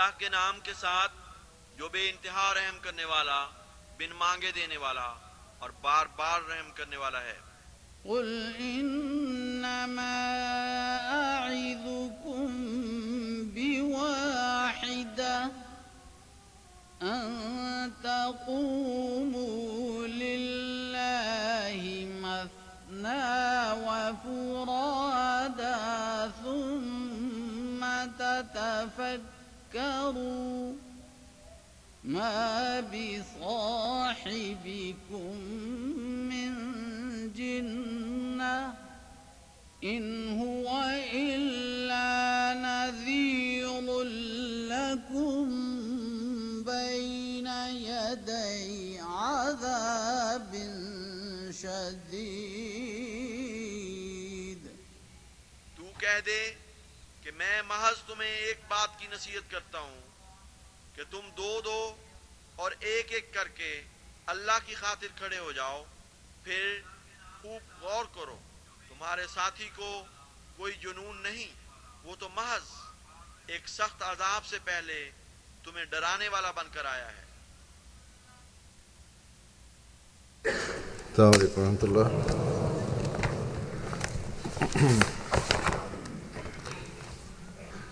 اللہ کے نام کے ساتھ جو بے انتہا رحم کرنے والا، بن مانگے دینے والا اور بار بار رحم کرنے والا ہے۔ قل إنما أعظكم بواحدة أن تقوموا لله مثنى وفرادا ثم تتفكروا تذكروا ما بصاحبكم من جنة إن هو إلا نذير لكم بين يدي عذاب شديد. تو کہہ دے میں محض تمہیں ایک بات کی نصیحت کرتا ہوں کہ تم دو دو اور ایک ایک کر کے اللہ کی خاطر کھڑے ہو جاؤ، پھر خوب غور کرو۔ تمہارے ساتھی کو کوئی جنون نہیں، وہ تو محض ایک سخت عذاب سے پہلے تمہیں ڈرانے والا بن کر آیا ہے۔ السلام علیکم ورحمۃ اللہ۔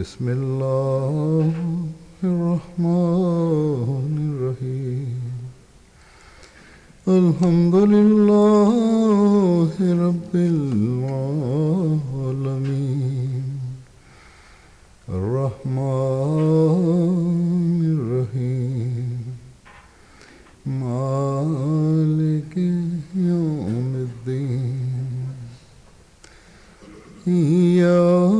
بسم اللہ الرحمن الرحیم الحمد للہ رب العالمین الرحمن الرحیم مالک یوم الدین یا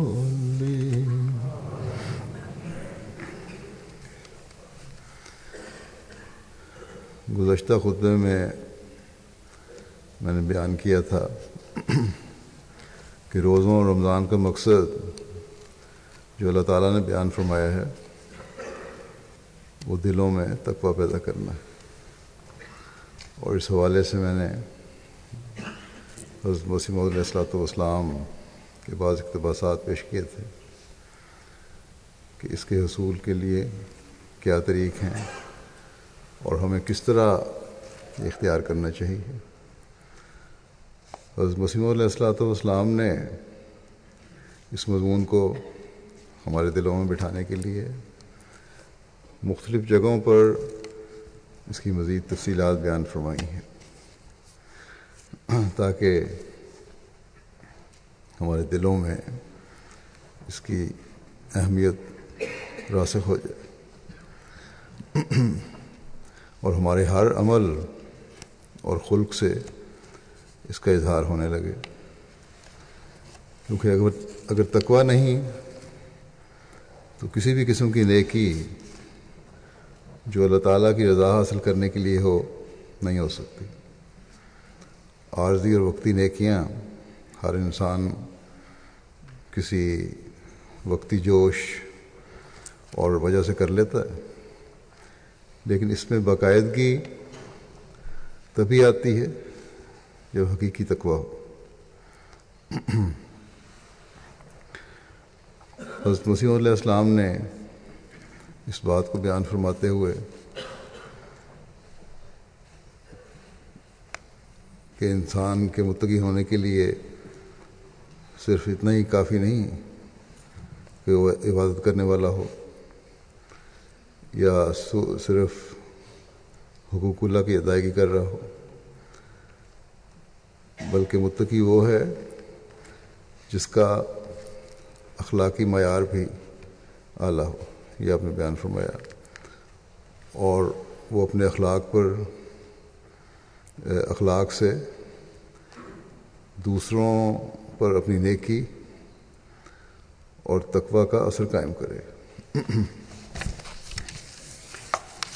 گزشتہ خطبے میں میں نے بیان کیا تھا کہ روزوں اور رمضان کا مقصد جو اللہ تعالیٰ نے بیان فرمایا ہے، وہ دلوں میں تقوی پیدا کرنا ہے۔ اور اس حوالے سے میں نے حضرت مسیم علیہ السلاۃ والسلام کے بعض اقتباسات پیش کیے تھے کہ اس کے حصول کے لیے کیا طریق ہیں۔ اور ہمیں کس طرح اختیار کرنا چاہیے؟ حضرت مسیم علیہ السلاۃ والسلام نے اس مضمون کو ہمارے دلوں میں بٹھانے کے لیے مختلف جگہوں پر اس کی مزید تفصیلات بیان فرمائی ہیں تاکہ ہمارے دلوں میں اس کی اہمیت راسخ ہو جائے۔ اور ہمارے ہر عمل اور خلق سے اس کا اظہار ہونے لگے۔ کیونکہ اگر اگر تقوی نہیں، تو کسی بھی قسم کی نیکی جو اللہ تعالیٰ کی رضا حاصل کرنے کے لیے ہو، نہیں ہو سکتی۔ عارضی اور وقتی نیکیاں ہر انسان کسی وقتی جوش اور وجہ سے کر لیتا ہے۔ لیکن اس میں باقاعدگی تبھی آتی ہے جب حقیقی تقوی ہو۔ حضرت مسیم علیہ السلام نے اس بات کو بیان فرماتے ہوئے کہ انسان کے متقی ہونے کے لیے صرف اتنا ہی کافی نہیں کہ وہ عبادت کرنے والا ہو۔ یا صرف حقوق اللہ کی ادائیگی کر رہا ہو؟ بلکہ متقی وہ ہے جس کا اخلاقی معیار بھی اعلیٰ ہو، یہ آپ نے بیان فرمایا۔ اور وہ اپنے اخلاق پر اخلاق سے دوسروں پر اپنی نیکی اور تقوی کا اثر قائم کرے۔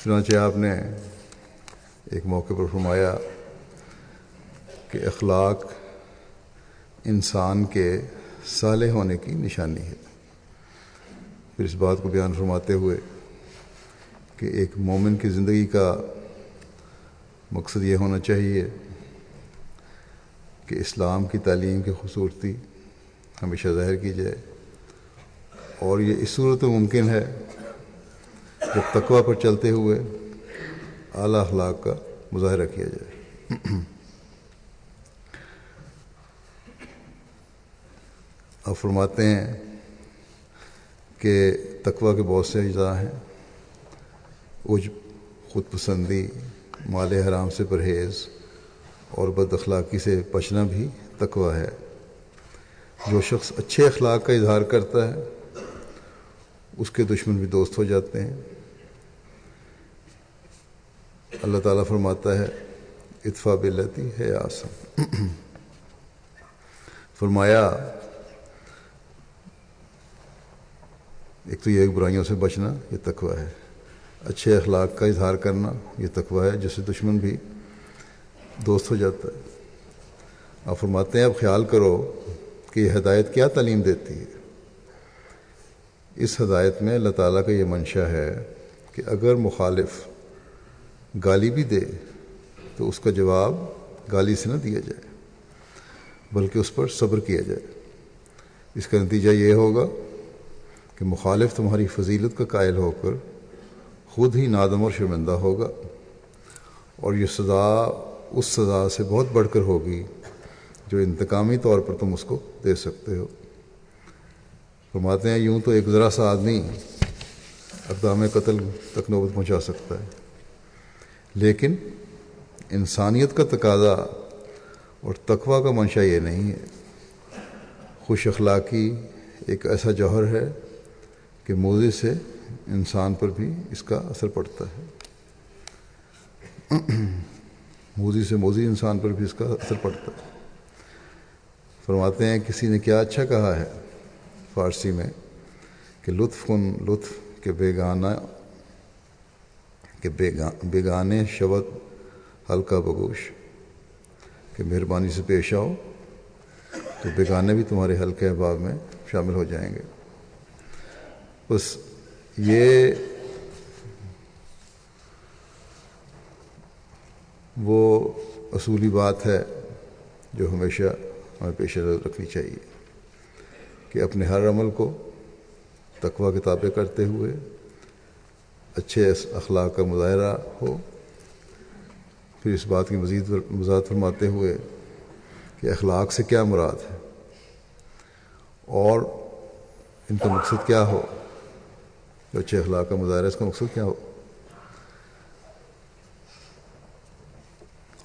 چنانچہ آپ نے، ایک موقع پر فرمایا کہ اخلاق انسان کے صالح ہونے کی نشانی ہے۔ پھر اس بات کو بیان فرماتے ہوئے کہ ایک مومن کی زندگی کا مقصد یہ ہونا چاہیے کہ اسلام کی تعلیم کی خوبصورتی ہمیشہ ظاہر کی جائے اور یہ اس صورت ممکن ہے جب تقوی پر چلتے ہوئے اعلیٰ اخلاق کا مظاہرہ کیا جائے۔ آپ فرماتے ہیں کہ تقوی کے بہت سے اجزاء ہیں۔ عجب خود پسندی، مال حرام سے پرہیز اور بد اخلاقی سے بچنا بھی تقوی ہے۔ جو شخص اچھے اخلاق کا اظہار کرتا ہے، اس کے دشمن بھی دوست ہو جاتے ہیں۔ اللہ تعالیٰ فرماتا ہے اتفا بلتی ہے آسم۔ فرمایا، ایک تو یہ برائیوں سے بچنا، یہ تقوی ہے۔ اچھے اخلاق کا اظہار کرنا، یہ تقوی ہے۔ جس سے دشمن بھی دوست ہو جاتا ہے۔ آپ فرماتے ہیں، اب خیال کرو کہ یہ ہدایت کیا تعلیم دیتی ہے۔ اس ہدایت میں اللہ تعالیٰ کا یہ منشا ہے کہ اگر مخالف گالی بھی دے تو اس کا جواب گالی سے نہ دیا جائے، بلکہ اس پر صبر کیا جائے۔ اس کا نتیجہ یہ ہوگا کہ مخالف تمہاری فضیلت کا قائل ہو کر خود ہی نادم اور شرمندہ ہوگا اور یہ سزا اس سزا سے بہت بڑھ کر ہوگی جو انتقامی طور پر تم اس کو دے سکتے ہو۔ فرماتے ہیں، یوں تو ایک ذرا سا آدمی اقدام قتل تک نوبت پہنچا سکتا ہے۔ لیکن انسانیت کا تقاضا اور تقوی کا منشا یہ نہیں ہے۔ خوش اخلاقی ایک ایسا جوہر ہے کہ موزے سے انسان پر بھی اس کا اثر پڑتا ہے۔ موزی سے موزی انسان پر بھی اس کا اثر پڑتا ہے۔ فرماتے ہیں، کسی نے کیا اچھا کہا ہے فارسی میں کہ لطف کن، لطف کے بیگانہ کہ بیگانے شبت ہلکا بگوش، کہ مہربانی سے پیش آؤ، تو بیگانے بھی تمہارے ہلکے احباب میں شامل ہو جائیں گے۔ بس یہ وہ اصولی بات ہے جو ہمیشہ ہمیں پیش نظر رکھنی چاہیے کہ اپنے ہر عمل کو تقوی کتابیں کرتے ہوئے اچھے اخلاق کا مظاہرہ ہو۔ پھر اس بات کی مزید وضاحت فرماتے ہوئے کہ اخلاق سے کیا مراد ہے؟ اور ان کا مقصد کیا ہو؟ جو اچھے اخلاق کا مظاہرہ اس کا مقصد کیا ہو؟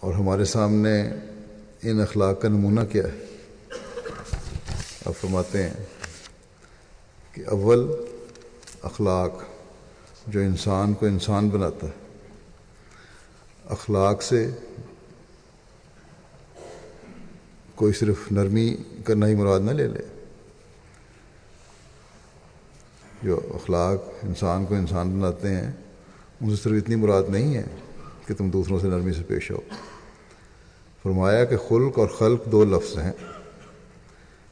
اور ہمارے سامنے ان اخلاق کا نمونہ کیا ہے؟ آپ فرماتے ہیں کہ اول اخلاق جو انسان کو انسان بناتا ہے۔ اخلاق سے کوئی صرف نرمی کرنا ہی مراد نہ لے لے۔ جو اخلاق انسان کو انسان بناتے ہیں، ان سے صرف اتنی مراد نہیں ہے کہ تم دوسروں سے نرمی سے پیش آؤ۔ فرمایا کہ خلق اور خلق دو لفظ ہیں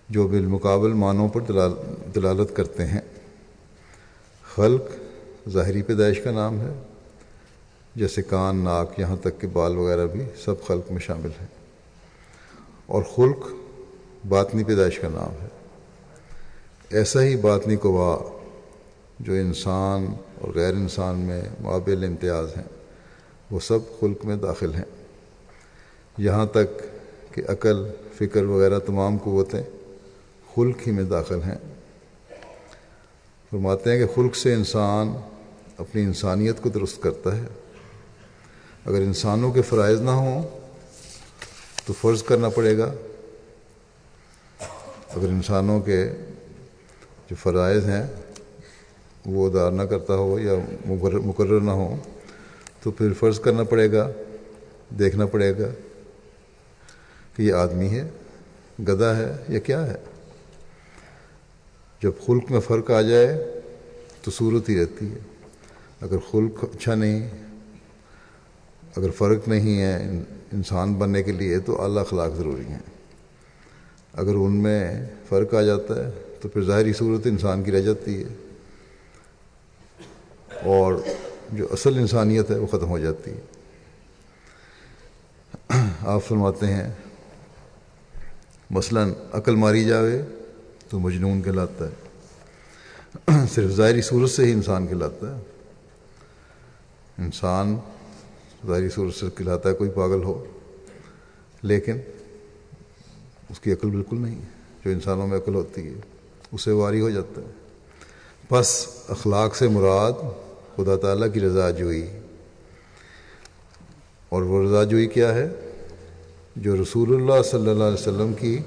جو بالمقابل معنوں پر دلالت کرتے ہیں۔ خلق ظاہری پیدائش کا نام ہے۔ جیسے کان، ناک، یہاں تک کہ بال وغیرہ بھی سب خلق میں شامل ہیں۔ اور خلق باطنی پیدائش کا نام ہے۔ ایسا ہی باطنی قوا جو انسان اور غیر انسان میں معابل امتیاز ہیں، وہ سب خلق میں داخل ہیں۔ یہاں تک کہ عقل، فکر وغیرہ تمام قوتیں خلق ہی میں داخل ہیں۔ فرماتے ہیں کہ خلق سے انسان اپنی انسانیت کو درست کرتا ہے۔ اگر انسانوں کے فرائض نہ ہوں تو فرض کرنا پڑے گا۔ اگر انسانوں کے جو فرائض ہیں وہ ادار نہ کرتا ہو یا مقرر نہ ہو تو پھر فرض کرنا پڑے گا، دیکھنا پڑے گا کہ یہ آدمی ہے گدا ہے یا کیا ہے۔ جب خلق میں فرق آ جائے تو صورت ہی رہتی ہے۔ اگر خلق اچھا نہیں، اگر فرق نہیں ہے انسان بننے کے لیے، تو اعلیٰ اخلاق ضروری ہیں۔ اگر ان میں فرق آ جاتا ہے، تو پھر ظاہری صورت انسان کی رہ جاتی ہے۔ اور جو اصل انسانیت ہے، وہ ختم ہو جاتی ہے۔ آپ فرماتے ہیں، مثلا عقل ماری جاوے تو مجنون کہلاتا ہے۔ صرف ظاہری صورت سے ہی انسان کہلاتا ہے۔ انسان ظاہری صورت سے کہلاتا ہے، کوئی پاگل ہو۔ لیکن اس کی عقل بالکل نہیں ہے۔ جو انسانوں میں عقل ہوتی ہے اسے واری ہو جاتا ہے۔ بس اخلاق سے مراد خدا تعالیٰ کی رضا جوئی۔ اور وہ رضا جوئی کیا ہے؟ جو رسول اللہ صلی اللہ علیہ وسلم کی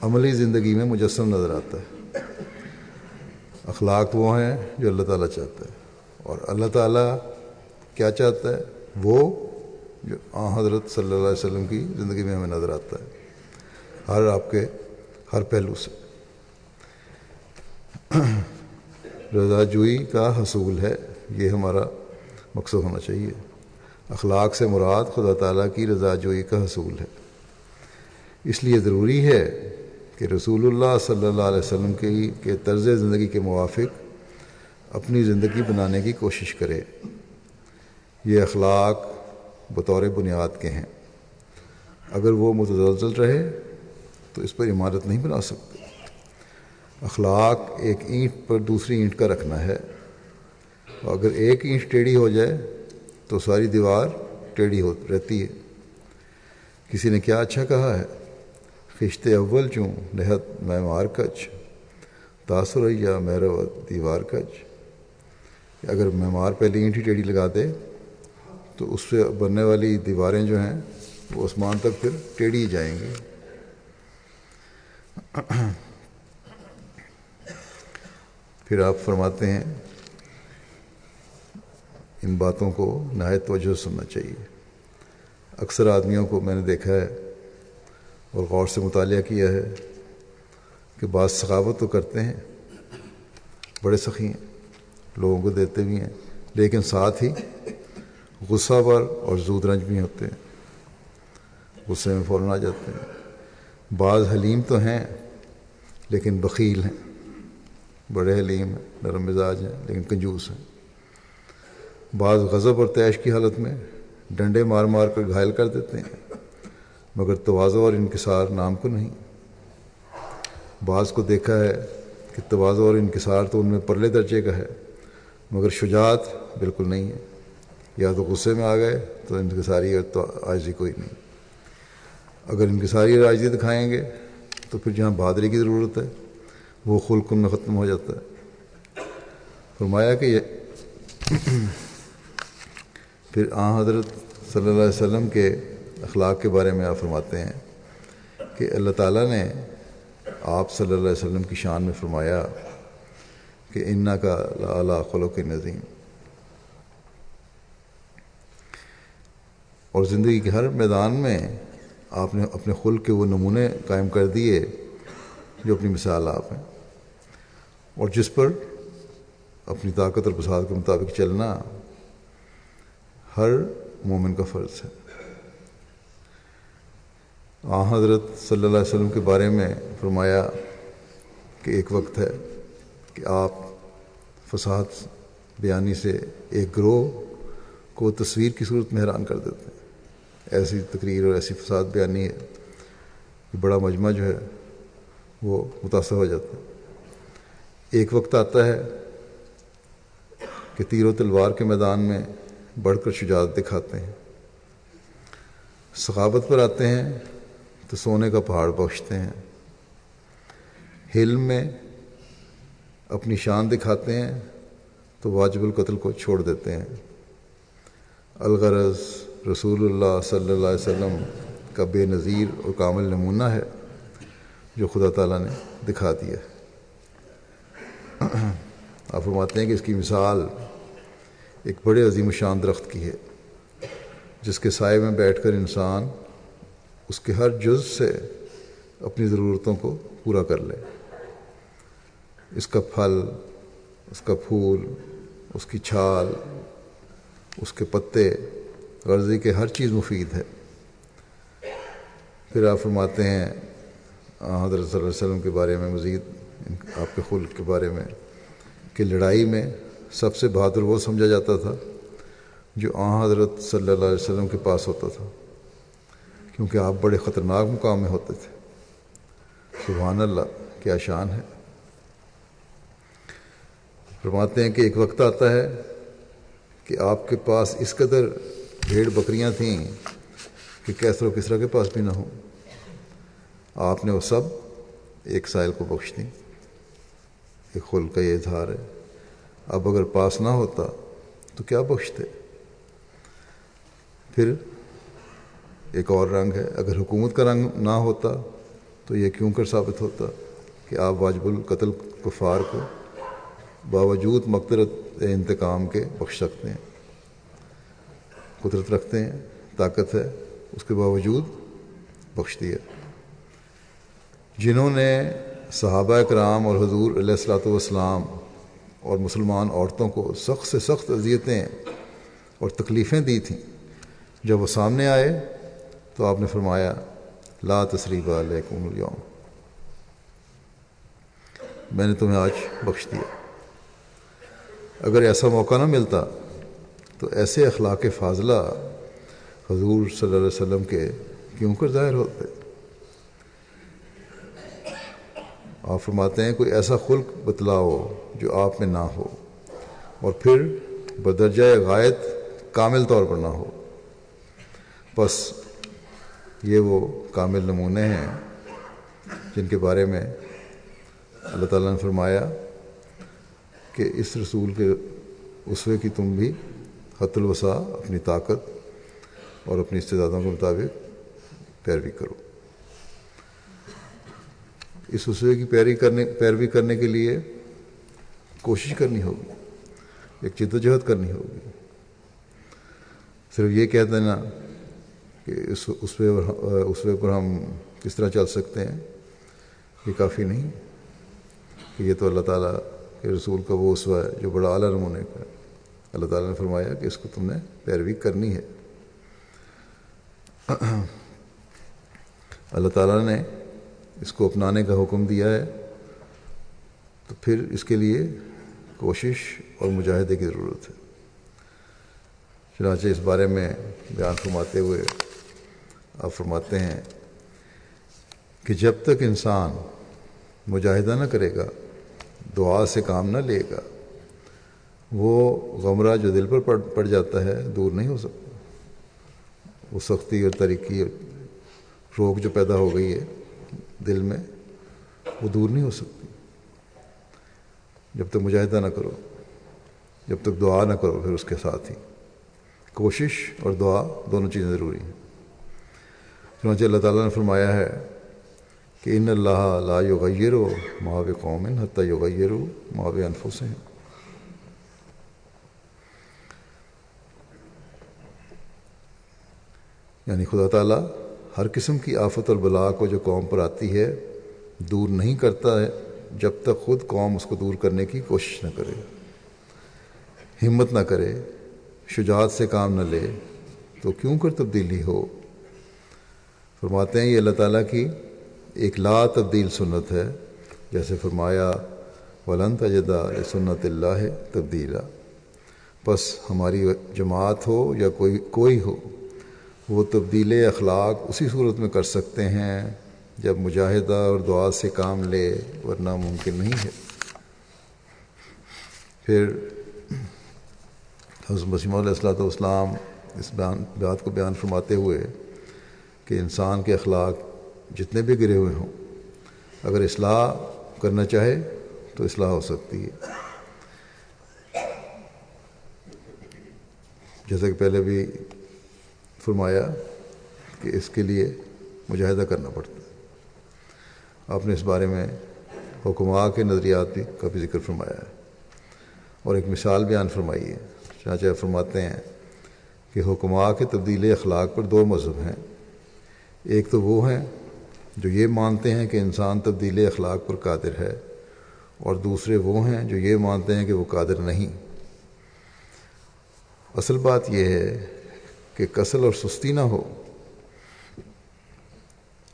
عملی زندگی میں مجسم نظر آتا ہے۔ اخلاق وہ ہیں جو اللہ تعالیٰ چاہتا ہے۔ اور اللہ تعالیٰ کیا چاہتا ہے؟ وہ جو آ، حضرت صلی اللہ علیہ وسلم کی زندگی میں ہمیں نظر آتا ہے۔ ہر آپ کے ہر پہلو سے۔ رضا جوئی کا حصول ہے، یہ ہمارا مقصد ہونا چاہیے۔ اخلاق سے مراد خدا تعالیٰ کی رضا جوئی کا حصول ہے۔ اس لیے ضروری ہے کہ رسول اللہ صلی اللہ علیہ وسلم کی کے طرز زندگی کے موافق اپنی زندگی بنانے کی کوشش کرے۔ یہ اخلاق بطور بنیاد کے ہیں۔ اگر وہ متزلزل رہے تو اس پر عمارت نہیں بنا سکتے۔ اخلاق ایک اینٹ پر دوسری اینٹ کا رکھنا ہے۔ اگر ایک اینٹ ٹیڑھی ہو جائے تو ساری دیوار ٹیڑھی ہو رہتی ہے۔ کسی نے کیا اچھا کہا ہے؟ خشت اول چوں، نہت میں مار کچ، تاثر یا میرا دیوار کچ۔ اگر میمار پہلی اینٹ ہی ٹیڑھی لگا دے تو اس سے بننے والی دیواریں جو ہیں وہ آسمان تک پھر ٹیڑھی جائیں گی۔ پھر آپ فرماتے ہیں، ان باتوں کو نہایت توجہ سننا چاہیے۔ اکثر آدمیوں کو میں نے دیکھا ہے اور غور سے مطالعہ کیا ہے کہ بعض ثقافت تو کرتے ہیں، بڑے سخی ہیں، لوگوں کو دیتے بھی ہیں، لیکن ساتھ ہی غصہ پر اور زود رنج بھی ہوتے ہیں۔ غصے میں فوراً آ جاتے ہیں۔ بعض حلیم تو ہیں، لیکن بخیل ہیں۔ بڑے حلیم ہیں، نرم مزاج ہیں، لیکن کنجوس ہیں۔ بعض غضب اور تیش کی حالت میں ڈنڈے مار مار کر گھائل کر دیتے ہیں، مگر توازو اور انکسار نام کو نہیں۔ بعض کو دیکھا ہے کہ توازو اور انکسار تو ان میں پرلے درجے کا ہے، مگر شجاعت بالکل نہیں ہے۔ یا تو غصے میں آ گئے تو انکساری اور تو عاجزی کوئی نہیں۔ اگر انکساری اور عاجزی دکھائیں گے تو پھر جہاں بہادری کی ضرورت ہے، وہ خلق میں ختم ہو جاتا ہے۔ فرمایا کہ یہ پھر آ حضرت صلی اللہ علیہ وسلم کے اخلاق کے بارے میں آپ فرماتے ہیں کہ اللہ تعالیٰ نے آپ صلی اللہ علیہ وسلم کی شان میں فرمایا کہ انا کا اعلیٰ خلو کے نظیم۔ اور زندگی کے ہر میدان میں آپ نے اپنے خلق کے وہ نمونے قائم کر دیے جو اپنی مثال آپ ہیں۔ اور جس پر اپنی طاقت اور بساط کے مطابق چلنا ہر مومن کا فرض ہے۔ آ، حضرت صلی اللہ علیہ وسلم کے بارے میں فرمایا کہ ایک وقت ہے کہ آپ فساد، بیانی سے ایک گروہ کو تصویر کی صورت میں حیران کر دیتے ہیں۔ ایسی تقریر اور ایسی فساد بیانی ہے کہ بڑا مجمع جو ہے وہ متاثر ہو جاتا ہے۔ ایک وقت آتا ہے کہ تیر و تلوار کے میدان میں بڑھ کر شجاعت دکھاتے ہیں۔ ثقافت پر آتے ہیں تو سونے کا پہاڑ بخشتے ہیں۔ حلم میں اپنی شان دکھاتے ہیں تو واجب القتل کو چھوڑ دیتے ہیں۔ الغرض رسول اللہ صلی اللہ علیہ وسلم کا بے نظیر اور کامل نمونہ ہے جو خدا تعالیٰ نے دکھا دیا ہے۔ آپ فرماتے ہیں کہ اس کی مثال ایک بڑے عظیم شان درخت کی ہے، جس کے سائے میں بیٹھ کر انسان اس کے ہر جز سے اپنی ضرورتوں کو پورا کر لے۔ اس کا پھل، اس کا پھول، اس کی چھال، اس کے پتے غرضی کے ہر چیز مفید ہے۔ پھر آپ فرماتے ہیں حضرت صلی اللہ علیہ وسلم کے بارے میں مزید آپ کے خلق کے بارے میں، کہ لڑائی میں سب سے بہادر وہ سمجھا جاتا تھا جو آ، حضرت صلی اللہ علیہ وسلم کے پاس ہوتا تھا، کیونکہ آپ بڑے خطرناک مقام میں ہوتے تھے۔ سبحان اللہ، کیا شان ہے۔ فرماتے ہیں کہ ایک وقت آتا ہے کہ آپ کے پاس اس قدر بھیڑ بکریاں تھیں کہ کیسر و کسرا کے پاس بھی نہ ہوں۔ آپ نے وہ سب ایک سائل کو بخش دیں ایک خل کا یہ اظہار ہے۔ اب اگر پاس نہ ہوتا تو کیا بخشتے؟ پھر ایک اور رنگ ہے۔ اگر حکومت کا رنگ نہ ہوتا تو یہ کیوں کر ثابت ہوتا کہ آپ واجب القتل کفار کو باوجود مقدرت انتقام کے بخش سکتے ہیں؟ قدرت رکھتے ہیں، طاقت ہے، اس کے باوجود بخش دیا جنہوں نے صحابہ کرام اور حضور علیہ السلاۃ والسلام اور مسلمان عورتوں کو سخت سے سخت اذیتیں اور تکلیفیں دی تھیں، جب وہ سامنے آئے تو آپ نے فرمایا، لا تصریب علیکم اليوم۔ میں نے تمہیں آج بخش دیا۔ اگر ایسا موقع نہ ملتا تو ایسے اخلاق فاضلہ حضور صلی اللہ علیہ وسلم کے کیوں کر ظاہر ہوتے؟ آپ فرماتے ہیں کوئی ایسا خلق بتلاؤ جو آپ میں نہ ہو اور پھر بدرجہ غائط کامل طور پر نہ ہو۔ بس یہ وہ کامل نمونے ہیں جن کے بارے میں اللہ تعالیٰ نے فرمایا کہ اس رسول کے اسوے کی تم بھی حت الوسا اپنی طاقت اور اپنی استدادوں کے مطابق پیروی کرو۔ اس اسوے کی پیروی کرنے پیروی کرنے کے لیے کوشش کرنی ہوگی، ایک جد و جہد کرنی ہوگی۔ صرف یہ کہہ دینا کہ اس اسوے اسوے پر ہم کس طرح چل سکتے ہیں، یہ کافی نہیں۔ کہ یہ تو اللہ تعالیٰ کے رسول کا وہ اسوا ہے جو بڑا اعلیٰ نمونے کا ہے۔ اللہ تعالیٰ نے فرمایا کہ اس کو تم نے پیروی کرنی ہے۔ اللہ تعالیٰ نے اس کو اپنانے کا حکم دیا ہے۔ تو پھر اس کے لیے کوشش اور مجاہدے کی ضرورت ہے۔ چنانچہ اس بارے میں بیان فرماتے ہوئے آپ فرماتے ہیں کہ جب تک انسان مجاہدہ نہ کرے گا، دعا سے کام نہ لے گا وہ غمرہ جو دل پر پڑ پڑ جاتا ہے دور نہیں ہو سکتا۔ وہ سختی اور ترقی اور روک جو پیدا ہو گئی ہے دل میں، وہ دور نہیں ہو سکتی۔ جب تک مجاہدہ نہ کرو، جب تک دعا نہ کرو، پھر اس کے ساتھ ہی۔ کوشش اور دعا دونوں چیزیں ضروری ہیں۔ چنانچہ اللہ تعالیٰ نے فرمایا ہے کہ ان اللہ لا یغیر و ماب قوم حتیٰ یغیر و ماب انفس ہیں یعنی خدا تعالیٰ ہر قسم کی آفت اور بلا کو جو قوم پر آتی ہے، دور نہیں کرتا ہے جب تک خود قوم اس کو دور کرنے کی کوشش نہ کرے۔ ہمت نہ کرے، شجاعت سے کام نہ لے۔ تو کیوں کر تبدیلی ہو؟ فرماتے ہیں یہ اللہ تعالیٰ کی ایک لا تبدیل سنت ہے۔ جیسے فرمایا، ولن تجدہ سنت اللہ ہے تبدیلا بس ہماری جماعت ہو یا کوئی کوئی ہو وہ تبدیل اخلاق اسی صورت میں کر سکتے ہیں جب مجاہدہ اور دعا سے کام لے، ورنہ ممکن نہیں ہے۔ پھر حضرت مسیم علیہ السلاۃ والسلام اس بیان بات کو بیان فرماتے ہوئے کہ انسان کے اخلاق جتنے بھی گرے ہوئے ہوں، اگر اصلاح کرنا چاہے تو اصلاح ہو سکتی ہے۔ جیسا کہ پہلے بھی فرمایا کہ اس کے لیے مجاہدہ کرنا پڑتا ہے۔ آپ نے اس بارے میں حکمہ کے نظریات بھی کا بھی ذکر فرمایا ہے۔ اور ایک مثال بیان فرمائی ہے۔ چانچہ فرماتے ہیں کہ حکمہ کے تبدیل اخلاق پر دو مذہب ہیں۔ ایک تو وہ ہیں جو یہ مانتے ہیں کہ انسان تبدیل اخلاق پر قادر ہے، اور دوسرے وہ ہیں جو یہ مانتے ہیں کہ وہ قادر نہیں۔ اصل بات یہ ہے کہ کسل اور سستی نہ ہو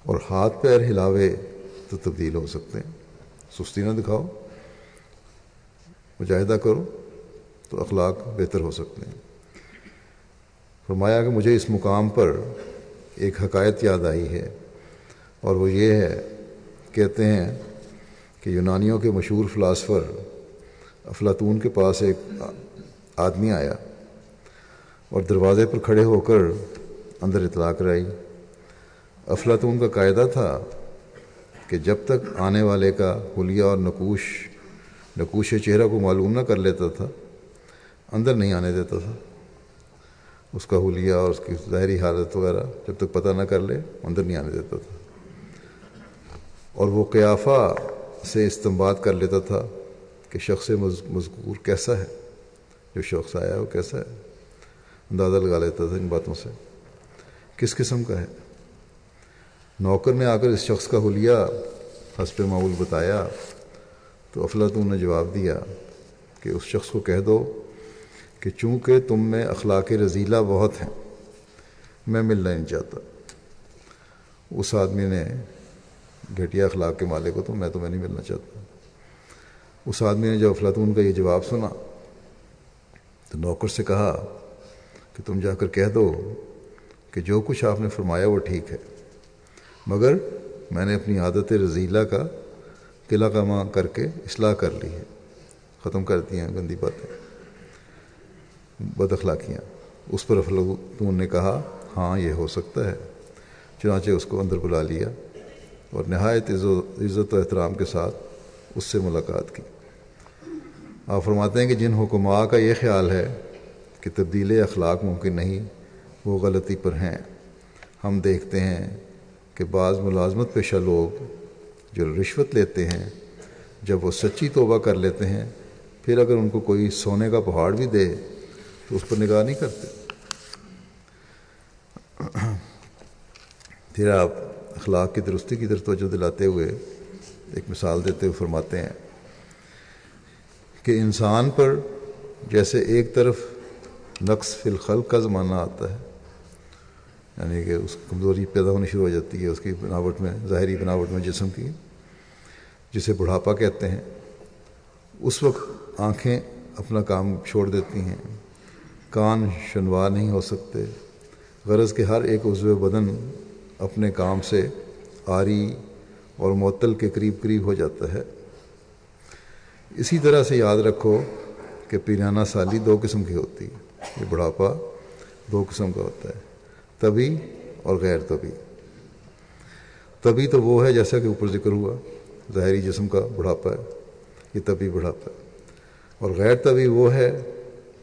اور ہاتھ پیر ہلاوے تو تبدیل ہو سکتے ہیں۔ سستی نہ دکھاؤ، مجاہدہ کرو تو اخلاق بہتر ہو سکتے ہیں۔ فرمایا کہ مجھے اس مقام پر ایک حکایت یاد آئی ہے اور وہ یہ ہے، کہتے ہیں کہ یونانیوں کے مشہور فلاسفر افلاطون کے پاس ایک آدمی آیا۔ اور دروازے پر کھڑے ہو کر اندر اطلاع کرائی۔ افلاطون کا قاعدہ تھا کہ جب تک آنے والے کا حلیہ اور نقوش نقوش چہرہ کو معلوم نہ کر لیتا تھا، اندر نہیں آنے دیتا تھا۔ اس کا حلیہ اور اس کی ظاہری حالت وغیرہ جب تک پتہ نہ کر لے، اندر نہیں آنے دیتا تھا۔ اور وہ قیافہ سے استمباد کر لیتا تھا کہ شخص مذکور کیسا ہے، جو شخص آیا ہے وہ کیسا ہے۔ اندازہ لگا لیتا تھا ان باتوں سے۔ کس قسم کا ہے؟ نوکر نے آ کر اس شخص کا حلیہ حسب معمول بتایا تو افلاطون نے جواب دیا کہ اس شخص کو کہہ دو کہ چونکہ تم میں اخلاق رضیلہ بہت ہیں، میں ملنا نہیں چاہتا۔ اس آدمی نے گھٹیا اخلاق کے مالک کو تو میں تمہیں نہیں ملنا چاہتا۔ اس آدمی نے جب افلاطون کا یہ جواب سنا تو نوکر سے کہا کہ تم جا کر کہہ دو کہ جو کچھ آپ نے فرمایا وہ ٹھیک ہے۔ مگر میں نے اپنی عادت رضیلہ کا قلعہ کما کر کے اصلاح کر لی ہے۔ ختم کر دی ہیں گندی باتیں۔ بد اخلاقیاں۔ اس پر افلاطون نے کہا ہاں یہ ہو سکتا ہے۔ چنانچہ اس کو اندر بلا لیا اور نہایت عزت و احترام کے ساتھ اس سے ملاقات کی۔ آپ فرماتے ہیں کہ جن حکمہ کا یہ خیال ہے کہ تبدیل اخلاق ممکن نہیں، وہ غلطی پر ہیں۔ ہم دیکھتے ہیں کہ بعض ملازمت پیشہ لوگ جو رشوت لیتے ہیں، جب وہ سچی توبہ کر لیتے ہیں، پھر اگر ان کو کوئی سونے کا پہاڑ بھی دے، تو اس پر نگاہ نہیں کرتے۔ پھر آپ اخلاق کی درستی کی طرف توجہ دلاتے ہوئے ایک مثال دیتے ہوئے فرماتے ہیں کہ انسان پر جیسے ایک طرف نقص فی الخلق کا زمانہ آتا ہے۔ یعنی کہ اس کمزوری پیدا ہونی شروع ہو جاتی ہے، اس کی بناوٹ میں، ظاہری بناوٹ میں جسم کی، جسے بڑھاپا کہتے ہیں۔ اس وقت آنکھیں اپنا کام چھوڑ دیتی ہیں۔ کان شنوا نہیں ہو سکتے۔ غرض کے ہر ایک عضو بدن اپنے کام سے آری اور معطل کے قریب قریب ہو جاتا ہے۔ اسی طرح سے یاد رکھو کہ پیرانہ سالی دو قسم کی ہوتی ہے یہ بڑھاپا دو قسم کا ہوتا ہے طبی اور غیر طبی طبی تو وہ ہے جیسا کہ اوپر ذکر ہوا، ظاہری جسم کا بڑھاپا ہے، یہ طبی بڑھاپا ہے۔ اور غیر طبی وہ ہے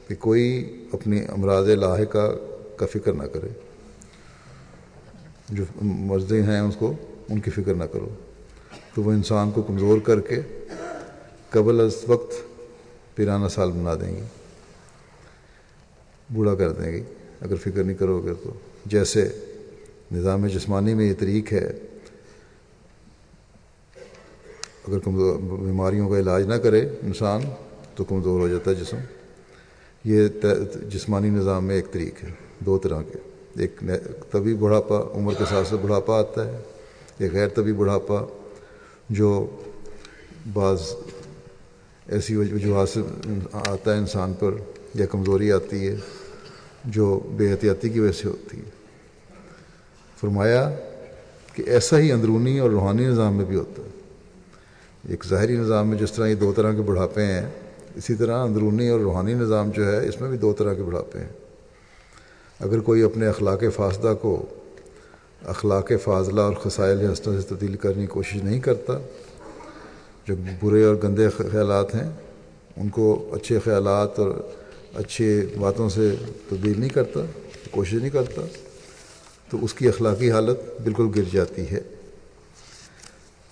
کہ کوئی اپنی امراض لاحقہ کا فکر نہ کرے۔ جو مرضی ہیں اس کو، ان کی فکر نہ کرو۔ تو وہ انسان کو کمزور کر کے قبل از وقت پیرانہ سال بنا دیں گی بوڑھا کر دیں گی اگر فکر نہیں کرو گے تو۔ جیسے نظام جسمانی میں یہ طریق ہے، اگر کمزور بیماریوں کا علاج نہ کرے انسان تو کمزور ہو جاتا ہے جسم۔ یہ جسمانی نظام میں ایک طریق ہے، دو طرح کے۔ ایک طبی بڑھاپا عمر کے ساتھ سے بڑھاپا آتا ہے۔ ایک غیر طبی بڑھاپا، جو بعض ایسی وجوہات سے آتا ہے انسان پر۔ یا کمزوری آتی ہے، جو بے احتیاطی کی وجہ سے ہوتی ہے۔ فرمایا کہ ایسا ہی اندرونی اور روحانی نظام میں بھی ہوتا ہے۔ ایک ظاہری نظام میں جس طرح یہ دو طرح کے بڑھاپے ہیں، اسی طرح اندرونی اور روحانی نظام جو ہے، اس میں بھی دو طرح کے بڑھاپے ہیں۔ اگر کوئی اپنے اخلاق فاصدہ کو اخلاق فاضلہ اور خسائل حسنہ سے تبدیل کرنے کی کوشش نہیں کرتا، جو برے اور گندے خیالات ہیں، ان کو اچھے خیالات اور اچھے باتوں سے تبدیل نہیں کرتا، کوشش نہیں کرتا، تو اس کی اخلاقی حالت بالکل گر جاتی ہے۔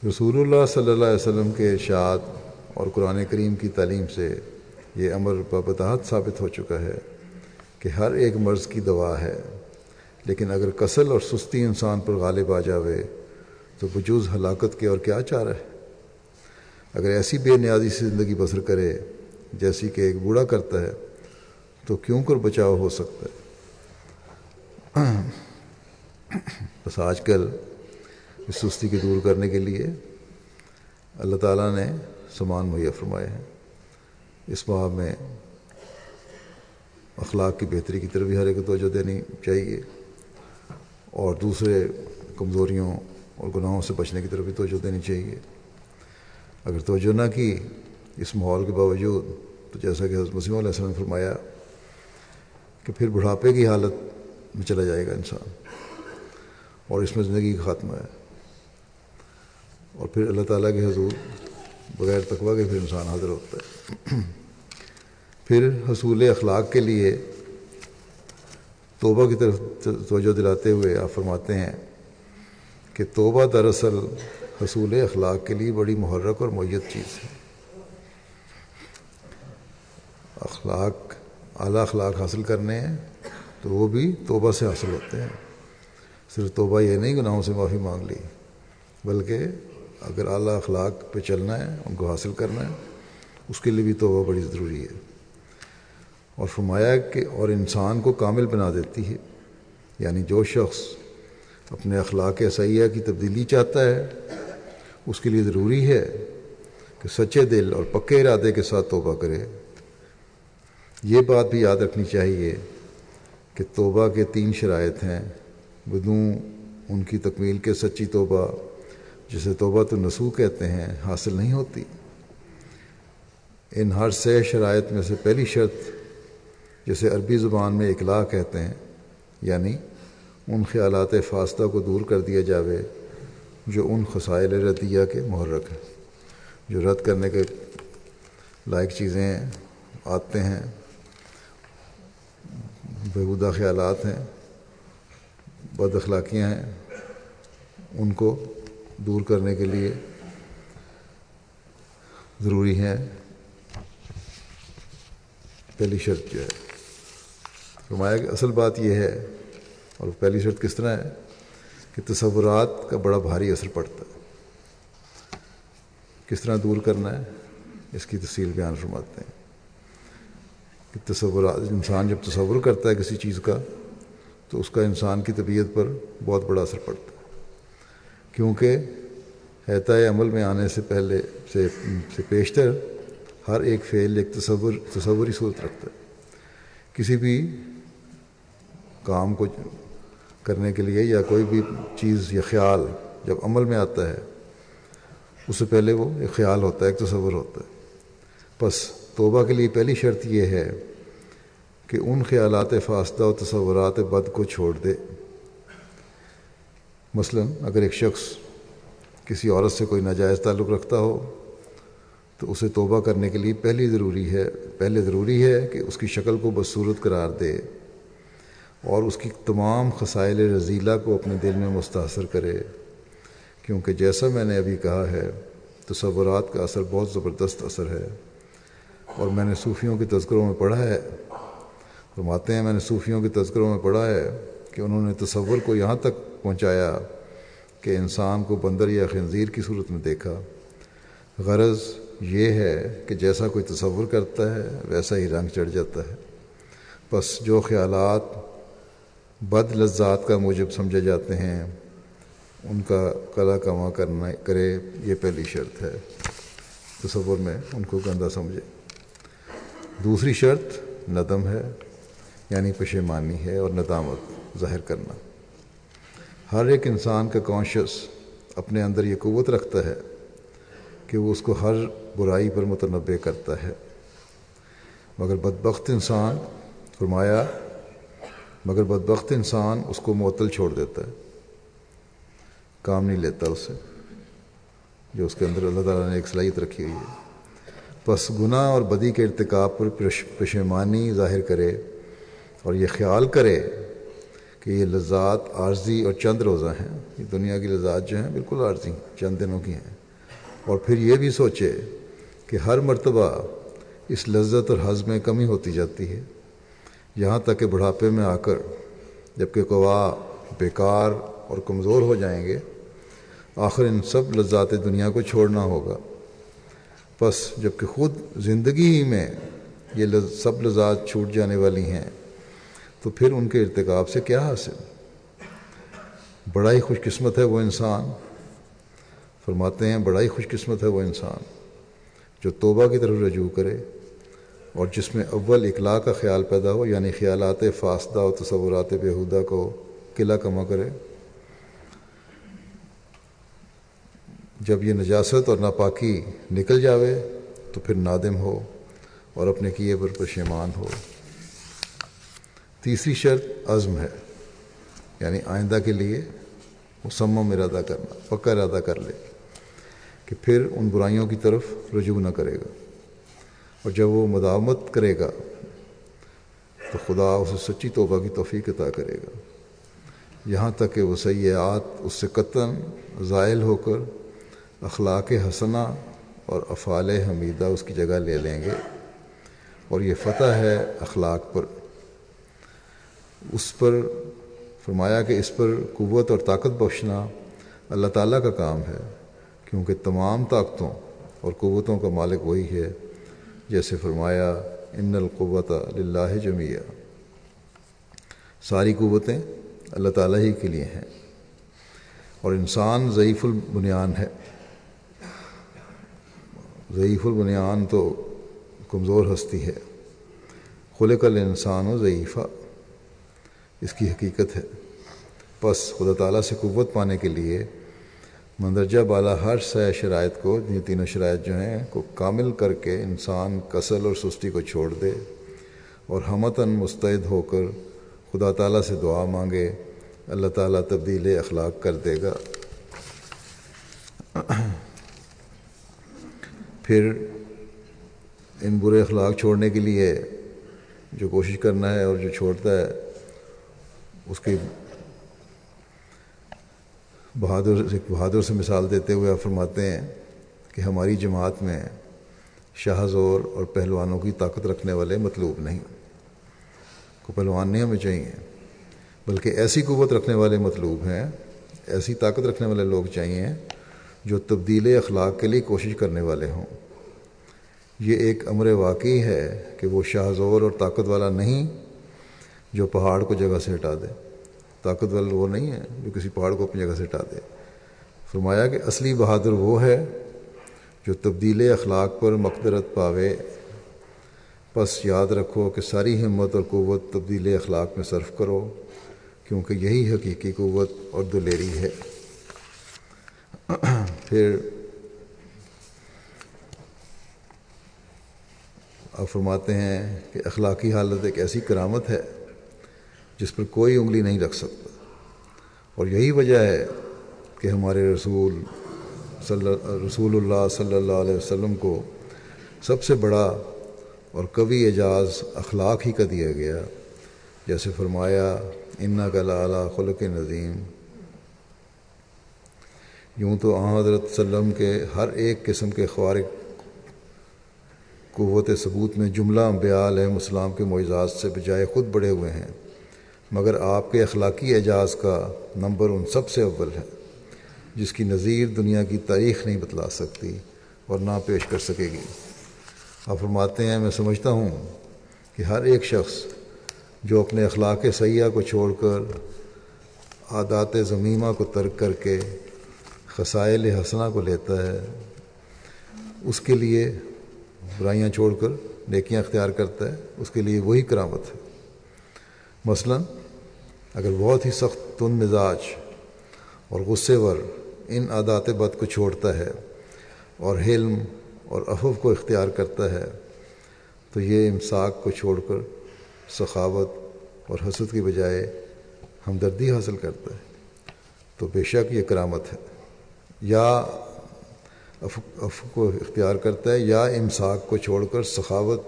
رسول اللہ صلی اللہ علیہ وسلم کے ارشاد اور قرآن کریم کی تعلیم سے یہ امر بابتحت ثابت ہو چکا ہے کہ ہر ایک مرض کی دوا ہے، لیکن اگر کسل اور سستی انسان پر غالب آ جاوے تو بجوز ہلاکت کے اور کیا چاہ رہا ہے؟ اگر ایسی بے نیازی سے زندگی بسر کرے جیسی کہ ایک بوڑھا کرتا ہے تو کیوں کر بچاؤ ہو سکتا ہے؟ بس آج کل اس سستی کے دور کرنے کے لیے اللہ تعالیٰ نے سامان مہیا فرمائے ہیں۔ اس باب میں اخلاق کی بہتری کی طرف بھی ہر ایک توجہ دینی چاہیے اور دوسرے کمزوریوں اور گناہوں سے بچنے کی طرف بھی توجہ دینی چاہیے۔ اگر توجہ نہ کی اس ماحول کے باوجود تو جیسا کہ حضرت مسیم علیہ السلام نے فرمایا کہ پھر بڑھاپے کی حالت میں چلا جائے گا انسان۔ اور اس میں زندگی کا خاتمہ ہے۔ اور پھر اللہ تعالیٰ کے حضور بغیر تقوی کے پھر انسان حاضر ہوتا ہے۔ پھر حصول اخلاق کے لیے توبہ کی طرف توجہ دلاتے ہوئے آپ فرماتے ہیں کہ توبہ دراصل حصول اخلاق کے لیے بڑی محرک اور معیت چیز ہے۔ اخلاق اعلیٰ اخلاق حاصل کرنے ہیں، تو وہ بھی توبہ سے حاصل ہوتے ہیں۔ صرف توبہ یہ نہیں، گناہوں سے معافی مانگ لی۔ بلکہ اگر اعلیٰ اخلاق پہ چلنا ہے، ان کو حاصل کرنا ہے، اس کے لیے بھی توبہ بڑی ضروری ہے۔ اور فرمایا کہ اور انسان کو کامل بنا دیتی ہے۔ یعنی جو شخص اپنے اخلاق سیاح کی تبدیلی چاہتا ہے، اس کے لیے ضروری ہے کہ سچے دل اور پکے ارادے کے ساتھ توبہ کرے۔ یہ بات بھی یاد رکھنی چاہیے کہ توبہ کے تین شرائط ہیں۔ بدوں ان کی تکمیل کے سچی توبہ، جسے توبہ تو نسو کہتے ہیں، حاصل نہیں ہوتی۔ ان ہر سے شرائط میں سے پہلی شرط جسے عربی زبان میں اقلاع کہتے ہیں یعنی ان خیالات فاستہ کو دور کر دیا جاوے، جو ان خسائل ردیہ کے محرک ہیں۔ جو رد کرنے کے لائق چیزیں آتے ہیں بےودہ خیالات ہیں، بد اخلاقیاں ہیں ان کو دور کرنے کے لیے ضروری ہیں پہلی شرط جو ہے، فرمایا کہ اصل بات یہ ہے، اور پہلی شرط کس طرح ہے؟ کہ تصورات کا بڑا بھاری اثر پڑتا ہے۔ کس طرح دور کرنا ہے؟ اس کی تفصیل بیان فرماتے ہیں۔ کہ تصورات انسان جب تصور کرتا ہے کسی چیز کا، تو اس کا انسان کی طبیعت پر بہت بڑا اثر پڑتا ہے۔ کیونکہ حیطۂ عمل میں آنے سے پہلے سے سے پیشتر ہر ایک فعل ایک تصور، تصوری صورت رکھتا ہے۔ کسی بھی کام کو کرنے کے لیے یا کوئی بھی چیز یا خیال جب عمل میں آتا ہے، اس سے پہلے وہ ایک خیال ہوتا ہے، ایک تصور ہوتا ہے۔ بس توبہ کے لیے پہلی شرط یہ ہے کہ ان خیالات فاصدہ و تصورات بد کو چھوڑ دے۔ مثلا اگر ایک شخص کسی عورت سے کوئی ناجائز تعلق رکھتا ہو، تو اسے توبہ کرنے کے لیے پہلی ضروری ہے، پہلے ضروری ہے کہ اس کی شکل کو بصورت قرار دے اور اس کی تمام خسائل رضیلہ کو اپنے دل میں مستاثر کرے۔ کیونکہ جیسا میں نے ابھی کہا ہے، تصورات کا اثر بہت زبردست اثر ہے۔ اور میں نے صوفیوں کے تذکروں میں پڑھا ہے۔ فرماتے ہیں میں نے صوفیوں کے تذکروں میں پڑھا ہے کہ انہوں نے تصور کو یہاں تک پہنچایا کہ انسان کو بندر یا خنزیر کی صورت میں دیکھا۔ غرض یہ ہے کہ جیسا کوئی تصور کرتا ہے، ویسا ہی رنگ چڑھ جاتا ہے۔ بس جو خیالات بد لذات کا موجب سمجھے جاتے ہیں، ان کا کلا کما کرنا کرے، یہ پہلی شرط ہے۔ تصور میں ان کو گندہ سمجھے۔ دوسری شرط ندم ہے یعنی پشیمانی ہے اور ندامت ظاہر کرنا۔ ہر ایک انسان کا کانشیس اپنے اندر یہ قوت رکھتا ہے کہ وہ اس کو ہر برائی پر متنوع کرتا ہے۔ مگر بدبخت انسان، فرمایا، مگر بدبخت انسان اس کو معطل چھوڑ دیتا ہے۔ کام نہیں لیتا اس سے جو اس کے اندر اللہ تعالیٰ نے ایک صلاحیت رکھی ہوئی ہے۔ بس گناہ اور بدی کے ارتکاب پر پشیمانی ظاہر کرے اور یہ خیال کرے کہ یہ لذات عارضی اور چند روزہ ہیں۔ یہ دنیا کی لذات جو ہیں بالکل عارضی، چند دنوں کی ہیں۔ اور پھر یہ بھی سوچے کہ ہر مرتبہ اس لذت اور حض میں کمی ہوتی جاتی ہے۔ یہاں تک کہ بڑھاپے میں آ کر جبکہ قوا، بیکار اور کمزور ہو جائیں گے، آخر ان سب لذات دنیا کو چھوڑنا ہوگا۔ بس جبکہ خود زندگی ہی میں یہ سب لذات چھوٹ جانے والی ہیں، تو پھر ان کے ارتکاب سے کیا حاصل؟ بڑا ہی خوش قسمت ہے وہ انسان۔ فرماتے ہیں، بڑا ہی خوش قسمت ہے وہ انسان جو توبہ کی طرف رجوع کرے اور جس میں اول اقلاع کا خیال پیدا ہو یعنی خیالات فاصدہ و تصورات بےحودہ کو قلعہ کما کرے۔ جب یہ نجاست اور ناپاکی نکل جاوے تو پھر نادم ہو اور اپنے کیے پر پشیمان ہو۔ تیسری شرط عزم ہے یعنی آئندہ کے لیے مسمم ارادہ کرنا، پکا ارادہ کر لے کہ پھر ان برائیوں کی طرف رجوع نہ کرے گا۔ اور جب وہ مداومت کرے گا تو خدا اسے سچی توبہ کی توفیق عطا کرے گا۔ یہاں تک کہ وہ سیاحت اس سے قطن، زائل ہو کر اخلاق حسنہ اور افعال حمیدہ اس کی جگہ لے لیں گے۔ اور یہ فتح ہے اخلاق پر۔ اس پر فرمایا کہ اس پر قوت اور طاقت بخشنا اللہ تعالیٰ کا کام ہے، کیونکہ تمام طاقتوں اور قوتوں کا مالک وہی ہے۔ جیسے فرمایا، ان القوت اللہ جمیہ ساری قوتیں اللہ تعالیٰ ہی کے لیے ہیں۔ اور انسان ضعیف البنیان ہے۔ ضعیف البنیان تو کمزور ہستی ہے۔ خلق الانسان و ضعیفہ اس کی حقیقت ہے۔ بس خدا تعالیٰ سے قوت پانے کے لیے مندرجہ بالا ہر سہ شرائط کو یہ تینوں شرائط جو ہیں، کو کامل کر کے انسان کسل اور سستی کو چھوڑ دے اور ہمتاً مستعد ہو کر خدا تعالیٰ سے دعا مانگے۔ اللہ تعالیٰ تبدیل اخلاق کر دے گا۔ پھر ان برے اخلاق چھوڑنے کے لیے جو کوشش کرنا ہے اور جو چھوڑتا ہے، اس کی بہادر، ایک بہادر سے مثال دیتے ہوئے آپ فرماتے ہیں کہ ہماری جماعت میں شاہ زور اور پہلوانوں کی طاقت رکھنے والے مطلوب نہیں۔ کو پہلوان نہیں ہمیں چاہیے، بلکہ ایسی قوت رکھنے والے مطلوب ہیں، ایسی طاقت رکھنے والے لوگ چاہیے جو تبدیل اخلاق کے لیے کوشش کرنے والے ہوں۔ یہ ایک امر واقعی ہے کہ وہ شاہ زور اور طاقت والا نہیں جو پہاڑ کو جگہ سے ہٹا دے۔ طاقت والا وہ نہیں ہے جو کسی پہاڑ کو اپنی جگہ سے ہٹا دے۔ فرمایا کہ اصلی بہادر وہ ہے جو تبدیل اخلاق پر مقدرت پاوے۔ بس یاد رکھو کہ ساری ہمت اور قوت تبدیل اخلاق میں صرف کرو، کیونکہ یہی حقیقی قوت اور دلیری ہے۔ پھر آپ فرماتے ہیں کہ اخلاقی حالت ایک ایسی کرامت ہے جس پر کوئی انگلی نہیں رکھ سکتا۔ اور یہی وجہ ہے کہ ہمارے رسول صلی رسول اللہ صلی اللہ علیہ وسلم کو سب سے بڑا اور کبھی اعجاز اخلاق ہی کا دیا گیا۔ جیسے فرمایا انا کا لعلیٰ خلق نظیم یوں تو آ حضرت وسلم کے ہر ایک قسم کے خوارق قوت ثبوت میں جملہ بیال ہے السلام کے معجزات سے بجائے خود بڑے ہوئے ہیں۔ مگر آپ کے اخلاقی اعجاز کا نمبر ان سب سے اول ہے، جس کی نظیر دنیا کی تاریخ نہیں بتلا سکتی اور نہ پیش کر سکے گی۔ آپ فرماتے ہیں، میں سمجھتا ہوں کہ ہر ایک شخص جو اپنے اخلاق سیاح کو چھوڑ کر عادات ضمیمہ کو ترک کر کے خسائل حسنہ کو لیتا ہے، اس کے لیے برائیاں چھوڑ کر، نیکیاں اختیار کرتا ہے، اس کے لیے وہی کرامت ہے۔ مثلا، اگر بہت ہی سخت تن مزاج اور غصے ور ان عادات بد کو چھوڑتا ہے اور حلم اور افف کو اختیار کرتا ہے، تو یہ امساک کو چھوڑ کر سخاوت اور حسد کی بجائے ہمدردی حاصل کرتا ہے۔ تو بے شک یہ کرامت ہے۔ یا اف کو اختیار کرتا ہے یا امساک کو چھوڑ کر سخاوت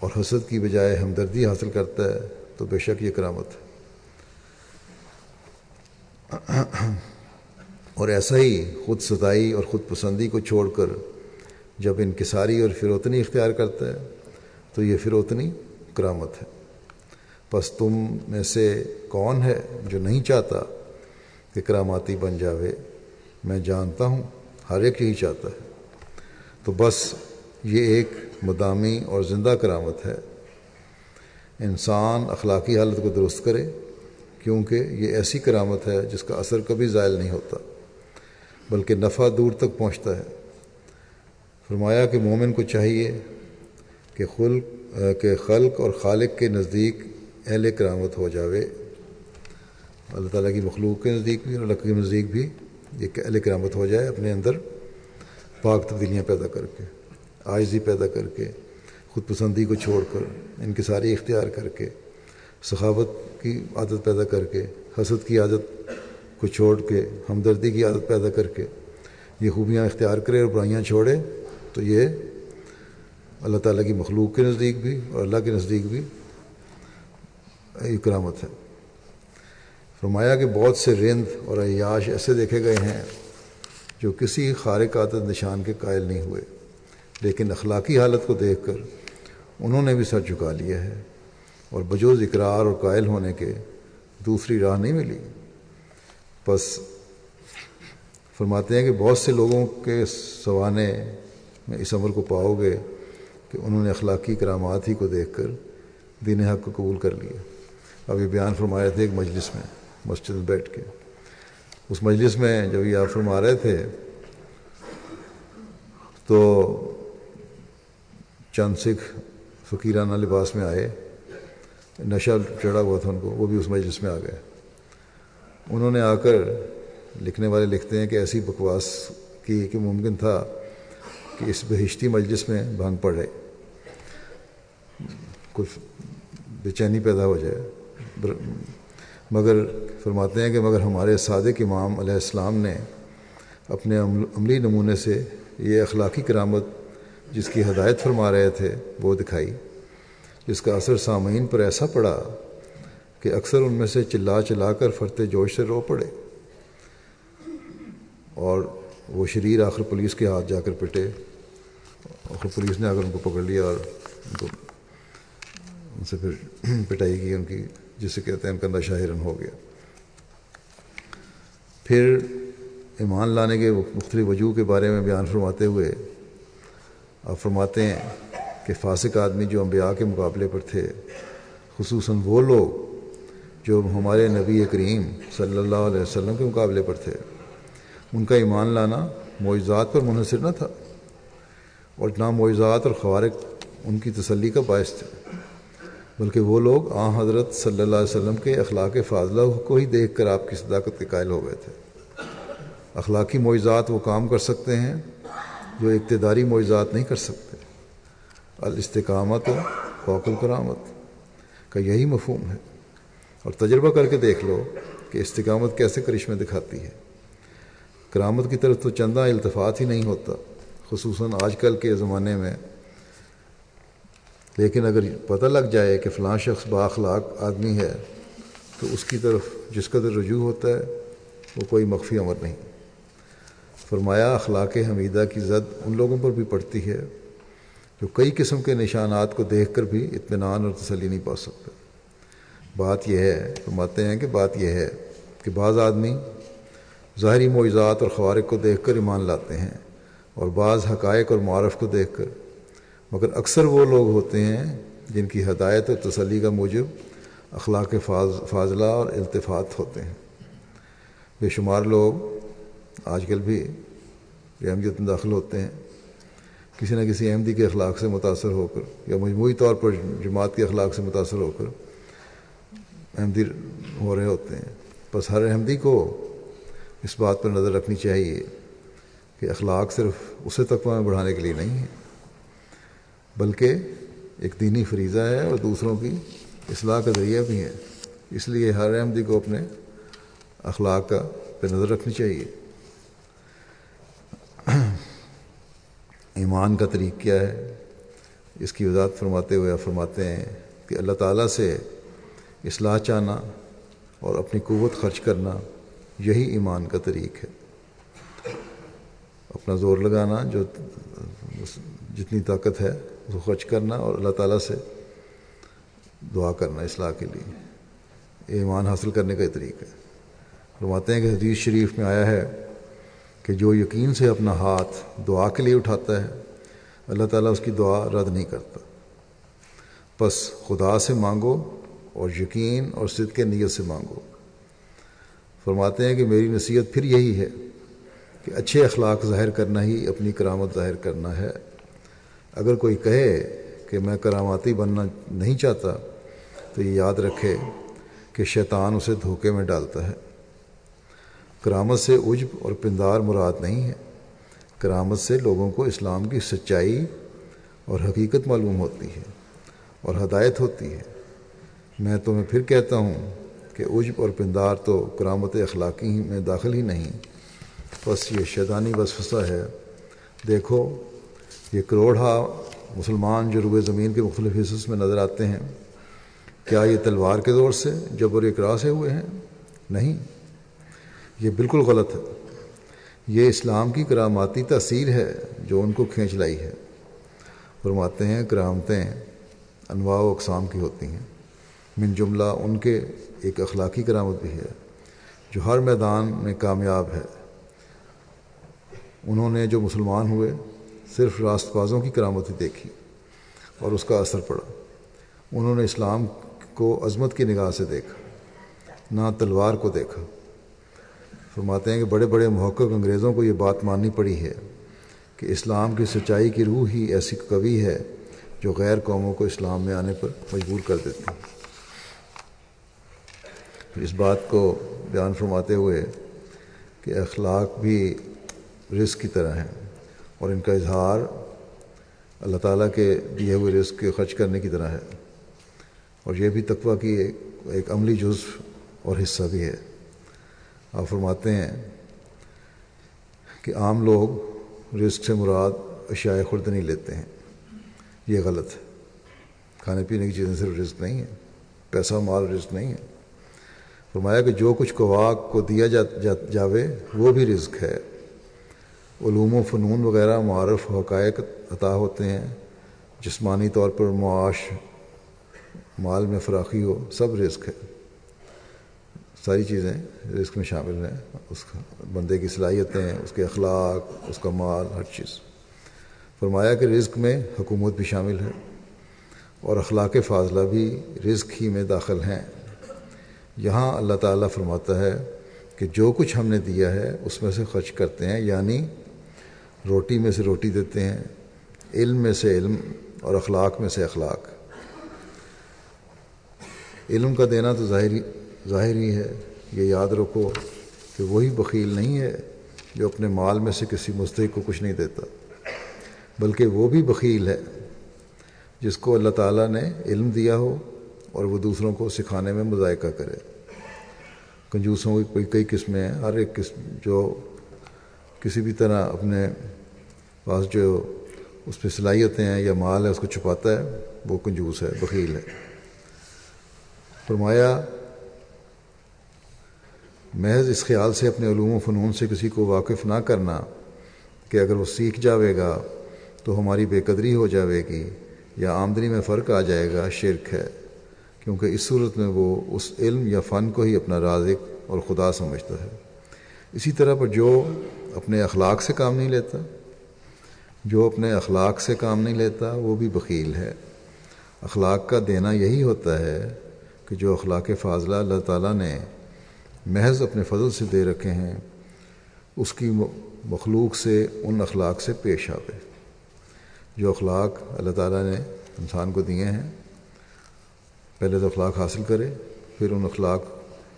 اور حسد کی بجائے ہمدردی حاصل کرتا ہے، تو بے شک یہ کرامت ہے۔ اور ایسا ہی خود ستائی اور خود پسندی کو چھوڑ کر جب انکساری اور فروتنی اختیار کرتا ہے، تو یہ فروتنی کرامت ہے۔ بس تم میں سے کون ہے جو نہیں چاہتا کہ کراماتی بن جاوے؟ میں جانتا ہوں، ہر ایک یہی چاہتا ہے۔ تو بس یہ ایک مدامی اور زندہ کرامت ہے۔ انسان اخلاقی حالت کو درست کرے، کیونکہ یہ ایسی کرامت ہے جس کا اثر کبھی زائل نہیں ہوتا، بلکہ نفع دور تک پہنچتا ہے۔ فرمایا کہ مومن کو چاہیے کہ خلق کہ خلق اور خالق کے نزدیک اہل کرامت ہو جاوے۔ اللہ تعالیٰ کی مخلوق کے نزدیک بھی اور اللہ کے نزدیک بھی۔ یہ اہل کرامت ہو جائے اپنے اندر، پاک تبدیلیاں پیدا کر کے، آجزی پیدا کر کے، خود پسندی کو چھوڑ کر، ان اختیار کر کے، سخاوت کی عادت پیدا کر کے، حسد کی عادت کو چھوڑ کے، ہمدردی کی عادت پیدا کر کے، یہ خوبیاں اختیار کرے اور برائیاں چھوڑے، تو یہ اللہ تعالیٰ کی مخلوق کے نزدیک بھی اور اللہ کے نزدیک بھی کرامت ہے۔ فرمایا کہ بہت سے رند اور عیاش ایسے دیکھے گئے ہیں جو کسی خارق عادت نشان کے قائل نہیں ہوئے، لیکن اخلاقی حالت کو دیکھ کر انہوں نے بھی سر چکا لیا ہے اور بجوز اقرار اور قائل ہونے کے دوسری راہ نہیں ملی۔ بس فرماتے ہیں کہ بہت سے لوگوں کے سوانے میں اس عمر کو پاؤ گے کہ انہوں نے اخلاقی کرامات ہی کو دیکھ کر دین حق کو قبول کر لیا۔ اب یہ بیان فرمایا تھے ایک مجلس میں۔ مسجد میں بیٹھ کے۔ اس مجلس میں جب یہ آپ فرما رہے تھے، تو چند سکھ فقیرانہ لباس میں آئے، نشہ چڑھا ہوا تھا ان کو، وہ بھی اس مجلس میں آ گئے۔ انہوں نے آ کر لکھنے والے لکھتے ہیں کہ ایسی بکواس کی کہ ممکن تھا کہ اس بہشتی مجلس میں بھنگ پڑے کچھ بے چینی پیدا ہو جائے۔ مگر فرماتے ہیں کہ مگر ہمارے صادق امام علیہ السلام نے اپنے عملی نمونے سے یہ اخلاقی کرامت جس کی ہدایت فرما رہے تھے وہ دکھائی، جس کا اثر سامعین پر ایسا پڑا کہ اکثر ان میں سے چلا چلا کر فرتے جوش سے رو پڑے اور وہ شریر آخر پولیس کے ہاتھ جا کر پٹے۔ آخر پولیس نے آ کر ان کو پکڑ لیا اور ان کو ان سے پھر پٹائی کی، ان کی جسے کہتے ہیں ان کا ہرن ہو گیا۔ پھر ایمان لانے کے مختلف وجوہ کے بارے میں بیان فرماتے ہوئے آپ فرماتے ہیں کہ فاسق آدمی جو انبیاء کے مقابلے پر تھے، خصوصاً وہ لوگ جو ہمارے نبی کریم صلی اللہ علیہ وسلم کے مقابلے پر تھے۔ ان کا ایمان لانا معجزات پر منحصر نہ تھا اور نہ معجزات اور خوارق ان کی تسلی کا باعث تھے۔ بلکہ وہ لوگ آ حضرت صلی اللہ علیہ وسلم کے اخلاق فاضلہ کو ہی دیکھ کر آپ کی صداقت کے قائل ہو گئے تھے۔ اخلاقی معجزات وہ کام کر سکتے ہیں جو اقتداری معجزات نہیں کر سکتے۔ الاستقامت فوق الکرامت کا یہی مفہوم ہے۔ اور تجربہ کر کے دیکھ لو کہ استقامت کیسے کرشمے دکھاتی ہے۔ کرامت کی طرف تو چندہ التفات ہی نہیں ہوتا، خصوصاً آج کل کے زمانے میں لیکن اگر پتہ لگ جائے کہ فلاں شخص بااخلاق آدمی ہے، تو اس کی طرف جس قدر رجوع ہوتا ہے، وہ کوئی مخفی عمر نہیں۔ فرمایا، اخلاق حمیدہ کی زد ان لوگوں پر بھی پڑتی ہے جو کئی قسم کے نشانات کو دیکھ کر بھی اطمینان اور تسلی نہیں پا سکتا بات یہ ہے، فرماتے ہیں کہ بات یہ ہے کہ بعض آدمی ظاہری معجزات اور خوارق کو دیکھ کر ایمان لاتے ہیں اور بعض حقائق اور معرف کو دیکھ کر مگر اکثر وہ لوگ ہوتے ہیں جن کی ہدایت اور تسلی کا موجب اخلاق فاض، فاضلہ اور التفات ہوتے ہیں۔ بے شمار لوگ آج کل بھی احمدیت میں داخل ہوتے ہیں۔ کسی نہ کسی احمدی کے اخلاق سے متاثر ہو کر یا مجموعی طور پر جماعت کے اخلاق سے متاثر ہو کر احمدی ہو رہے ہوتے ہیں۔ بس ہر احمدی کو اس بات پر نظر رکھنی چاہیے کہ اخلاق صرف اسے تقوی میں بڑھانے کے لیے نہیں ہے۔ بلکہ ایک دینی فریضہ ہے اور دوسروں کی اصلاح کا ذریعہ بھی ہے۔ اس لیے ہر احمدی کو اپنے اخلاق کا پہ نظر رکھنی چاہیے۔ ایمان کا طریق کیا ہے؟ اس کی وضاحت فرماتے ہوئے فرماتے ہیں کہ اللہ تعالیٰ سے اصلاح چاہنا اور اپنی قوت خرچ کرنا یہی ایمان کا طریق ہے۔ اپنا زور لگانا جو جتنی طاقت ہے وہ خرچ کرنا اور اللہ تعالیٰ سے دعا کرنا اصلاح کے لیے۔ ایمان حاصل کرنے کا یہ طریقہ ہے۔ فرماتے ہیں کہ حدیث شریف میں آیا ہے کہ جو یقین سے اپنا ہاتھ دعا کے لیے اٹھاتا ہے، اللہ تعالیٰ اس کی دعا رد نہیں کرتا۔ بس خدا سے مانگو اور یقین اور صدق نیت سے مانگو۔ فرماتے ہیں کہ میری نصیحت پھر یہی ہے کہ اچھے اخلاق ظاہر کرنا ہی اپنی کرامت ظاہر کرنا ہے۔ اگر کوئی کہے کہ میں کراماتی بننا نہیں چاہتا، تو یہ یاد رکھے کہ شیطان اسے دھوکے میں ڈالتا ہے۔ کرامت سے عجب اور پندار مراد نہیں ہے۔ کرامت سے لوگوں کو اسلام کی سچائی اور حقیقت معلوم ہوتی ہے اور ہدایت ہوتی ہے۔ میں تمہیں پھر کہتا ہوں کہ عجب اور پندار تو کرامت اخلاقی میں داخل ہی نہیں، بس یہ شیطانی وسفسہ ہے۔ دیکھو یہ کروڑا مسلمان جو روئے زمین کے مختلف حصص میں نظر آتے ہیں، کیا یہ تلوار کے دور سے جبر اقرا سے ہوئے ہیں؟ نہیں۔ یہ بالکل غلط ہے۔ یہ اسلام کی کراماتی تاثیر ہے جو ان کو کھینچ لائی ہے۔ فرماتے ہیں، کرامتیں انواع و اقسام کی ہوتی ہیں۔ من جملہ ان کے ایک اخلاقی کرامت بھی ہے جو ہر میدان میں کامیاب ہے۔ انہوں نے جو مسلمان ہوئے صرف راست بازوں کی کرامت ہی دیکھی اور اس کا اثر پڑا۔ انہوں نے اسلام کو عظمت کی نگاہ سے دیکھا، نہ تلوار کو دیکھا۔ فرماتے ہیں کہ بڑے بڑے محقق انگریزوں کو یہ بات ماننی پڑی ہے کہ اسلام کی سچائی کی روح ہی ایسی قوی ہے جو غیر قوموں کو اسلام میں آنے پر مجبور کر دیتی۔ ہے اس بات کو بیان فرماتے ہوئے کہ اخلاق بھی رزق کی طرح ہیں۔ اور ان کا اظہار اللہ تعالیٰ کے دیے ہوئے رزق کے خرچ کرنے کی طرح ہے۔ اور یہ بھی تقوی کی ایک ایک عملی جزو اور حصہ بھی ہے۔ آپ فرماتے ہیں کہ عام لوگ رزق سے مراد اشیاء خرد نہیں لیتے ہیں۔ یہ غلط ہے۔ کھانے پینے کی چیزیں صرف رزق نہیں ہے پیسہ، مال رزق نہیں ہے فرمایا کہ جو کچھ قواق کو دیا جا جاوے، وہ بھی رزق ہے۔ علوم و فنون وغیرہ معرف حقائق عطا ہوتے ہیں، جسمانی طور پر معاش، مال میں فراخی ہو، سب رزق ہے۔ ساری چیزیں رزق میں شامل ہیں۔ اس بندے کی صلاحیتیں، اس کے اخلاق، اس کا مال، ہر چیز۔ فرمایا کہ رزق میں حکومت بھی شامل ہے اور اخلاق فاضلہ بھی رزق ہی میں داخل ہیں۔ یہاں اللہ تعالیٰ فرماتا ہے کہ جو کچھ ہم نے دیا ہے، اس میں سے خرچ کرتے ہیں یعنی روٹی میں سے روٹی دیتے ہیں، علم میں سے علم اور اخلاق میں سے اخلاق۔ علم کا دینا تو ظاہری ظاہر ہی ہے، یہ یاد رکھو کہ وہی بخیل نہیں ہے جو اپنے مال میں سے کسی مستحق کو کچھ نہیں دیتا، بلکہ وہ بھی بخیل ہے جس کو اللہ تعالیٰ نے علم دیا ہو اور وہ دوسروں کو سکھانے میں مذائقہ کرے۔ کنجوسوں کی کوئی کئی قسمیں ہیں، ہر ایک قسم جو کسی بھی طرح اپنے پاس جو اس پہ صلاحیتیں ہیں یا مال ہے، اس کو چھپاتا ہے، وہ کنجوس ہے، بخیل ہے۔ فرمایا، محض اس خیال سے، اپنے علوم و فنون سے کسی کو واقف نہ کرنا کہ اگر وہ سیکھ جاوے گا تو ہماری بے قدری ہو جاوے گی یا آمدنی میں فرق آ جائے گا، شرک ہے۔ کیونکہ اس صورت میں وہ اس علم یا فن کو ہی اپنا رازق اور خدا سمجھتا ہے۔ اسی طرح پر جو اپنے اخلاق سے کام نہیں لیتا جو اپنے اخلاق سے کام نہیں لیتا، وہ بھی بخیل ہے۔ اخلاق کا دینا یہی ہوتا ہے کہ جو اخلاق فاضلہ اللہ تعالیٰ نے محض اپنے فضل سے دے رکھے ہیں، اس کی مخلوق سے، ان اخلاق سے پیش آوے۔ جو اخلاق اللہ تعالیٰ نے انسان کو دیے ہیں، پہلے تو اخلاق حاصل کرے، پھر ان اخلاق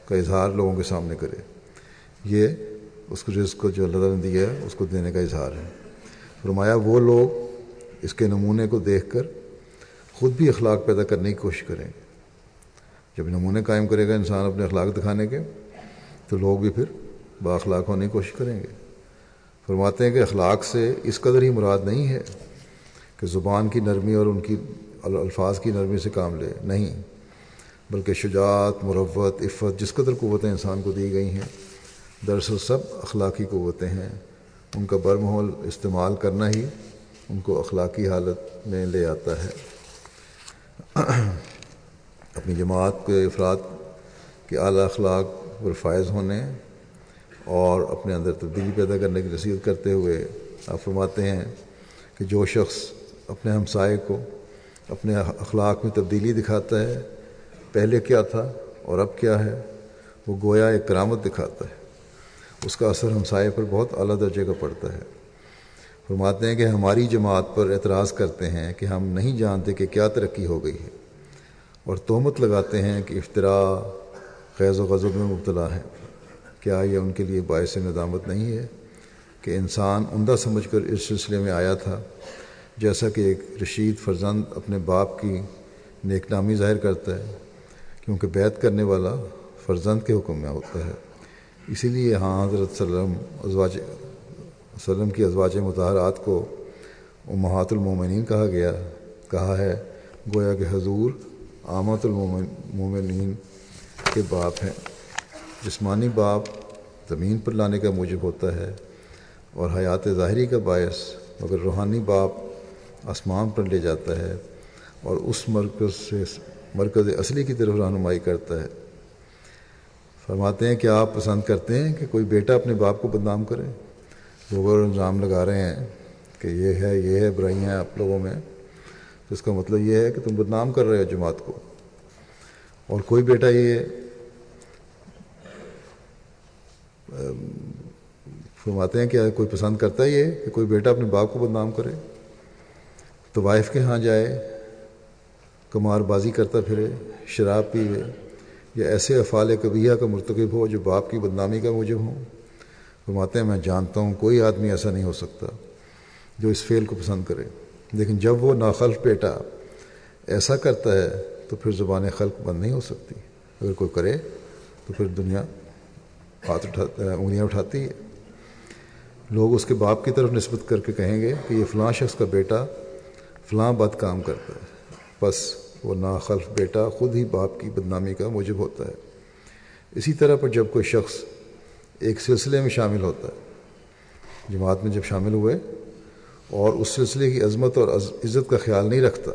کا اظہار لوگوں کے سامنے کرے۔ یہ اس کو رزق کو جو اللہ تعالیٰ نے دیا ہے، اس کو دینے کا اظہار ہے۔ فرمایا، وہ لوگ اس کے نمونے کو دیکھ کر خود بھی اخلاق پیدا کرنے کی کوشش کریں گے۔ جب نمونے قائم کرے گا انسان اپنے اخلاق دکھانے کے، تو لوگ بھی پھر با اخلاق ہونے کی کوشش کریں گے۔ فرماتے ہیں کہ اخلاق سے اس قدر ہی مراد نہیں ہے کہ زبان کی نرمی اور ان کی الفاظ کی نرمی سے کام لے، نہیں۔ بلکہ شجاعت، مروت، عفت، جس قدر قوتیں انسان کو دی گئی ہیں، دراصل سب اخلاقی قوتیں ہیں۔ ان کا برمحول استعمال کرنا ہی ان کو اخلاقی حالت میں لے آتا ہے۔ اپنی جماعت کے افراد کے اعلیٰ اخلاق پر فائز ہونے اور اپنے اندر تبدیلی پیدا کرنے کی نصیحت کرتے ہوئے آپ فرماتے ہیں کہ جو شخص اپنے ہمسائے کو اپنے اخلاق میں تبدیلی دکھاتا ہے، پہلے کیا تھا اور اب کیا ہے؟ وہ گویا ایک کرامت دکھاتا ہے۔ اس کا اثر ہمسائے پر بہت اعلیٰ درجے کا پڑتا ہے۔ فرماتے ہیں کہ ہماری جماعت پر اعتراض کرتے ہیں کہ ہم نہیں جانتے کہ کیا ترقی ہو گئی ہے اور تہمت لگاتے ہیں کہ افطرا خیز و غضب میں مبتلا ہے۔ کیا یہ ان کے لیے باعث ندامت نہیں ہے کہ انسان عمدہ سمجھ کر اس سلسلے میں آیا تھا؟ جیسا کہ ایک رشید فرزند اپنے باپ کی نیک نامی ظاہر کرتا ہے، کیونکہ بیت کرنے والا فرزند کے حکم میں ہوتا ہے۔ اسی لیے ہاں حضرت صلی ازواج وسلم کی ازواج مظاہرات کو امہات المومنین کہا گیا، کہا ہے، گویا کہ حضور آمت المومنین کے باپ ہیں۔ جسمانی باپ زمین پر لانے کا موجب ہوتا ہے اور حیات ظاہری کا باعث، مگر روحانی باپ آسمان پر لے جاتا ہے اور اس مرکز سے مرکز اصلی کی طرف رہنمائی کرتا ہے۔ فرماتے ہیں کہ آپ پسند کرتے ہیں کہ کوئی بیٹا اپنے باپ کو بدنام کرے۔ لوگ اور الزام لگا رہے ہیں کہ یہ ہے یہ ہے، برائیاں آپ لوگوں میں۔ تو اس کا مطلب یہ ہے کہ تم بدنام کر رہے ہو جماعت کو۔ اور کوئی بیٹا یہ فرماتے ہیں کہ کوئی پسند کرتا ہے یہ کہ کوئی بیٹا اپنے باپ کو بدنام کرے۔ تو وائف کے ہاں جائے، کمار بازی کرتا پھرے، شراب پیوے یا ایسے افعال کبیہ کا مرتکب ہو جو باپ کی بدنامی کا موجب ہوں۔ فرماتے ہیں، میں جانتا ہوں، کوئی آدمی ایسا نہیں ہو سکتا جو اس فعل کو پسند کرے۔ لیکن جب وہ ناخلف بیٹا ایسا کرتا ہے، تو پھر زبان خلق بند نہیں ہو سکتی۔ اگر کوئی کرے، تو پھر دنیا ہاتھ اٹھاتا انگلیاں اٹھاتی ہے۔ لوگ اس کے باپ کی طرف نسبت کر کے کہیں گے کہ یہ فلاں شخص کا بیٹا فلاں بد کام کرتا ہے۔ بس وہ ناخلف بیٹا خود ہی باپ کی بدنامی کا موجب ہوتا ہے۔ اسی طرح پر جب کوئی شخص ایک سلسلے میں شامل ہوتا ہے، جماعت میں جب شامل ہوئے اور اس سلسلے کی عظمت اور عزت کا خیال نہیں رکھتا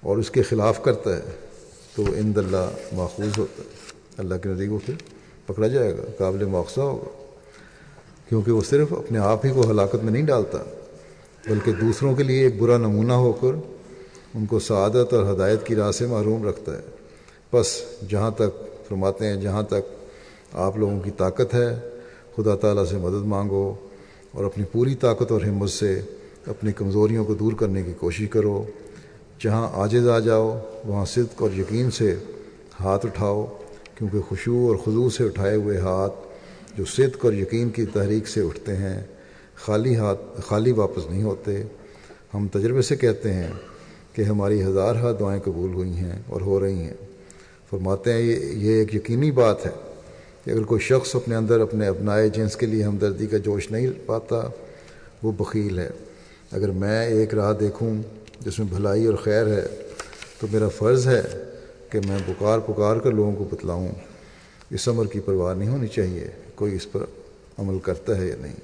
اور اس کے خلاف کرتا ہے، تو ان اللہ ماخوذ ہوتا ہے۔ اللہ کے نزدیک وہ پھر پکڑا جائے گا، قابل مواخذہ ہوگا۔ کیونکہ وہ صرف اپنے آپ ہی کو ہلاکت میں نہیں ڈالتا، بلکہ دوسروں کے لیے ایک برا نمونہ ہو کر ان کو سعادت اور ہدایت کی راہ سے محروم رکھتا ہے۔ بس جہاں تک فرماتے ہیں، جہاں تک آپ لوگوں کی طاقت ہے، خدا تعالیٰ سے مدد مانگو اور اپنی پوری طاقت اور ہمت سے اپنی کمزوریوں کو دور کرنے کی کوشش کرو۔ جہاں آجز آ جاؤ، وہاں صدق اور یقین سے ہاتھ اٹھاؤ، کیونکہ خوشو اور خضو سے اٹھائے ہوئے ہاتھ جو صدق اور یقین کی تحریک سے اٹھتے ہیں، خالی ہاتھ، خالی واپس نہیں ہوتے۔ ہم تجربے سے کہتے ہیں کہ ہماری ہزار ہاتھ دعائیں قبول ہوئی ہیں اور ہو رہی ہیں۔ فرماتے ہیں یہ یہ ایک یقینی بات ہے کہ اگر کوئی شخص اپنے اندر اپنے اپنائے جنس کے لیے ہمدردی کا جوش نہیں پاتا، وہ بخیل ہے۔ اگر میں ایک راہ دیکھوں جس میں بھلائی اور خیر ہے، تو میرا فرض ہے کہ میں پکار پکار کر لوگوں کو بتلاؤں، اس عمر کی پرواہ نہیں ہونی چاہیے کوئی اس پر عمل کرتا ہے یا نہیں۔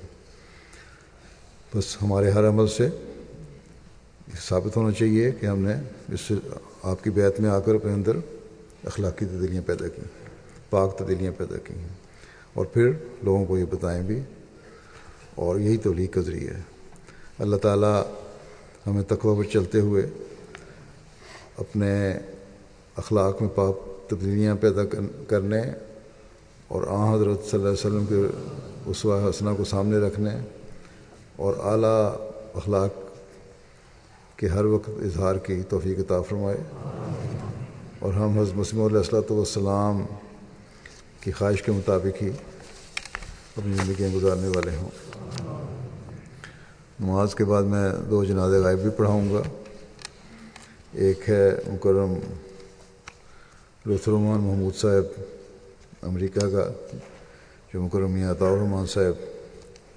بس ہمارے ہر عمل سے ثابت ہونا چاہیے کہ ہم نے اس سے آپ کی بیت میں آ کر اپنے اندر اخلاقی تبدیلیاں پیدا کی پاک تبدیلیاں پیدا کی ہیں۔ اور پھر لوگوں کو یہ بتائیں بھی، اور یہی تولیغ کا ذریعہ ہے۔ اللہ تعالیٰ ہمیں تقوی پر چلتے ہوئے اپنے اخلاق میں پاک تبدیلیاں پیدا کرنے اور آ حضرت صلی اللہ علیہ وسلم کے اسوا حسنہ کو سامنے رکھنے اور اعلیٰ اخلاق کے ہر وقت اظہار کی توفیق عطا فرمائے۔ اور ہم حضرت مسلم علیہ السلۃ والسلام کی خواہش کے مطابق ہی اپنی زندگیاں گزارنے والے ہوں۔ نماز کے بعد میں دو جناز غائب بھی پڑھاؤں گا۔ ایک ہے مکرم لطفرمان محمود صاحب امریکہ کا، جو مکرم میاں عطاء الرحمان صاحب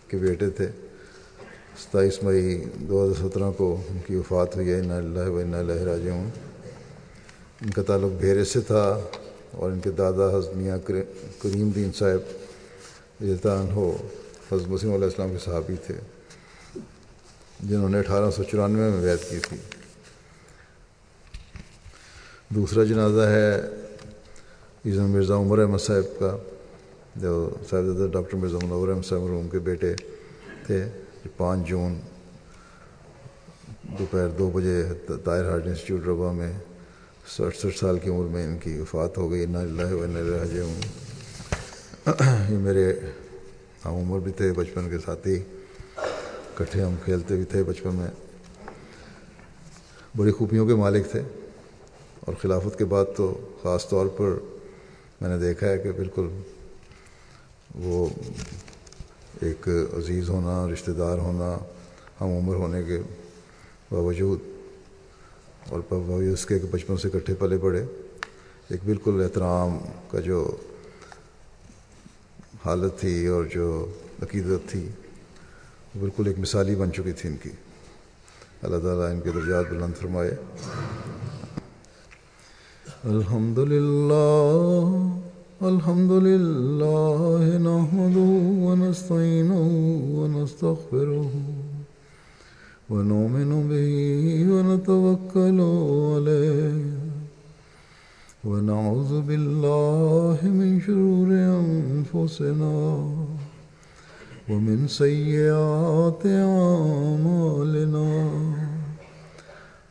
کے بیٹے تھے۔ ستائیس مئی دو ہزار سترہ کو ان کی وفات ہوئی ہے ان اللہ و ان اللہ راجعون۔ ان کا تعلق بھیرے سے تھا اور ان کے دادا حضرت میاں کریم دین صاحب رضان ہو حضرت مسیم علیہ السلام کے صحابی تھے، جنہوں نے اٹھارہ سو چورانوے میں بیعت کی تھی۔ دوسرا جنازہ ہے عیزم مرزا عمر احمد صاحب کا، جو صاحب ڈاکٹر مرزا منور احمد صاحب روم کے بیٹے تھے۔ پانچ جون دوپہر دو بجے طاہر ہارٹ انسٹیٹیوٹ ربا میں سڑسٹھ سال کی عمر میں ان کی وفات ہو گئی۔ اللہ و راج یہ میرے ہم عمر بھی تھے بچپن کے ساتھی۔ کٹھے ہم کھیلتے بھی تھے بچپن میں۔ بڑی خوبیوں کے مالک تھے۔ اور خلافت کے بعد تو خاص طور پر میں نے دیکھا ہے کہ بالکل وہ ایک عزیز ہونا، رشتہ دار ہونا، ہم عمر ہونے کے باوجود، اور باوجود اس کے بچپن سے کٹھے پلے پڑے، ایک بالکل احترام کا جو حالت تھی اور جو عقیدت تھی، وہ بالکل ایک مثالی بن چکی تھی ان کی۔ اللہ تعالیٰ ان کے درجات بلند فرمائے۔ الحمد للہ الحمد لله نحمده ونستعينه ونستغفره ونؤمن به ونتوكل عليه ونعوذ بالله من شرور أنفسنا ومن سيئات أعمالنا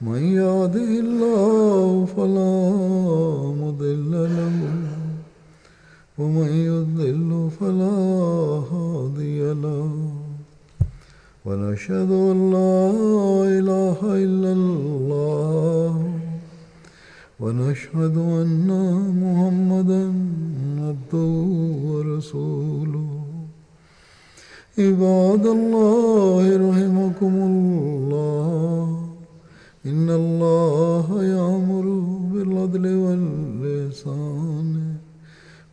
من يهده الله فلا مضل له ومن يضل فلا هادي له. ونشهد أن لا إله إلا الله. ونشهد أن محمدا عبده ورسوله. عباد الله رحمكم الله. إن الله يأمر بالعدل واللسان.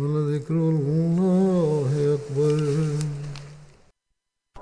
ولذكر الله أكبر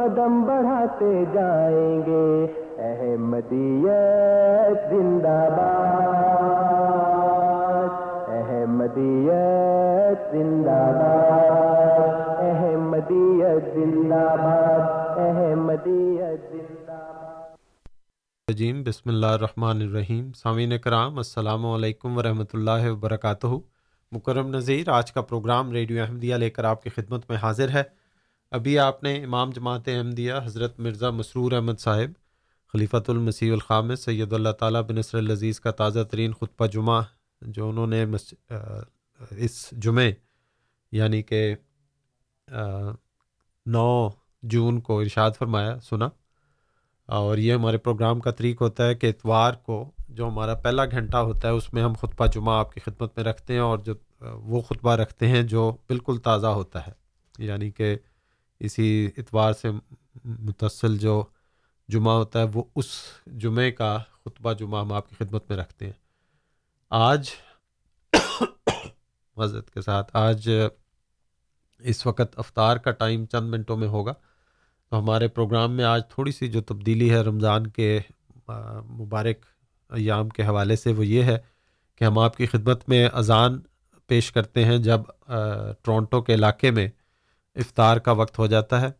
قدم بڑھاتے جائیں گے۔ احمدیت زندہ باد۔ احمدیت زندہ باد۔ احمدیت زندہ باد۔ احمدیت زندہ باد۔ رجیم بسم اللہ الرحمن الرحیم۔ سامعین کرام، السلام علیکم ورحمۃ اللہ وبرکاتہ۔ مکرم نذیر، آج کا پروگرام ریڈیو احمدیہ لے کر آپ کی خدمت میں حاضر ہے۔ ابھی آپ نے امام جماعت احمدیہ حضرت مرزا مسرور احمد صاحب، خلیفۃ المسیح الخام سید اللہ تعالیٰ بن نصر العزیز کا تازہ ترین خطبہ جمعہ جو انہوں نے اس جمعے یعنی کہ نو جون کو ارشاد فرمایا، سنا۔ اور یہ ہمارے پروگرام کا طریق ہوتا ہے کہ اتوار کو جو ہمارا پہلا گھنٹہ ہوتا ہے، اس میں ہم خطبہ جمعہ آپ کی خدمت میں رکھتے ہیں اور جو وہ خطبہ رکھتے ہیں جو بالکل تازہ ہوتا ہے۔ یعنی کہ اسی اتوار سے متصل جو جمعہ ہوتا ہے، وہ اس جمعے کا خطبہ جمعہ ہم آپ کی خدمت میں رکھتے ہیں۔ آج مذہب کے ساتھ، آج اس وقت افطار کا ٹائم چند منٹوں میں ہوگا۔ تو ہمارے پروگرام میں آج تھوڑی سی جو تبدیلی ہے رمضان کے مبارک ایام کے حوالے سے، وہ یہ ہے کہ ہم آپ کی خدمت میں اذان پیش کرتے ہیں جب ٹورنٹو کے علاقے میں افطار کا وقت ہو جاتا ہے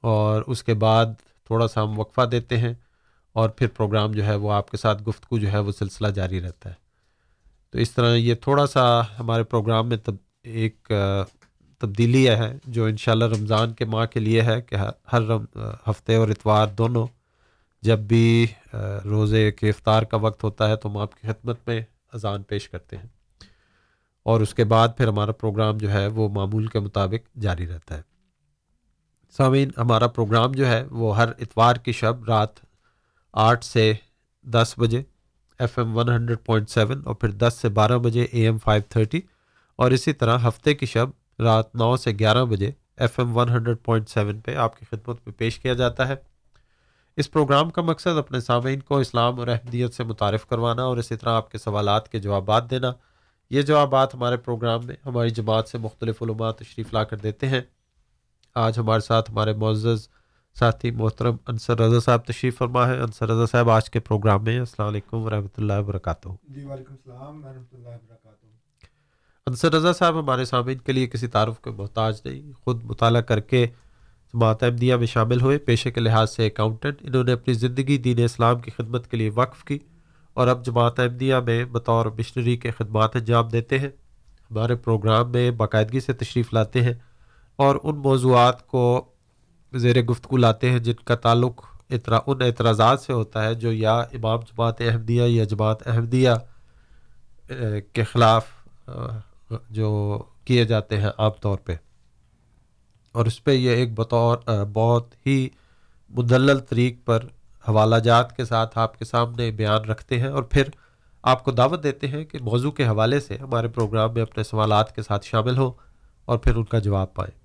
اور اس کے بعد تھوڑا سا ہم وقفہ دیتے ہیں اور پھر پروگرام جو ہے وہ آپ کے ساتھ گفتگو جو ہے وہ سلسلہ جاری رہتا ہے۔ تو اس طرح یہ تھوڑا سا ہمارے پروگرام میں تب ایک تبدیلی ہے جو انشاءاللہ رمضان کے ماہ کے لیے ہے کہ ہر ہفتے اور اتوار دونوں جب بھی روزے کے افطار کا وقت ہوتا ہے تو ہم آپ کی خدمت میں اذان پیش کرتے ہیں۔ اور اس کے بعد پھر ہمارا پروگرام جو ہے وہ معمول کے مطابق جاری رہتا ہے۔ سامعین، ہمارا پروگرام جو ہے وہ ہر اتوار کی شب رات آٹھ سے دس بجے F M one hundred point seven اور پھر دس سے بارہ بجے اے ایم فائیو تھرٹی اور اسی طرح ہفتے کی شب رات نو سے گیارہ بجے F M one hundred point seven پہ آپ کی خدمت میں پیش کیا جاتا ہے۔ اس پروگرام کا مقصد اپنے سامعین کو اسلام اور احمدیت سے متعارف کروانا اور اسی طرح آپ کے سوالات کے جوابات دینا یہ جوابات ہمارے پروگرام میں ہماری جماعت سے مختلف علومات تشریف لا کر دیتے ہیں آج ہمارے ساتھ ہمارے معزز ساتھی محترم انصر رضا صاحب تشریف فرما ہے۔ انصر رضا صاحب آج کے پروگرام میں السلام علیکم ورحمۃ اللہ وبرکاتہ۔ جی وعلیکم السلام ورحمۃ اللہ وبرکاتہ۔ انصر رضا صاحب ہمارے سامعین کے لیے کسی تعارف کے محتاج نہیں خود مطالعہ کر کے جماعت احمدیہ میں شامل ہوئے۔ پیشے کے لحاظ سے اکاؤنٹنٹ انہوں نے اپنی زندگی دین اسلام کی خدمت کے لیے وقف کی۔ اور اب جماعت احمدیہ میں بطور مشنری کے خدمات انجام دیتے ہیں۔ ہمارے پروگرام میں باقاعدگی سے تشریف لاتے ہیں اور ان موضوعات کو زیر گفتگو لاتے ہیں جن کا تعلق اطرا ان اعتراضات سے ہوتا ہے جو یا امام جماعت احمدیہ یا جماعت احمدیہ کے خلاف جو کیے جاتے ہیں عام طور پہ۔ اور اس پہ یہ ایک بطور بہت ہی مدلل طریق پر حوالہ جات کے ساتھ آپ کے سامنے بیان رکھتے ہیں اور پھر آپ کو دعوت دیتے ہیں کہ موضوع کے حوالے سے ہمارے پروگرام میں اپنے سوالات کے ساتھ شامل ہوں اور پھر ان کا جواب پائیں۔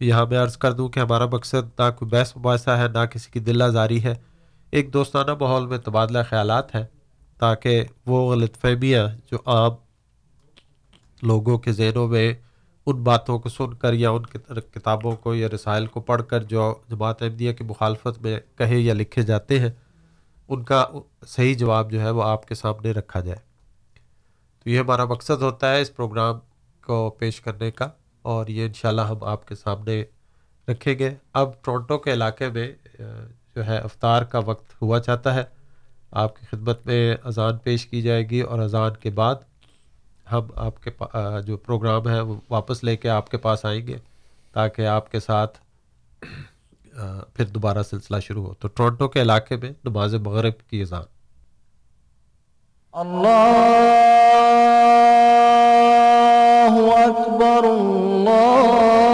یہاں میں عرض کر دوں کہ ہمارا مقصد نہ کوئی بحث مباحثہ ہے، نہ کسی کی دل آزاری ہے۔ ایک دوستانہ ماحول میں تبادلہ خیالات ہے تاکہ وہ غلط فہمیاں جو عام لوگوں کے ذہنوں میں ان باتوں کو سن کر یا ان کتابوں کو یا رسائل کو پڑھ کر جو جماعت احمدیہ کی مخالفت میں کہے یا لکھے جاتے ہیں، ان کا صحیح جواب جو ہے وہ آپ کے سامنے رکھا جائے۔ تو یہ ہمارا مقصد ہوتا ہے اس پروگرام کو پیش کرنے کا اور یہ انشاءاللہ ہم آپ کے سامنے رکھیں گے۔ اب ٹورنٹو کے علاقے میں جو ہے افطار کا وقت ہوا چاہتا ہے۔ آپ کی خدمت میں اذان پیش کی جائے گی اور اذان کے بعد ہم آپ کے جو پروگرام ہے وہ واپس لے کے آپ کے پاس آئیں گے تاکہ آپ کے ساتھ پھر دوبارہ سلسلہ شروع ہو۔ تو ٹورنٹو کے علاقے میں نماز مغرب کی اذان۔ اللہ اکبر، اللہ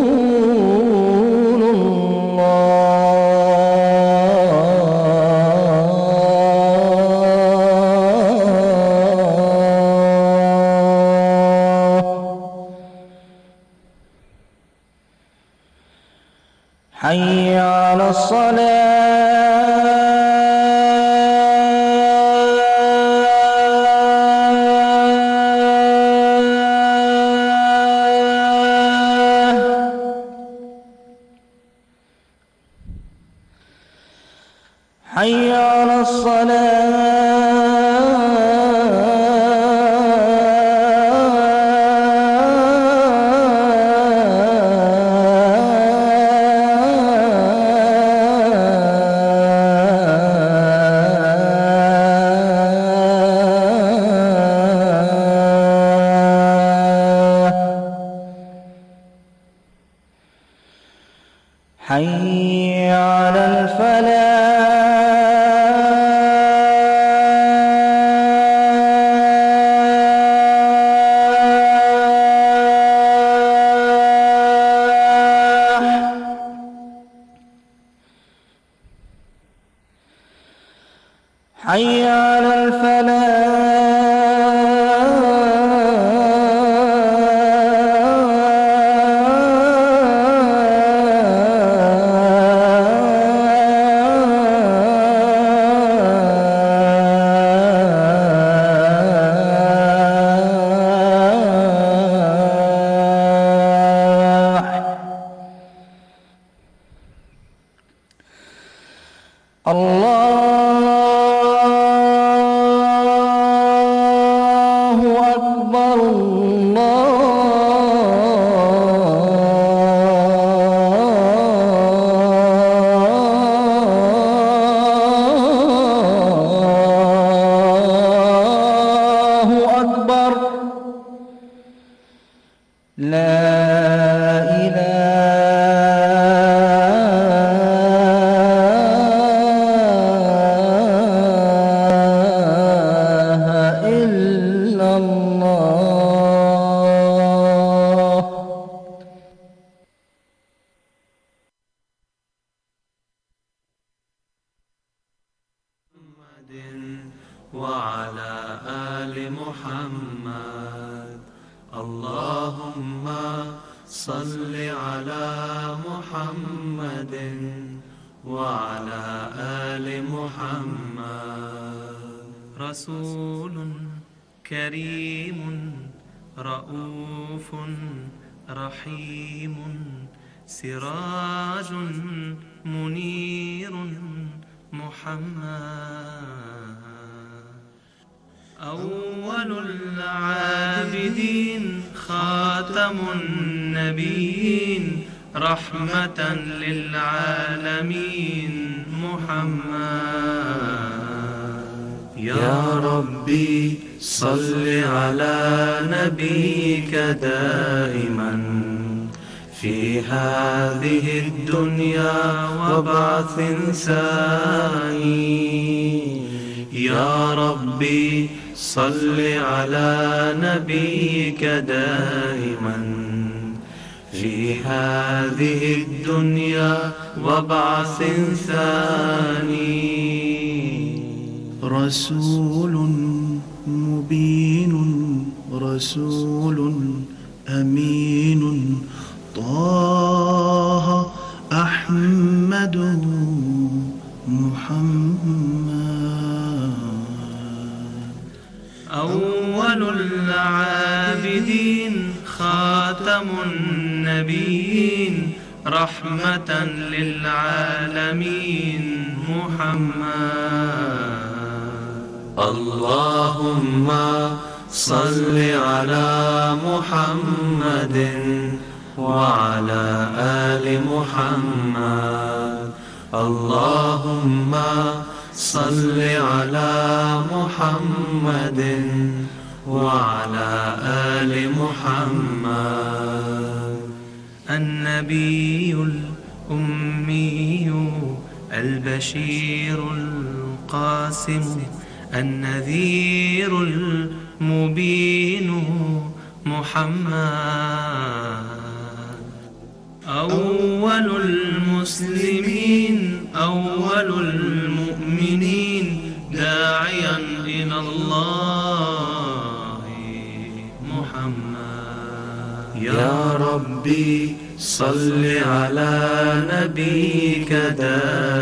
على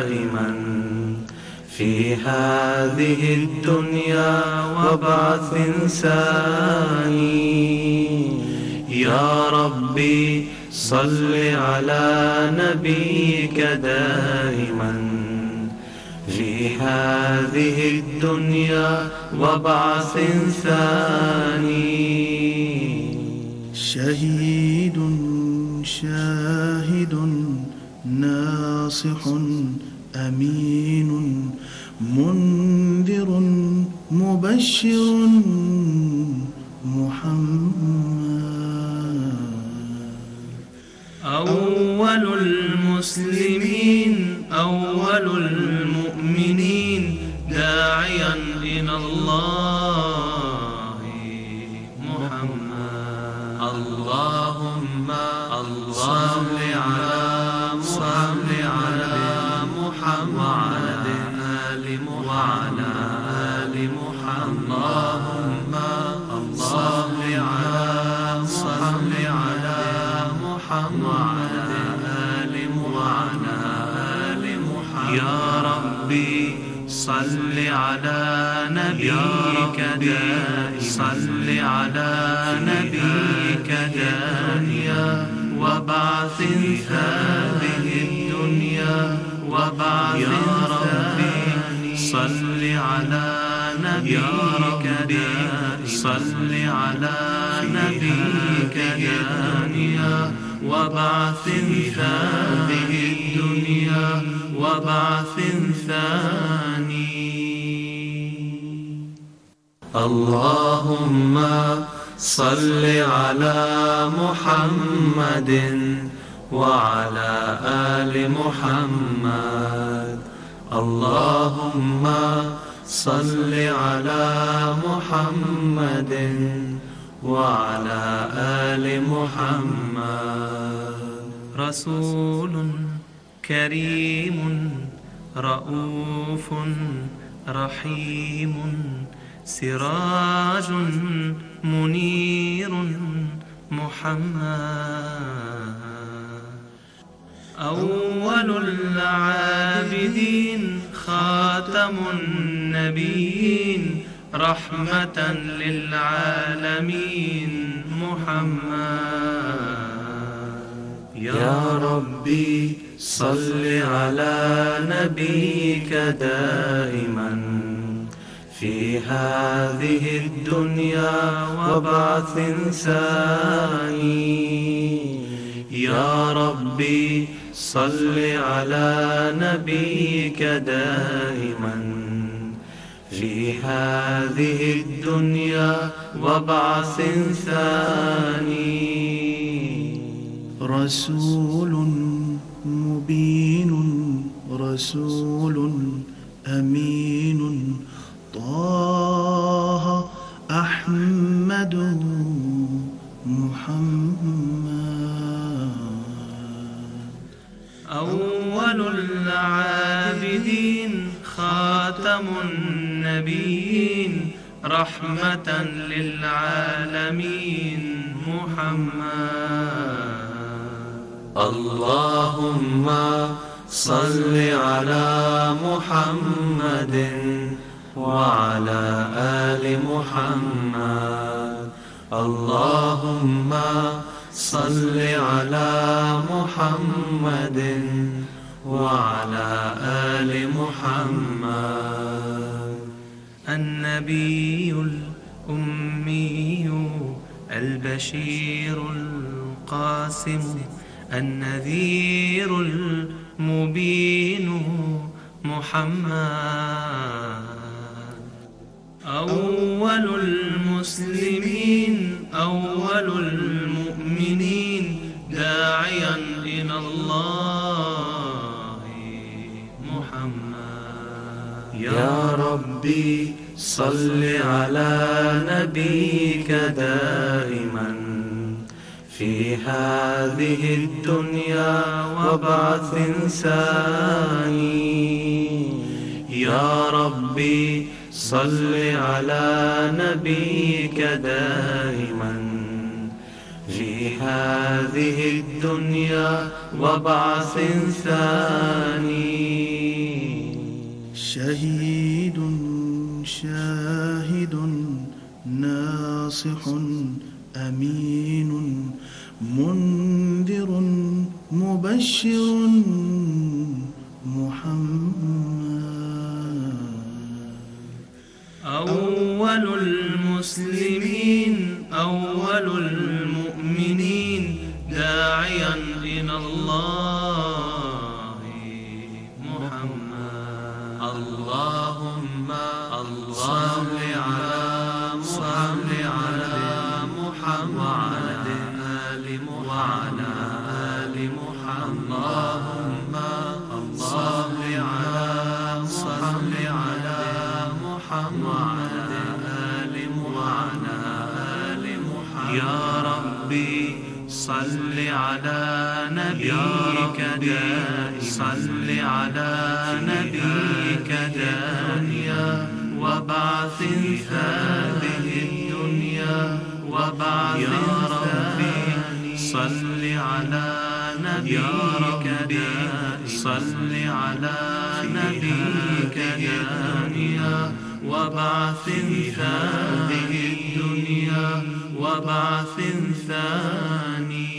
دائما في هذه الدنيا وبعث ثاني يا ربي صل على نبيك دائما في هذه الدنيا وبعث ثاني شهيد شاهد ناصح أمين منذر مبشر محمد. أول المسلمين. وبعث هذه الدنيا وبعث ثاني. اللهم صل على محمد وعلى آل محمد. اللهم صل على محمد وعلى آل محمد. رسول كريم رؤوف رحيم سراج منير محمد. أول العابدين خاتم النبيين. رحمة للعالمين محمد۔ يا ربي صل على نبيك دائما في هذه الدنيا وبعث ثاني يا ربي صل على نبيك دائما في هذه الدنيا وبعث ثاني رسول مبين، رسول أمين. طه أحمد محمد. أول العابدين خاتم النبيين رحمة للعالمين محمد. اللهم صل على محمد وعلى آل محمد. اللهم صل على محمد وعلى آل محمد. النبي الأمي البشير القاسم النذير المبين محمد أول المسلمين أول المؤمنين داعيا إلى الله محمد يا ربي صل على نبيك دائما في هذه الدنيا وبعث ثاني. يا ربي صل على نبيك دائما في هذه الدنيا وبعث ثاني. شهيد شاهد ناصح أمين منذر مبشر محمد. أول المسلمين أول المؤمنين داعيا إلى الله. على نبيك دائما. صل على نبيك دائما وبعث هذه الدنيا. وبعث يا ربي صل على نبيك دائما. صل على نبيك دائما وبعث هذه الدنيا. وبعث ثاني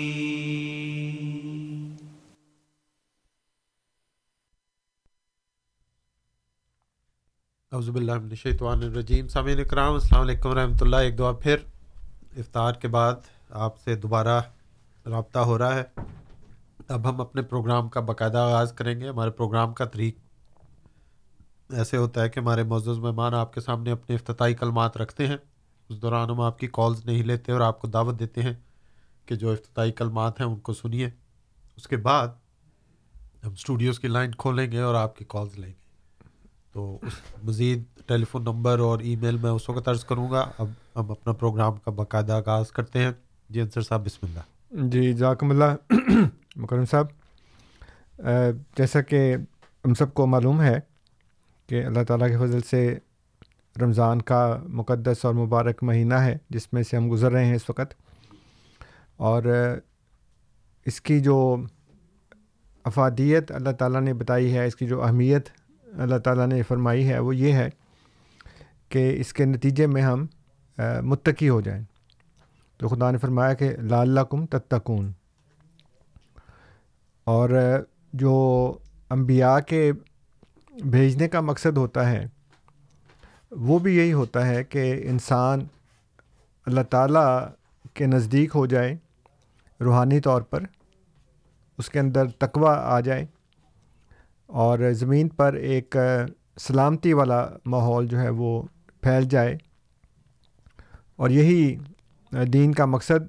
اعوذ باللہ من الشیطان الرجیم۔ سامعین اکرام، السلام علیکم ورحمۃ اللہ۔ ایک دعا پھر افطار کے بعد آپ سے دوبارہ رابطہ ہو رہا ہے۔ اب ہم اپنے پروگرام کا باقاعدہ آغاز کریں گے۔ ہمارے پروگرام کا طریق ایسے ہوتا ہے کہ ہمارے معزز مہمان آپ کے سامنے اپنے افتتاحی کلمات رکھتے ہیں۔ اس دوران ہم آپ کی کالز نہیں لیتے اور آپ کو دعوت دیتے ہیں کہ جو افتتاحی کلمات ہیں ان کو سنیے۔ اس کے بعد ہم اسٹوڈیوز کی لائن کھولیں گے اور آپ کی کالز لیں گے۔ تو اس مزید ٹیلی فون نمبر اور ای میل میں اس وقت عرض کروں گا۔ اب ہم اپنا پروگرام کا باقاعدہ آغاز کرتے ہیں۔ جی انصر صاحب، بسم اللہ۔ جی جاکم اللہ۔ مکرم صاحب جیسا کہ ہم سب کو معلوم ہے کہ اللہ تعالیٰ کے فضل سے رمضان کا مقدس اور مبارک مہینہ ہے جس میں سے ہم گزر رہے ہیں اس وقت۔ اور اس کی جو افادیت اللہ تعالیٰ نے بتائی ہے، اس کی جو اہمیت اللہ تعالیٰ نے فرمائی ہے، وہ یہ ہے کہ اس کے نتیجے میں ہم متقی ہو جائیں۔ تو خدا نے فرمایا کہ لال کم تتکون اور جو انبیاء کے بھیجنے کا مقصد ہوتا ہے، وہ بھی یہی ہوتا ہے کہ انسان اللہ تعالیٰ کے نزدیک ہو جائے، روحانی طور پر، اس کے اندر تقوی آ جائے۔ اور زمین پر ایک سلامتی والا ماحول جو ہے وہ پھیل جائے۔ اور یہی دین کا مقصد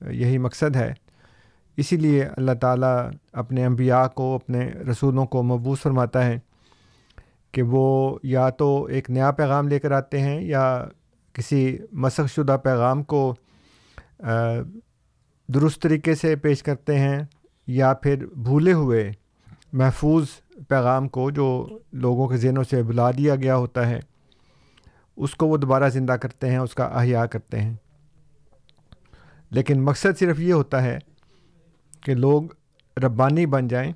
یہی مقصد ہے۔ اسی لیے اللہ تعالیٰ اپنے انبیاء کو، اپنے رسولوں کو مبوس فرماتا ہے کہ وہ یا تو ایک نیا پیغام لے کر آتے ہیں یا کسی مسخ شدہ پیغام کو درست طریقے سے پیش کرتے ہیں۔ یا پھر بھولے ہوئے محفوظ پیغام کو جو لوگوں کے ذہنوں سے بلا دیا گیا ہوتا ہے، اس کو وہ دوبارہ زندہ کرتے ہیں، اس کا احیاء کرتے ہیں۔ لیکن مقصد صرف یہ ہوتا ہے کہ لوگ ربانی بن جائیں۔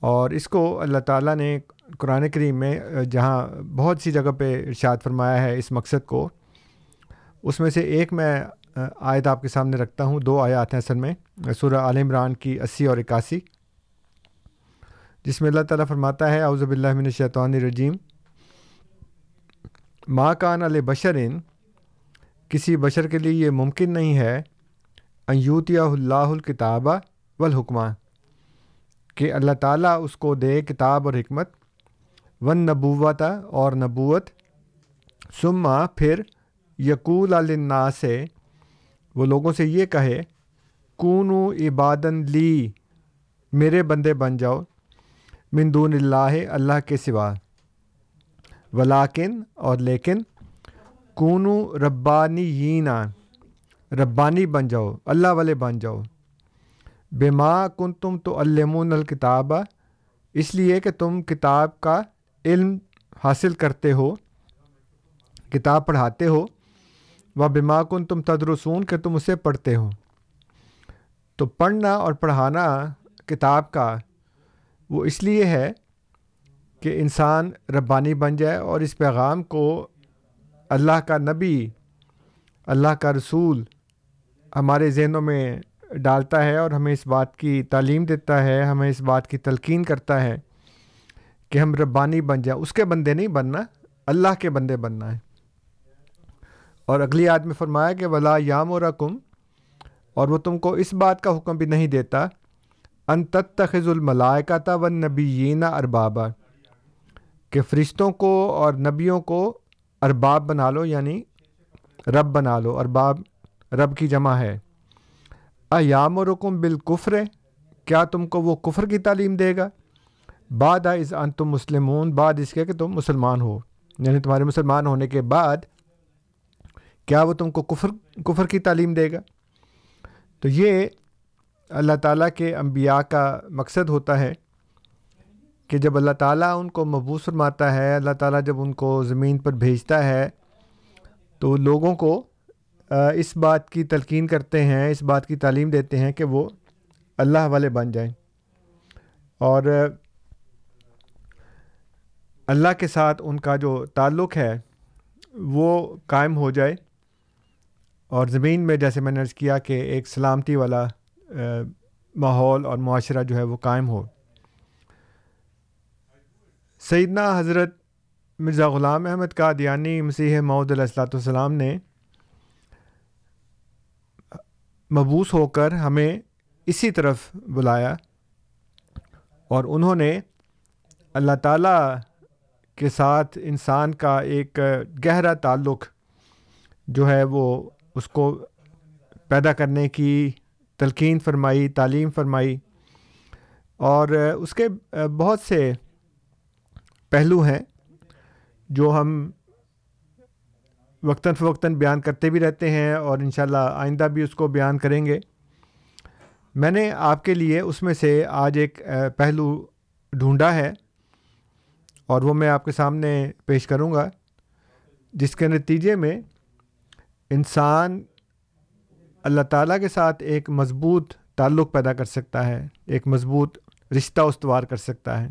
اور اس کو اللہ تعالیٰ نے قرآن کریم میں، جہاں بہت سی جگہ پہ ارشاد فرمایا ہے اس مقصد کو، اس میں سے ایک میں آیت آپ کے سامنے رکھتا ہوں، دو آیات ہیں اصل میں، سورہ عال عمران کی اسی اور اکاسی، جس میں اللہ تعالیٰ فرماتا ہے، اعوذ باللہ من الشیطان الرجیم۔ ماں کان علیہ بشرن کسی بشر کے لیے یہ ممکن نہیں ہے ایوتیہ اللہ الکتابہ والحکمہ، کہ اللہ تعالیٰ اس کو دے کتاب اور حکمت ون نبوت اور نبوت سما پھر یقول النا سے وہ لوگوں سے یہ کہے کون عبادن لی، میرے بندے بن جاؤ مندون اللہ اللہ کے سوا۔ ولاکن اور لیکن کون ربانی ربانی بن جاؤ، اللہ والے بن جاؤ۔ بے ماں کن تم تو المون الکتاب، اس لیے کہ تم کتاب کا علم حاصل کرتے ہو، کتاب پڑھاتے ہو۔ و بما کن تم تدرسون کہ تم اسے پڑھتے ہو۔ تو پڑھنا اور پڑھانا کتاب کا وہ اس لیے ہے کہ انسان ربانی بن جائے اور اس پیغام کو اللہ کا نبی، اللہ کا رسول ہمارے ذہنوں میں ڈالتا ہے اور ہمیں اس بات کی تعلیم دیتا ہے، ہمیں اس بات کی تلقین کرتا ہے کہ ہم ربانی بن جائیں۔ اس کے بندے نہیں بننا، اللہ کے بندے بننا ہے۔ اور اگلی آدمی میں فرمایا کہ ولا یام و رقم اور وہ تم کو اس بات کا حکم بھی نہیں دیتا ان تخذ الملائے کا و نبیینہ اربابا کہ فرشتوں کو اور نبیوں کو ارباب بنا لو یعنی رب بنا لو، ارباب رب کی جمع ہے۔ ایام و رکم بالکفر کیا تم کو وہ کفر کی تعلیم دے گا؟ بعد از ان تم مسلمون، بعد اس کے کہ تم مسلمان ہو یعنی تمہارے مسلمان ہونے کے بعد کیا وہ تم کو کفر کفر کی تعلیم دے گا؟ تو یہ اللہ تعالیٰ کے انبیاء کا مقصد ہوتا ہے کہ جب اللہ تعالیٰ ان کو مبوس فرماتا ہے، اللہ تعالیٰ جب ان کو زمین پر بھیجتا ہے، تو لوگوں کو اس بات کی تلقین کرتے ہیں، اس بات کی تعلیم دیتے ہیں کہ وہ اللہ والے بن جائیں۔ اور اللہ کے ساتھ ان کا جو تعلق ہے، وہ قائم ہو جائے۔ اور زمین میں جیسے میں نے عرض کیا کہ ایک سلامتی والا ماحول اور معاشرہ جو ہے وہ قائم ہو۔ سیدنا حضرت مرزا غلام احمد کا دیانی مسیح محدود علیہ السلاۃ والسلام نے مبوس ہو کر ہمیں اسی طرف بلایا اور انہوں نے اللہ تعالیٰ کے ساتھ انسان کا ایک گہرا تعلق جو ہے وہ اس کو پیدا کرنے کی تلقین فرمائی، تعلیم فرمائی۔ اور اس کے بہت سے پہلو ہیں جو ہم وقتاً فوقتاً بیان کرتے بھی رہتے ہیں اور انشاءاللہ آئندہ بھی اس کو بیان کریں گے۔ میں نے آپ کے لیے اس میں سے آج ایک پہلو ڈھونڈا ہے اور وہ میں آپ کے سامنے پیش کروں گا، جس کے نتیجے میں انسان اللہ تعالیٰ کے ساتھ ایک مضبوط تعلق پیدا کر سکتا ہے، ایک مضبوط رشتہ استوار کر سکتا ہے۔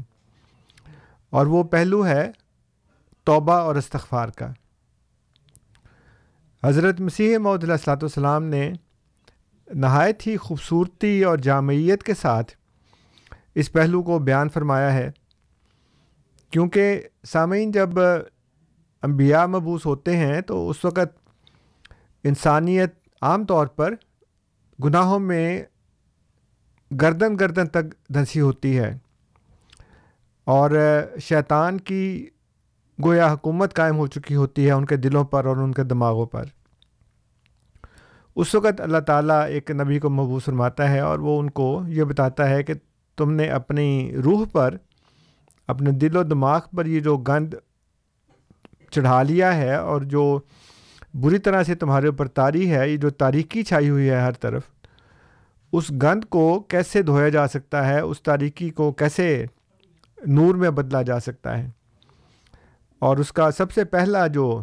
اور وہ پہلو ہے توبہ اور استغفار کا۔ حضرت مسیح محدود علیہ السلاۃ والسلام نے نہایت ہی خوبصورتی اور جامعیت کے ساتھ اس پہلو کو بیان فرمایا ہے۔ کیونکہ سامعین جب انبیاء مبوس ہوتے ہیں تو اس وقت انسانیت عام طور پر گناہوں میں گردن گردن تک دھنسی ہوتی ہے اور شیطان کی گویا حکومت قائم ہو چکی ہوتی ہے ان کے دلوں پر اور ان کے دماغوں پر۔ اس وقت اللہ تعالیٰ ایک نبی کو مبوس فرماتا ہے اور وہ ان کو یہ بتاتا ہے کہ تم نے اپنی روح پر، اپنے دل و دماغ پر یہ جو گند چڑھا لیا ہے اور جو بری طرح سے تمہارے اوپر تاری ہے، یہ جو تاریکی چھائی ہوئی ہے ہر طرف، اس گند کو کیسے دھویا جا سکتا ہے؟ اس تاریکی کو کیسے نور میں بدلا جا سکتا ہے؟ اور اس کا سب سے پہلا جو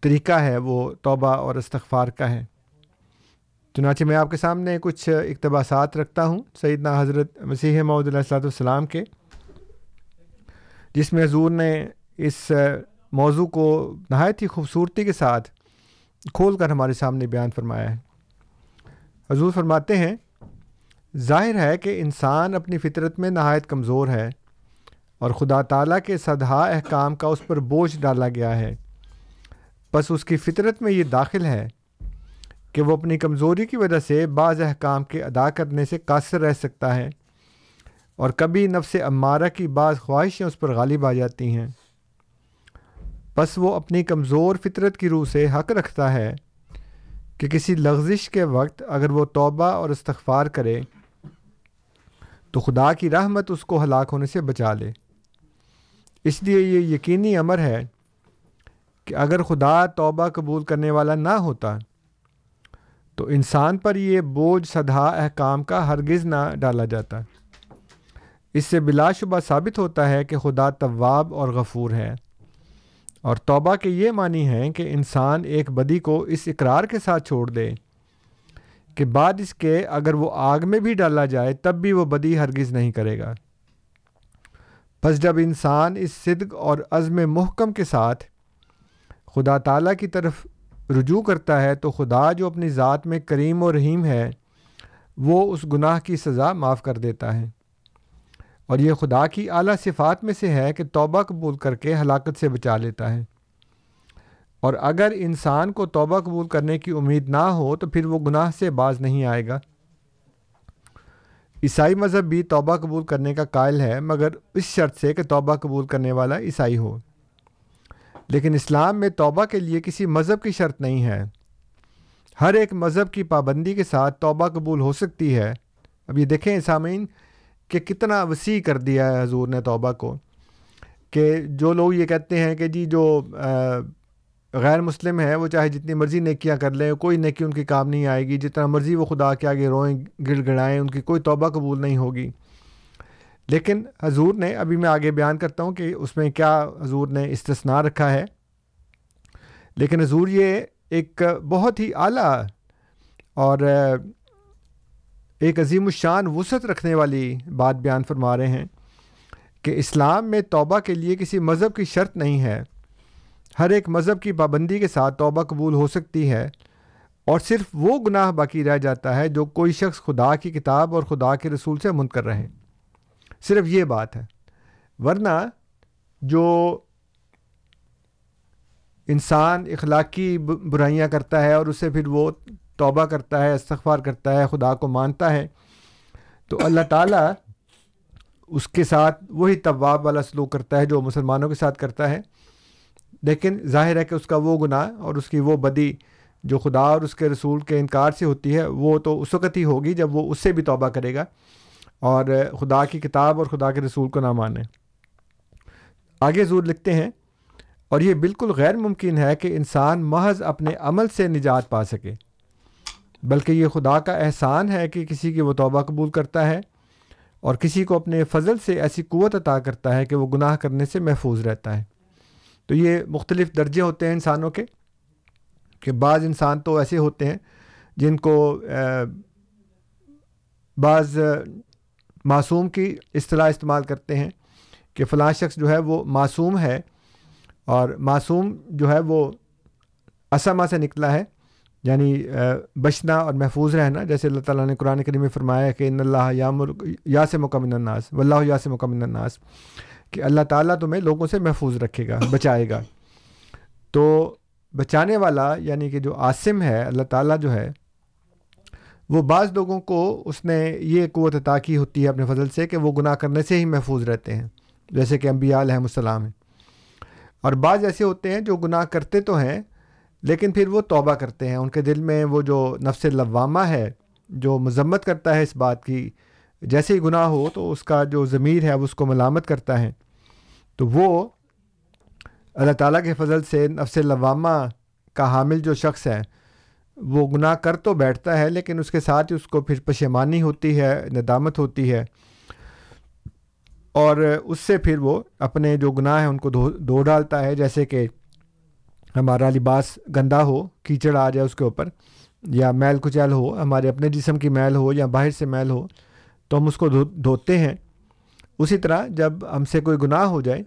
طریقہ ہے، وہ توبہ اور استغفار کا ہے۔ چنانچہ میں آپ کے سامنے کچھ اقتباسات رکھتا ہوں، سیدنا حضرت مسیح محدود علیہ السلّۃ والسلام کے، جس میں حضور نے اس موضوع کو نہایت ہی خوبصورتی کے ساتھ کھول کر ہمارے سامنے بیان فرمایا ہے۔ حضور فرماتے ہیں، ظاہر ہے کہ انسان اپنی فطرت میں نہایت کمزور ہے اور خدا تعالیٰ کے سدھا احکام کا اس پر بوجھ ڈالا گیا ہے۔ بس اس کی فطرت میں یہ داخل ہے کہ وہ اپنی کمزوری کی وجہ سے بعض احکام کے ادا کرنے سے قاصر رہ سکتا ہے اور کبھی نفس امارہ کی بعض خواہشیں اس پر غالب آ جاتی ہیں۔ بس وہ اپنی کمزور فطرت کی روح سے حق رکھتا ہے کہ کسی لغزش کے وقت اگر وہ توبہ اور استغفار کرے تو خدا کی رحمت اس کو ہلاک ہونے سے بچا لے۔ اس لیے یہ یقینی امر ہے کہ اگر خدا توبہ قبول کرنے والا نہ ہوتا تو انسان پر یہ بوجھ سدھا احکام کا ہرگز نہ ڈالا جاتا۔ اس سے بلا شبہ ثابت ہوتا ہے کہ خدا طواب اور غفور ہے۔ اور توبہ کے یہ معنی ہیں کہ انسان ایک بدی کو اس اقرار کے ساتھ چھوڑ دے کہ بعد اس کے اگر وہ آگ میں بھی ڈالا جائے تب بھی وہ بدی ہرگز نہیں کرے گا۔ بس جب انسان اس صدق اور عزم محکم کے ساتھ خدا تعالیٰ کی طرف رجوع کرتا ہے تو خدا جو اپنی ذات میں کریم و رحیم ہے وہ اس گناہ کی سزا معاف کر دیتا ہے۔ اور یہ خدا کی اعلیٰ صفات میں سے ہے کہ توبہ قبول کر کے ہلاکت سے بچا لیتا ہے۔ اور اگر انسان کو توبہ قبول کرنے کی امید نہ ہو تو پھر وہ گناہ سے باز نہیں آئے گا۔ عیسائی مذہب بھی توبہ قبول کرنے کا قائل ہے، مگر اس شرط سے کہ توبہ قبول کرنے والا عیسائی ہو۔ لیکن اسلام میں توبہ کے لیے کسی مذہب کی شرط نہیں ہے۔ ہر ایک مذہب کی پابندی کے ساتھ توبہ قبول ہو سکتی ہے۔ اب یہ دیکھیں، سامعین کہ کتنا وسیع کر دیا ہے حضور نے توبہ کو، کہ جو لوگ یہ کہتے ہیں کہ جی جو غیر مسلم ہے وہ چاہے جتنی مرضی نیکیاں کر لیں، کوئی نیکی ان کی کام نہیں آئے گی، جتنا مرضی وہ خدا کے آگے روئیں، گڑ گڑائیں، ان کی کوئی توبہ قبول نہیں ہوگی۔ لیکن حضور نے، ابھی میں آگے بیان کرتا ہوں کہ اس میں کیا حضور نے استثنا رکھا ہے۔ لیکن حضور یہ ایک بہت ہی اعلیٰ اور ایک عظیم الشان وسعت رکھنے والی بات بیان فرما رہے ہیں کہ اسلام میں توبہ کے لیے کسی مذہب کی شرط نہیں ہے۔ ہر ایک مذہب کی پابندی کے ساتھ توبہ قبول ہو سکتی ہے اور صرف وہ گناہ باقی رہ جاتا ہے جو کوئی شخص خدا کی کتاب اور خدا کے رسول سے منکر رہے۔ صرف یہ بات ہے۔ ورنہ جو انسان اخلاقی برائیاں کرتا ہے اور اسے پھر وہ توبہ کرتا ہے، استغفار کرتا ہے، خدا کو مانتا ہے۔ تو اللہ تعالیٰ اس کے ساتھ وہی طواب والا سلوک کرتا ہے جو مسلمانوں کے ساتھ کرتا ہے۔ لیکن ظاہر ہے کہ اس کا وہ گناہ اور اس کی وہ بدی جو خدا اور اس کے رسول کے انکار سے ہوتی ہے، وہ تو اس وقت ہی ہوگی جب وہ اس سے بھی توبہ کرے گا۔ اور خدا کی کتاب اور خدا کے رسول کو نہ مانے آگے ضرور لکھتے ہیں، اور یہ بالکل غیر ممکن ہے کہ انسان محض اپنے عمل سے نجات پا سکے۔ بلکہ یہ خدا کا احسان ہے کہ کسی کی وہ توبہ قبول کرتا ہے اور کسی کو اپنے فضل سے ایسی قوت عطا کرتا ہے کہ وہ گناہ کرنے سے محفوظ رہتا ہے۔ تو یہ مختلف درجے ہوتے ہیں انسانوں کے کہ بعض انسان تو ایسے ہوتے ہیں جن کو بعض معصوم کی اصطلاح استعمال کرتے ہیں کہ فلاں شخص جو ہے وہ معصوم ہے اور معصوم جو ہے وہ اسما سے نکلا ہے۔ یعنی بچنا اور محفوظ رہنا، جیسے اللہ تعالیٰ نے قرآن کریم میں فرمایا کہ ان اللہ یا یا سے مکمن الناس و اللہ یا سے مکمن الناس، کہ اللہ تعالیٰ تمہیں لوگوں سے محفوظ رکھے گا، بچائے گا۔ تو بچانے والا یعنی کہ جو عاصم ہے، اللہ تعالیٰ جو ہے، وہ بعض لوگوں کو اس نے یہ قوت عطا کی ہوتی ہے اپنے فضل سے کہ وہ گناہ کرنے سے ہی محفوظ رہتے ہیں، جیسے کہ انبیاء علیہ السلام ہیں۔ اور بعض ایسے ہوتے ہیں جو گناہ کرتے تو ہیں لیکن پھر وہ توبہ کرتے ہیں۔ ان کے دل میں وہ جو نفس لوامہ ہے، جو مذمت کرتا ہے اس بات کی، جیسے ہی گناہ ہو تو اس کا جو ضمیر ہے، وہ اس کو ملامت کرتا ہے۔ تو وہ اللہ تعالیٰ کے فضل سے نفس لوامہ کا حامل جو شخص ہے، وہ گناہ کر تو بیٹھتا ہے، لیکن اس کے ساتھ ہی اس کو پھر پشیمانی ہوتی ہے، ندامت ہوتی ہے۔ اور اس سے پھر وہ اپنے جو گناہ ہیں، ان کو دھو دھو ڈالتا ہے، جیسے کہ ہمارا لباس گندا ہو، کیچڑ آ جائے اس کے اوپر، یا میل کچیل ہو، ہمارے اپنے جسم کی میل ہو یا باہر سے میل ہو، تو ہم اس کو دھوتے ہیں۔ اسی طرح جب ہم سے کوئی گناہ ہو جائے،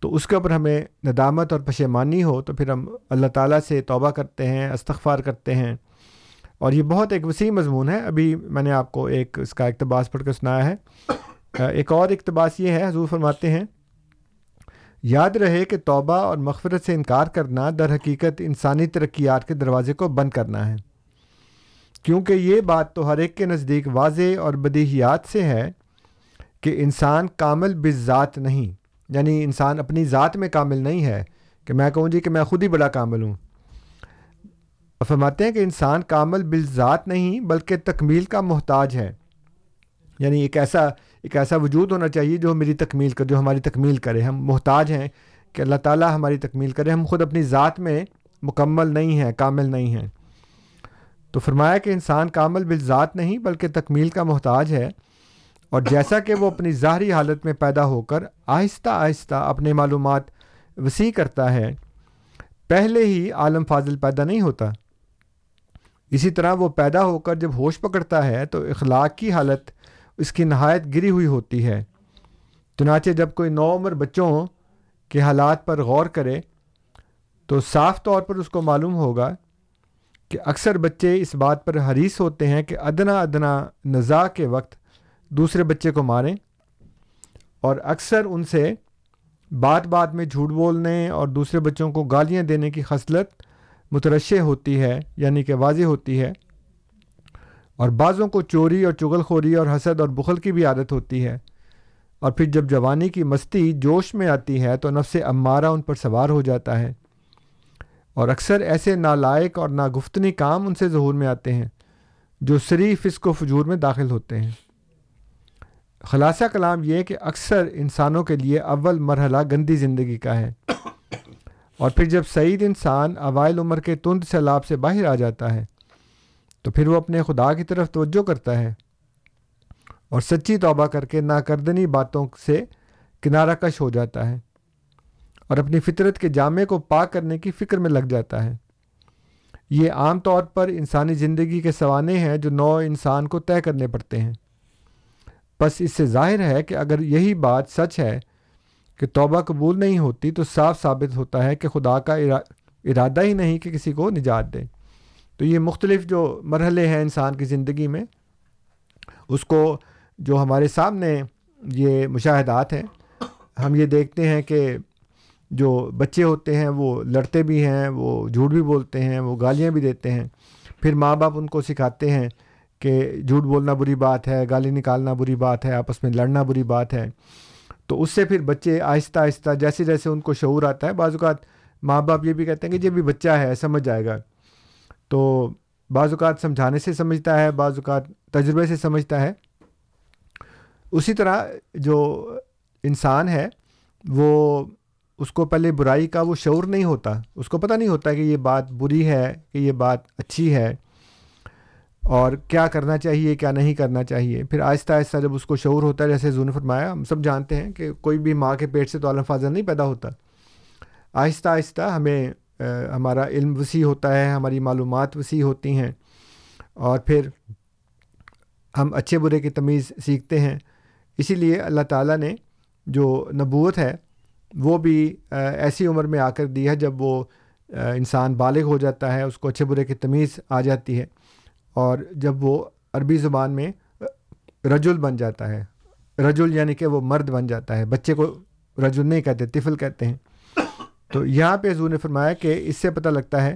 تو اس کے اوپر ہمیں ندامت اور پشیمانی ہو، تو پھر ہم اللہ تعالیٰ سے توبہ کرتے ہیں، استغفار کرتے ہیں۔ اور یہ بہت ایک وسیع مضمون ہے۔ ابھی میں نے آپ کو ایک اس کا اقتباس پڑھ کے سنایا ہے۔ ایک اور اقتباس یہ ہے، حضور فرماتے ہیں یاد رہے کہ توبہ اور مغفرت سے انکار کرنا در حقیقت انسانی ترقیات کے دروازے کو بند کرنا ہے۔ کیونکہ یہ بات تو ہر ایک کے نزدیک واضح اور بدیہیات سے ہے کہ انسان کامل بذات نہیں یعنی انسان اپنی ذات میں کامل نہیں ہے کہ میں کہوں جی کہ میں خود ہی بڑا کامل ہوں۔ فرماتے ہیں کہ انسان کامل بالذات نہیں بلکہ تکمیل کا محتاج ہے یعنی ایک ایسا ایک ایسا وجود ہونا چاہیے جو میری تکمیل کر جو ہماری تکمیل کرے۔ ہم محتاج ہیں کہ اللہ تعالیٰ ہماری تکمیل کرے۔ ہم خود اپنی ذات میں مکمل نہیں ہیں، کامل نہیں ہیں۔ تو فرمایا کہ انسان کامل بالذات نہیں، بلکہ تکمیل کا محتاج ہے۔ اور جیسا کہ وہ اپنی ظاہری حالت میں پیدا ہو کر آہستہ آہستہ اپنے معلومات وسیع کرتا ہے، پہلے ہی عالم فاضل پیدا نہیں ہوتا۔ اسی طرح وہ پیدا ہو کر جب ہوش پکڑتا ہے تو اخلاق کی حالت اس کی نہایت گری ہوئی ہوتی ہے۔ چنانچہ جب کوئی نو عمر بچوں کے حالات پر غور کرے، تو صاف طور پر اس کو معلوم ہوگا کہ اکثر بچے اس بات پر حریث ہوتے ہیں کہ ادنا ادنا نزا کے وقت دوسرے بچے کو ماریں اور اکثر ان سے بات بات میں جھوٹ بولنے اور دوسرے بچوں کو گالیاں دینے کی خصلت مترشع ہوتی ہے یعنی کہ واضح ہوتی ہے۔ اور بعضوں کو چوری اور چغل خوری اور حسد اور بخل کی بھی عادت ہوتی ہے۔ اور پھر جب جوانی کی مستی جوش میں آتی ہے تو نفس امارہ ان پر سوار ہو جاتا ہے۔ اور اکثر ایسے نالائق اور ناگفتنی کام ان سے ظہور میں آتے ہیں جو سری فسق و فجور میں داخل ہوتے ہیں۔ خلاصہ کلام یہ کہ اکثر انسانوں کے لیے اول مرحلہ گندی زندگی کا ہے۔ اور پھر جب سعید انسان اوائل عمر کے تند سیلاب سے باہر آ جاتا ہے تو پھر وہ اپنے خدا کی طرف توجہ کرتا ہے اور سچی توبہ کر کے ناکردنی باتوں سے کنارہ کش ہو جاتا ہے اور اپنی فطرت کے جامع کو پاک کرنے کی فکر میں لگ جاتا ہے۔ یہ عام طور پر انسانی زندگی کے سوانے ہیں جو نو انسان کو طے کرنے پڑتے ہیں۔ بس اس سے ظاہر ہے کہ اگر یہی بات سچ ہے کہ توبہ قبول نہیں ہوتی تو صاف ثابت ہوتا ہے کہ خدا کا ارادہ ہی نہیں کہ کسی کو نجات دے۔ تو یہ مختلف جو مرحلے ہیں انسان کی زندگی میں، اس کو جو ہمارے سامنے یہ مشاہدات ہیں، ہم یہ دیکھتے ہیں کہ جو بچے ہوتے ہیں وہ لڑتے بھی ہیں، وہ جھوٹ بھی بولتے ہیں، وہ گالیاں بھی دیتے ہیں۔ پھر ماں باپ ان کو سکھاتے ہیں کہ جھوٹ بولنا بری بات ہے، گالی نکالنا بری بات ہے، آپس میں لڑنا بری بات ہے۔ تو اس سے پھر بچے آہستہ آہستہ جیسے جیسے ان کو شعور آتا ہے، بعض اوقات ماں باپ یہ بھی کہتے ہیں کہ یہ بھی بچہ ہے، سمجھ جائے گا۔ تو بعض اوقات سمجھانے سے سمجھتا ہے، بعض اوقات تجربے سے سمجھتا ہے۔ اسی طرح جو انسان ہے، وہ اس کو پہلے برائی کا وہ شعور نہیں ہوتا۔ اس کو پتہ نہیں ہوتا کہ یہ بات بری ہے، کہ یہ بات اچھی ہے۔ اور کیا کرنا چاہیے، کیا نہیں کرنا چاہیے۔ پھر آہستہ آہستہ جب اس کو شعور ہوتا ہے، جیسے زون فرمایا، ہم سب جانتے ہیں کہ کوئی بھی ماں کے پیٹ سے تو عالم فاضل نہیں پیدا ہوتا۔ آہستہ آہستہ ہمیں ہمارا علم وسیع ہوتا ہے، ہماری معلومات وسیع ہوتی ہیں۔ اور پھر ہم اچھے برے کی تمیز سیکھتے ہیں۔ اسی لیے اللہ تعالیٰ نے جو نبوت ہے، وہ بھی ایسی عمر میں آ کر دی ہے جب وہ انسان بالغ ہو جاتا ہے، اس کو اچھے برے کی تمیز آ جاتی ہے۔ اور جب وہ عربی زبان میں رجل بن جاتا ہے۔ رجل یعنی کہ وہ مرد بن جاتا ہے۔ بچے کو رجل نہیں کہتے، طفل کہتے ہیں۔ تو یہاں پہ حضور نے فرمایا کہ اس سے پتہ لگتا ہے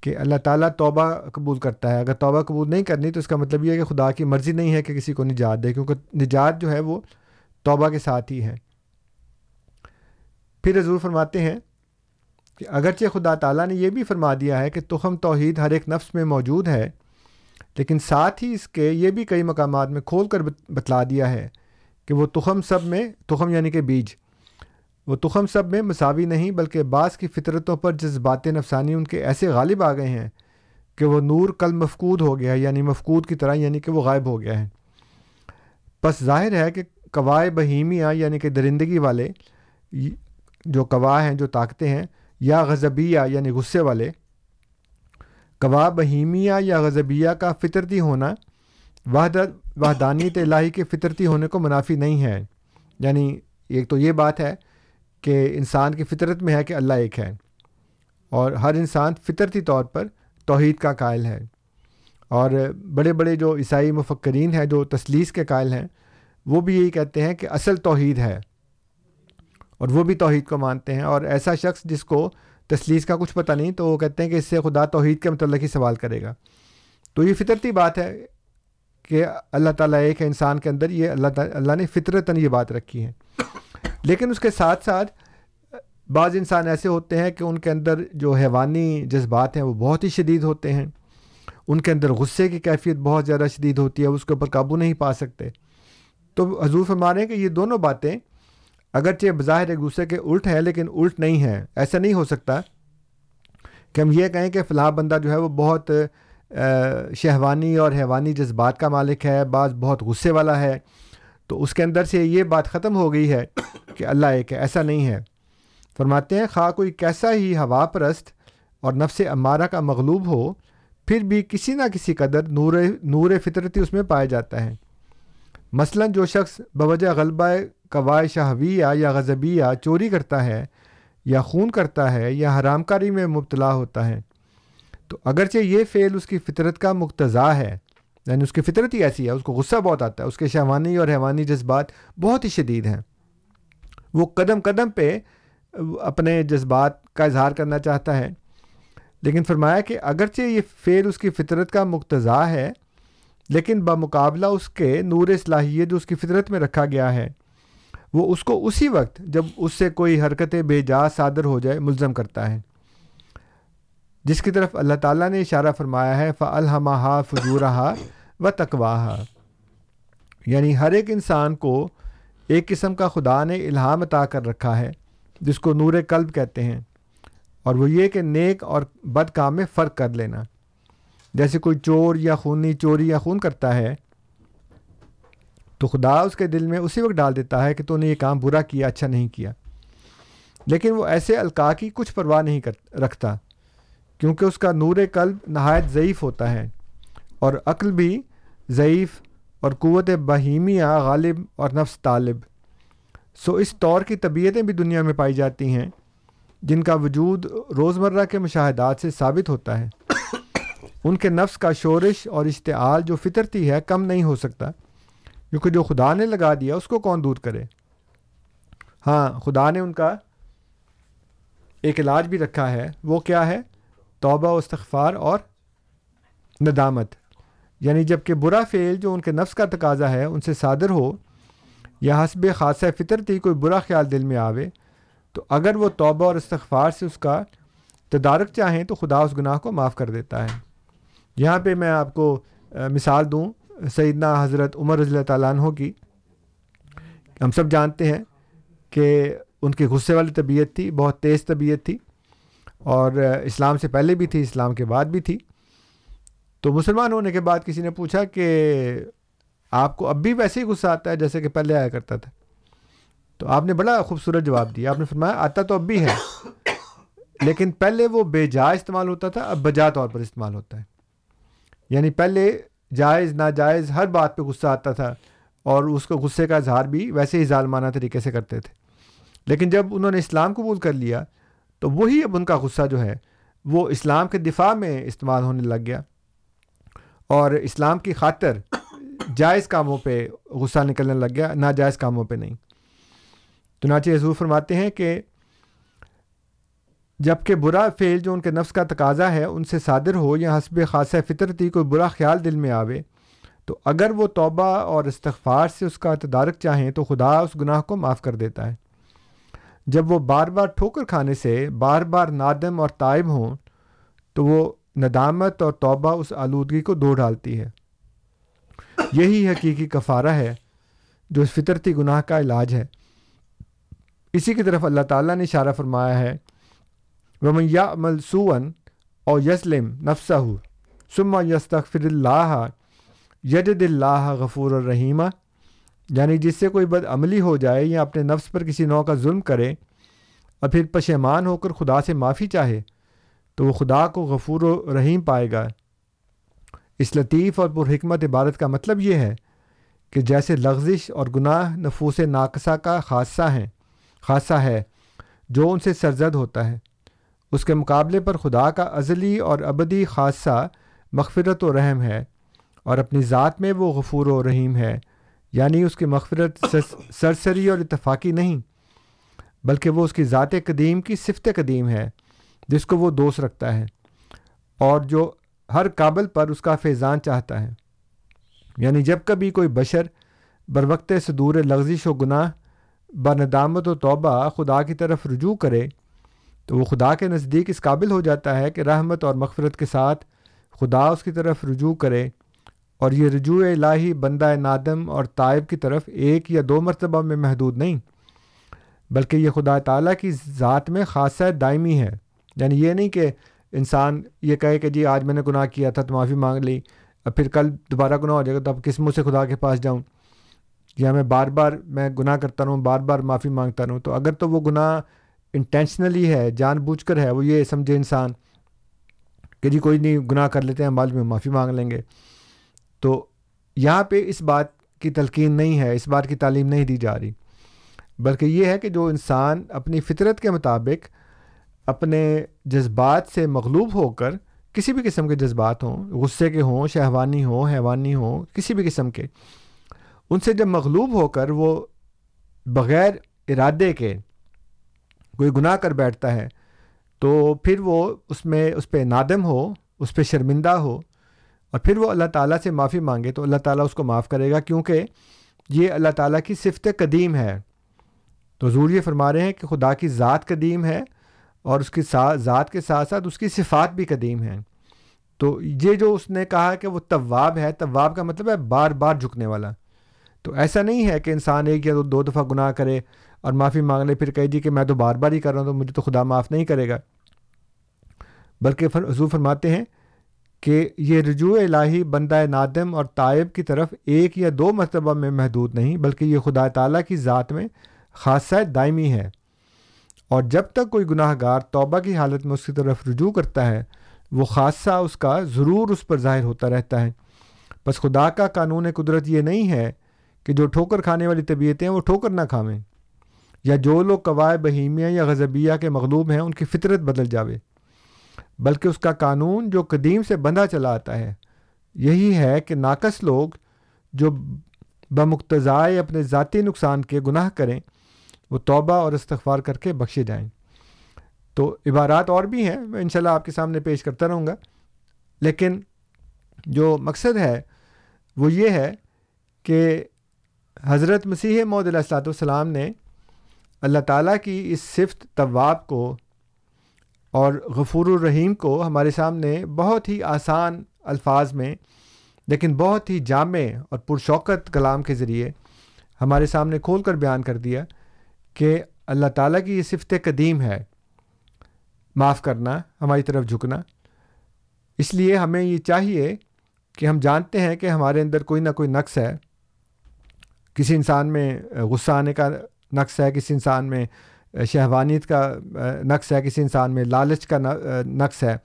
کہ اللہ تعالیٰ توبہ قبول کرتا ہے۔ اگر توبہ قبول نہیں کرنی تو اس کا مطلب یہ ہے کہ خدا کی مرضی نہیں ہے کہ کسی کو نجات دے، کیونکہ نجات جو ہے وہ توبہ کے ساتھ ہی ہے۔ پھر حضور فرماتے ہیں کہ اگرچہ خدا تعالیٰ نے یہ بھی فرما دیا ہے کہ تخم توحید ہر ایک نفس میں موجود ہے، لیکن ساتھ ہی اس کے یہ بھی کئی مقامات میں کھول کر بتلا دیا ہے کہ وہ تخم سب میں، تخم یعنی کہ بیج وہ تخم سب میں مساوی نہیں بلکہ بعض کی فطرتوں پر جذبات نفسانی ان کے ایسے غالب آ گئے ہیں کہ وہ نور کل مفقود ہو گیا یعنی مفقود کی طرح یعنی کہ وہ غائب ہو گیا ہے۔ بس ظاہر ہے کہ قوائے بہیمیاں یعنی کہ درندگی والے جو قواہ ہیں، جو طاقتیں ہیں، یا غضبیہ یعنی غصے والے قوا بہیمیہ یا غضبیہ کا فطرتی ہونا وحدت وحدانی الہی کے فطرتی ہونے کو منافی نہیں ہے۔ یعنی ایک تو یہ بات ہے کہ انسان کی فطرت میں ہے کہ اللہ ایک ہے اور ہر انسان فطرتی طور پر توحید کا قائل ہے اور بڑے بڑے جو عیسائی مفکرین ہیں، جو تسلیس کے قائل ہیں، وہ بھی یہی کہتے ہیں کہ اصل توحید ہے اور وہ بھی توحید کو مانتے ہیں اور ایسا شخص جس کو تسلیس کا کچھ پتہ نہیں تو وہ کہتے ہیں کہ اس سے خدا توحید کے متعلق ہی سوال کرے گا۔ تو یہ فطرتی بات ہے کہ اللہ تعالیٰ ایک ہے انسان کے اندر، یہ اللہ تعالیٰ اللہ نے فطرتاً یہ بات رکھی ہے۔ لیکن اس کے ساتھ ساتھ بعض انسان ایسے ہوتے ہیں کہ ان کے اندر جو حیوانی جذبات ہیں وہ بہت ہی شدید ہوتے ہیں۔ ان کے اندر غصے کی کیفیت بہت زیادہ شدید ہوتی ہے اس کے اوپر قابو نہیں پا سکتے۔ تو حضور فرما رہے ہیں کہ یہ دونوں باتیں اگرچہ بظاہر ایک دوسرے کے الٹ ہے لیکن الٹ نہیں ہے ایسا نہیں ہو سکتا کہ ہم یہ کہیں کہ فلاں بندہ جو ہے وہ بہت شہوانی اور حیوانی جذبات کا مالک ہے، بعض بہت غصے والا ہے۔ تو اس کے اندر سے یہ بات ختم ہو گئی ہے کہ اللہ ایک ہے ایسا نہیں ہے۔ فرماتے ہیں، خواہ کوئی کیسا ہی ہوا پرست اور نفس امارہ کا مغلوب ہو، پھر بھی کسی نہ کسی قدر نور نور فطرتی اس میں پایا جاتا ہے۔ مثلا جو شخص بوجہ غلبہ قوائے شہویہ یا غضبیہ چوری کرتا ہے یا خون کرتا ہے یا حرام کاری میں مبتلا ہوتا ہے، تو اگرچہ یہ فعل اس کی فطرت کا مقتضا ہے یعنی اس کی فطرت ہی ایسی ہے، اس کو غصہ بہت آتا ہے، اس کے شہوانی اور حیوانی جذبات بہت ہی شدید ہیں۔ وہ قدم قدم پہ اپنے جذبات کا اظہار کرنا چاہتا ہے۔ لیکن فرمایا کہ اگرچہ یہ فعل اس کی فطرت کا مقتضا ہے، لیکن بمقابلہ اس کے نور صلاحیت جو اس کی فطرت میں رکھا گیا ہے، وہ اس کو اسی وقت جب اس سے کوئی حرکت بے جا، صادر ہو جائے، ملزم کرتا ہے۔ جس کی طرف اللہ تعالیٰ نے اشارہ فرمایا ہے فعلحمہ فضورہ و تقواہ یعنی ہر ایک انسان کو ایک قسم کا خدا نے الہام عطا کر رکھا ہے، جس کو نور قلب کہتے ہیں۔ اور وہ یہ کہ نیک اور بد کام میں فرق کر لینا۔ جیسے کوئی چور یا خونی چوری یا خون کرتا ہے، تو خدا اس کے دل میں اسی وقت ڈال دیتا ہے کہ تو نے یہ کام برا کیا اچھا نہیں کیا۔ لیکن وہ ایسے القاع کی کچھ پرواہ نہیں کر، رکھتا۔ کیونکہ اس کا نور قلب نہایت ضعیف ہوتا ہے اور عقل بھی ضعیف اور قوت بہیمیہ، غالب اور نفس طالب۔ سو اس طور کی طبیعتیں بھی دنیا میں پائی جاتی ہیں، جن کا وجود روزمرہ کے مشاہدات سے ثابت ہوتا ہے۔ ان کے نفس کا شورش اور اشتعال جو فطرتی ہے کم نہیں ہو سکتا، کیونکہ جو خدا نے لگا دیا اس کو کون دور کرے؟ ہاں خدا نے ان کا ایک علاج بھی رکھا ہے۔ وہ کیا ہے؟ توبہ و استغفار اور ندامت۔ یعنی جبکہ برا فعل جو ان کے نفس کا تقاضا ہے، ان سے صادر ہو، یا حسب خاصہ فطرتی کوئی برا خیال دل میں آوے، تو اگر وہ توبہ اور استغفار سے اس کا تدارک چاہیں، تو خدا اس گناہ کو معاف کر دیتا ہے۔ یہاں پہ میں آپ کو مثال دوں، سیدنا حضرت عمر رضی اللہ تعالیٰ عنہ کی۔ ہم سب جانتے ہیں کہ ان کی غصے والی طبیعت تھی، بہت تیز طبیعت تھی۔ اور اسلام سے پہلے بھی تھی، اسلام کے بعد بھی تھی۔ تو مسلمان ہونے کے بعد کسی نے پوچھا کہ آپ کو اب بھی ویسے ہی غصہ آتا ہے جیسے کہ پہلے آیا کرتا تھا؟ تو آپ نے بڑا خوبصورت جواب دیا۔ آپ نے فرمایا، آتا تو اب بھی ہے، لیکن پہلے وہ بے جا استعمال ہوتا تھا، اب بجا طور پر استعمال ہوتا ہے۔ یعنی پہلے جائز، ناجائز، ہر بات پہ غصہ آتا تھا اور اس کو غصے کا اظہار بھی ویسے ہی ظالمانہ طریقے سے کرتے تھے۔ لیکن جب انہوں نے اسلام قبول کر لیا تو وہی اب ان کا غصہ جو ہے، وہ اسلام کے دفاع میں استعمال ہونے لگ گیا۔ اور اسلام کی خاطر جائز کاموں پہ غصہ نکلنے لگ گیا، ناجائز کاموں پہ نہیں۔ چنانچہ حضور فرماتے ہیں کہ جبکہ برا فعل جو ان کے نفس کا تقاضا ہے، ان سے صادر ہو یا حسب خاصہ فطرتی کوئی برا خیال دل میں آوے، تو اگر وہ توبہ اور استغفار سے اس کا تدارک چاہیں تو خدا اس گناہ کو معاف کر دیتا ہے۔ جب وہ بار بار ٹھوکر کھانے سے بار بار نادم اور طائب ہوں، تو وہ ندامت اور توبہ اس آلودگی کو دو ڈالتی ہے۔ یہی حقیقی کفارہ ہے جو فطرتی گناہ کا علاج ہے۔ اسی کی طرف اللہ تعالیٰ نے اشارہ فرمایا ہے، ومن یا ملسون اور یسلم نفسہ سما یستغفر اللہ یجد اللہ غفور الرحیمہ یعنی جس سے کوئی بد عملی ہو جائے یا اپنے نفس پر کسی نوع کا ظلم کرے اور پھر پشیمان ہو کر خدا سے معافی چاہے، تو وہ خدا کو غفور و رحیم پائے گا۔ اس لطیف اور پرحکمت عبارت کا مطلب یہ ہے کہ جیسے لغزش اور گناہ نفوس ناقصہ کا خاصہ ہیں، خاصہ ہے جو ان سے سرزد ہوتا ہے۔ اس کے مقابلے پر خدا کا ازلی اور ابدی خاصہ مغفرت و رحم ہے اور اپنی ذات میں وہ غفور و رحیم ہے۔ یعنی اس کی مغفرت سرسری اور اتفاقی نہیں بلکہ وہ اس کی ذات قدیم کی صفت قدیم ہے جس کو وہ دوست رکھتا ہے اور جو ہر قابل پر اس کا فیضان چاہتا ہے۔ یعنی جب کبھی کوئی بشر بروقت صدور لغزش و گناہ بندامت و توبہ خدا کی طرف رجوع کرے تو وہ خدا کے نزدیک اس قابل ہو جاتا ہے کہ رحمت اور مغفرت کے ساتھ خدا اس کی طرف رجوع کرے۔ اور یہ رجوع الہی بندہ نادم اور طائب کی طرف ایک یا دو مرتبہ میں محدود نہیں، بلکہ یہ خدا تعالیٰ کی ذات میں خاصہ دائمی ہے۔ یعنی یہ نہیں کہ انسان یہ کہے کہ جی آج میں نے گناہ کیا تھا، تو معافی مانگ لی، اب پھر کل دوبارہ گناہ ہو جائے گا تو اب کس منہ سے خدا کے پاس جاؤں۔ یا میں بار بار میں گناہ کرتا رہوں، بار بار معافی مانگتا رہوں۔ تو اگر تو وہ گناہ انٹینشنلی ہے، جان بوجھ کر ہے، وہ یہ سمجھے انسان کہ جی کوئی نہیں گناہ کر لیتے ہیں بعد میں معافی مانگ لیں گے۔ تو یہاں پہ اس بات کی تلقین نہیں ہے، اس بات کی تعلیم نہیں دی جا رہی۔ بلکہ یہ ہے کہ جو انسان اپنی فطرت کے مطابق اپنے جذبات سے مغلوب ہو کر کسی بھی قسم کے جذبات ہوں، غصے کے ہوں، شہوانی ہوں، حیوانی ہوں، کسی بھی قسم کے، ان سے جب مغلوب ہو کر وہ بغیر ارادے کے کوئی گناہ کر بیٹھتا ہے، تو پھر وہ اس میں، اس پہ نادم ہو، اس پہ شرمندہ ہو اور پھر وہ اللہ تعالیٰ سے معافی مانگے تو اللہ تعالیٰ اس کو معاف کرے گا کیونکہ یہ اللہ تعالیٰ کی صفت قدیم ہے۔ تو حضور یہ فرما رہے ہیں کہ خدا کی ذات قدیم ہے اور اس کی ذات کے ساتھ ساتھ اس کی صفات بھی قدیم ہیں۔ تو یہ جو اس نے کہا کہ وہ طواب ہے طواب کا مطلب ہے بار بار جھکنے والا۔ تو ایسا نہیں ہے کہ انسان ایک یا دو دفعہ گناہ کرے اور معافی مانگ لے، پھر کہے جی کہ میں تو بار بار ہی کر رہا ہوں تو مجھے تو خدا معاف نہیں کرے گا۔ بلکہ حضور فرماتے ہیں کہ یہ رجوع الہی بندہ نادم اور طائب کی طرف ایک یا دو مرتبہ میں محدود نہیں، بلکہ یہ خدا تعالیٰ کی ذات میں خاصہ دائمی ہے۔ اور جب تک کوئی گناہ گار توبہ کی حالت میں اس کی طرف رجوع کرتا ہے، وہ خاصہ اس کا ضرور اس پر ظاہر ہوتا رہتا ہے۔ بس خدا کا قانون قدرت یہ نہیں ہے کہ جو ٹھوکر کھانے والی طبیعتیں ہیں وہ ٹھوکر نہ کھاویں یا جو لوگ قوائے بہیمیہ یا غزبیہ کے مغلوب ہیں ان کی فطرت بدل جاوے۔ بلکہ اس کا قانون جو قدیم سے بندھا چلا آتا ہے۔ یہی ہے کہ ناقص لوگ جو بمقتضائے اپنے ذاتی نقصان کے گناہ کریں، وہ توبہ اور استغفار کر کے بخشے جائیں۔ تو عبارات اور بھی ہیں، میں انشاءاللہ آپ کے سامنے پیش کرتا رہوں گا۔ لیکن جو مقصد ہے، وہ یہ ہے کہ حضرت مسیح محدود علیہ السلاۃ والسلام نے اللہ تعالیٰ کی اس صفت طواب کو اور غفور الرحیم کو ہمارے سامنے بہت ہی آسان الفاظ میں، لیکن بہت ہی جامع اور پرشوقت کلام کے ذریعے ہمارے سامنے کھول کر بیان کر دیا کہ اللہ تعالیٰ کی یہ صفت قدیم ہے۔ معاف کرنا، ہماری طرف جھکنا۔ اس لیے ہمیں یہ چاہیے کہ ہم جانتے ہیں کہ ہمارے اندر کوئی نہ کوئی نقص ہے۔ کسی انسان میں غصہ آنے کا نقص ہے، کسی انسان میں شہوانیت کا نقص ہے، کسی انسان میں لالچ کا نقص ہے۔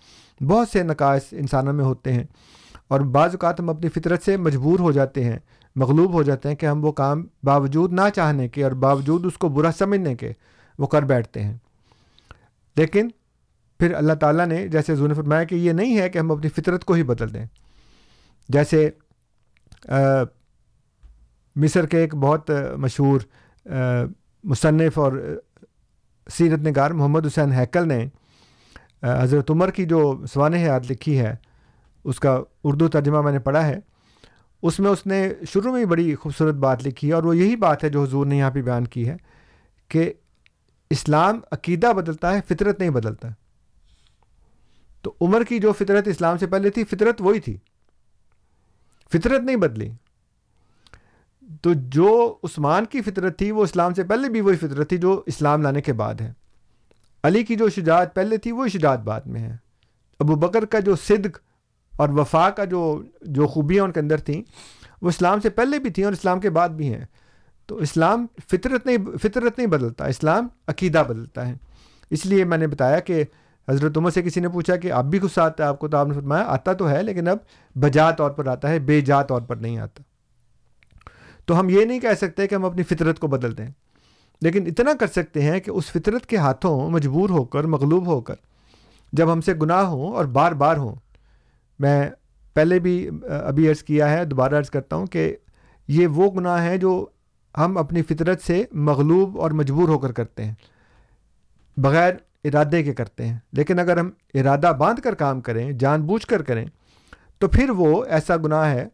بہت سے نقائص انسانوں میں ہوتے ہیں اور بعض اوقات ہم اپنی فطرت سے مجبور ہو جاتے ہیں، مغلوب ہو جاتے ہیں کہ ہم وہ کام باوجود نہ چاہنے کے اور باوجود اس کو برا سمجھنے کے وہ کر بیٹھتے ہیں۔ لیکن پھر اللہ تعالیٰ نے جیسے نے فرمایا کہ یہ نہیں ہے کہ ہم اپنی فطرت کو ہی بدل دیں۔ جیسے مصر کے ایک بہت مشہور مصنف اور سیرت نگار محمد حسین ہیکل نے حضرت عمر کی جو سوانح حیات لکھی ہے، اس کا اردو ترجمہ میں نے پڑھا ہے، اس میں اس نے شروع میں ہی بڑی خوبصورت بات لکھی ہے اور وہ یہی بات ہے جو حضور نے یہاں پہ بیان کی ہے کہ اسلام عقیدہ بدلتا ہے، فطرت نہیں بدلتا۔ تو عمر کی جو فطرت اسلام سے پہلے تھی، فطرت وہی تھی۔ فطرت نہیں بدلی۔ تو جو عثمان کی فطرت تھی، وہ اسلام سے پہلے بھی وہی فطرت تھی جو اسلام لانے کے بعد ہے۔ علی کی جو شجاعت پہلے تھی، وہی شجاعت بعد میں ہے۔ ابو بکر کا جو صدق اور وفا کا جو جو خوبیاں ان کے اندر تھیں، وہ اسلام سے پہلے بھی تھیں اور اسلام کے بعد بھی ہیں۔ تو اسلام فطرت نہیں فطرت نہیں بدلتا، اسلام عقیدہ بدلتا ہے۔ اس لیے میں نے بتایا کہ حضرت عمر سے کسی نے پوچھا کہ اب بھی غصہ آتا ہے آپ کو تو آپ نے فرمایا آتا تو ہے، لیکن اب بجا طور پر آتا ہے، بے جا طور پر نہیں آتا۔ تو ہم یہ نہیں کہہ سکتے کہ ہم اپنی فطرت کو بدل دیں لیکن اتنا کر سکتے ہیں کہ اس فطرت کے ہاتھوں مجبور ہو کر، مغلوب ہو کر، جب ہم سے گناہ ہوں اور بار بار ہوں۔ میں پہلے بھی ابھی عرض کیا ہے، دوبارہ عرض کرتا ہوں کہ یہ وہ گناہ ہیں جو ہم اپنی فطرت سے مغلوب اور مجبور ہو کر کرتے ہیں، بغیر ارادے کے کرتے ہیں۔ لیکن اگر ہم ارادہ باندھ کر کام کریں، جان بوجھ کر کریں، تو پھر وہ ایسا گناہ ہے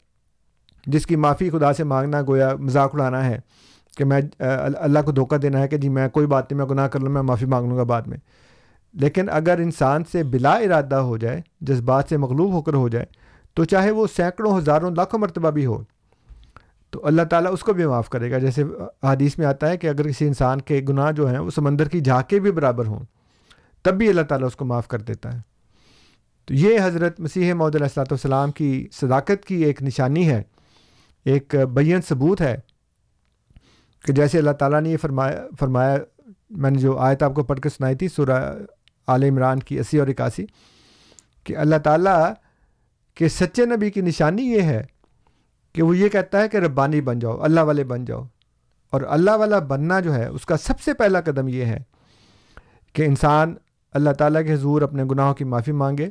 جس کی معافی خدا سے مانگنا گویا مذاق اڑانا ہے کہ میں اللہ کو دھوکہ دینا ہے کہ جی میں کوئی بات نہیں، میں گناہ کر لوں، میں معافی مانگ لوں گا بعد میں۔ لیکن اگر انسان سے بلا ارادہ ہو جائے، جذبات سے مغلوب ہو کر ہو جائے، تو چاہے وہ سینکڑوں، ہزاروں، لاکھوں مرتبہ بھی ہو، تو اللہ تعالیٰ اس کو بھی معاف کرے گا۔ جیسے حدیث میں آتا ہے کہ اگر کسی انسان کے گناہ جو ہیں وہ سمندر کی جھانکے بھی برابر ہوں، تب بھی اللہ تعالیٰ اس کو معاف کر دیتا ہے۔ تو یہ حضرت مسیح محدود علیہ السلۃ والسلام کی صداقت کی ایک نشانی ہے۔ ایک بین ثبوت ہے کہ جیسے اللہ تعالیٰ نے یہ فرمایا فرمایا میں نے جو آیت آپ کو پڑھ کے سنائی تھی، سورہ عال عمران کی اسی اور اکاسی، کہ اللہ تعالیٰ کے سچے نبی کی نشانی یہ ہے کہ وہ یہ کہتا ہے کہ ربانی بن جاؤ، اللہ والے بن جاؤ۔ اور اللہ والا بننا جو ہے، اس کا سب سے پہلا قدم یہ ہے کہ انسان اللہ تعالیٰ کے حضور اپنے گناہوں کی معافی مانگے،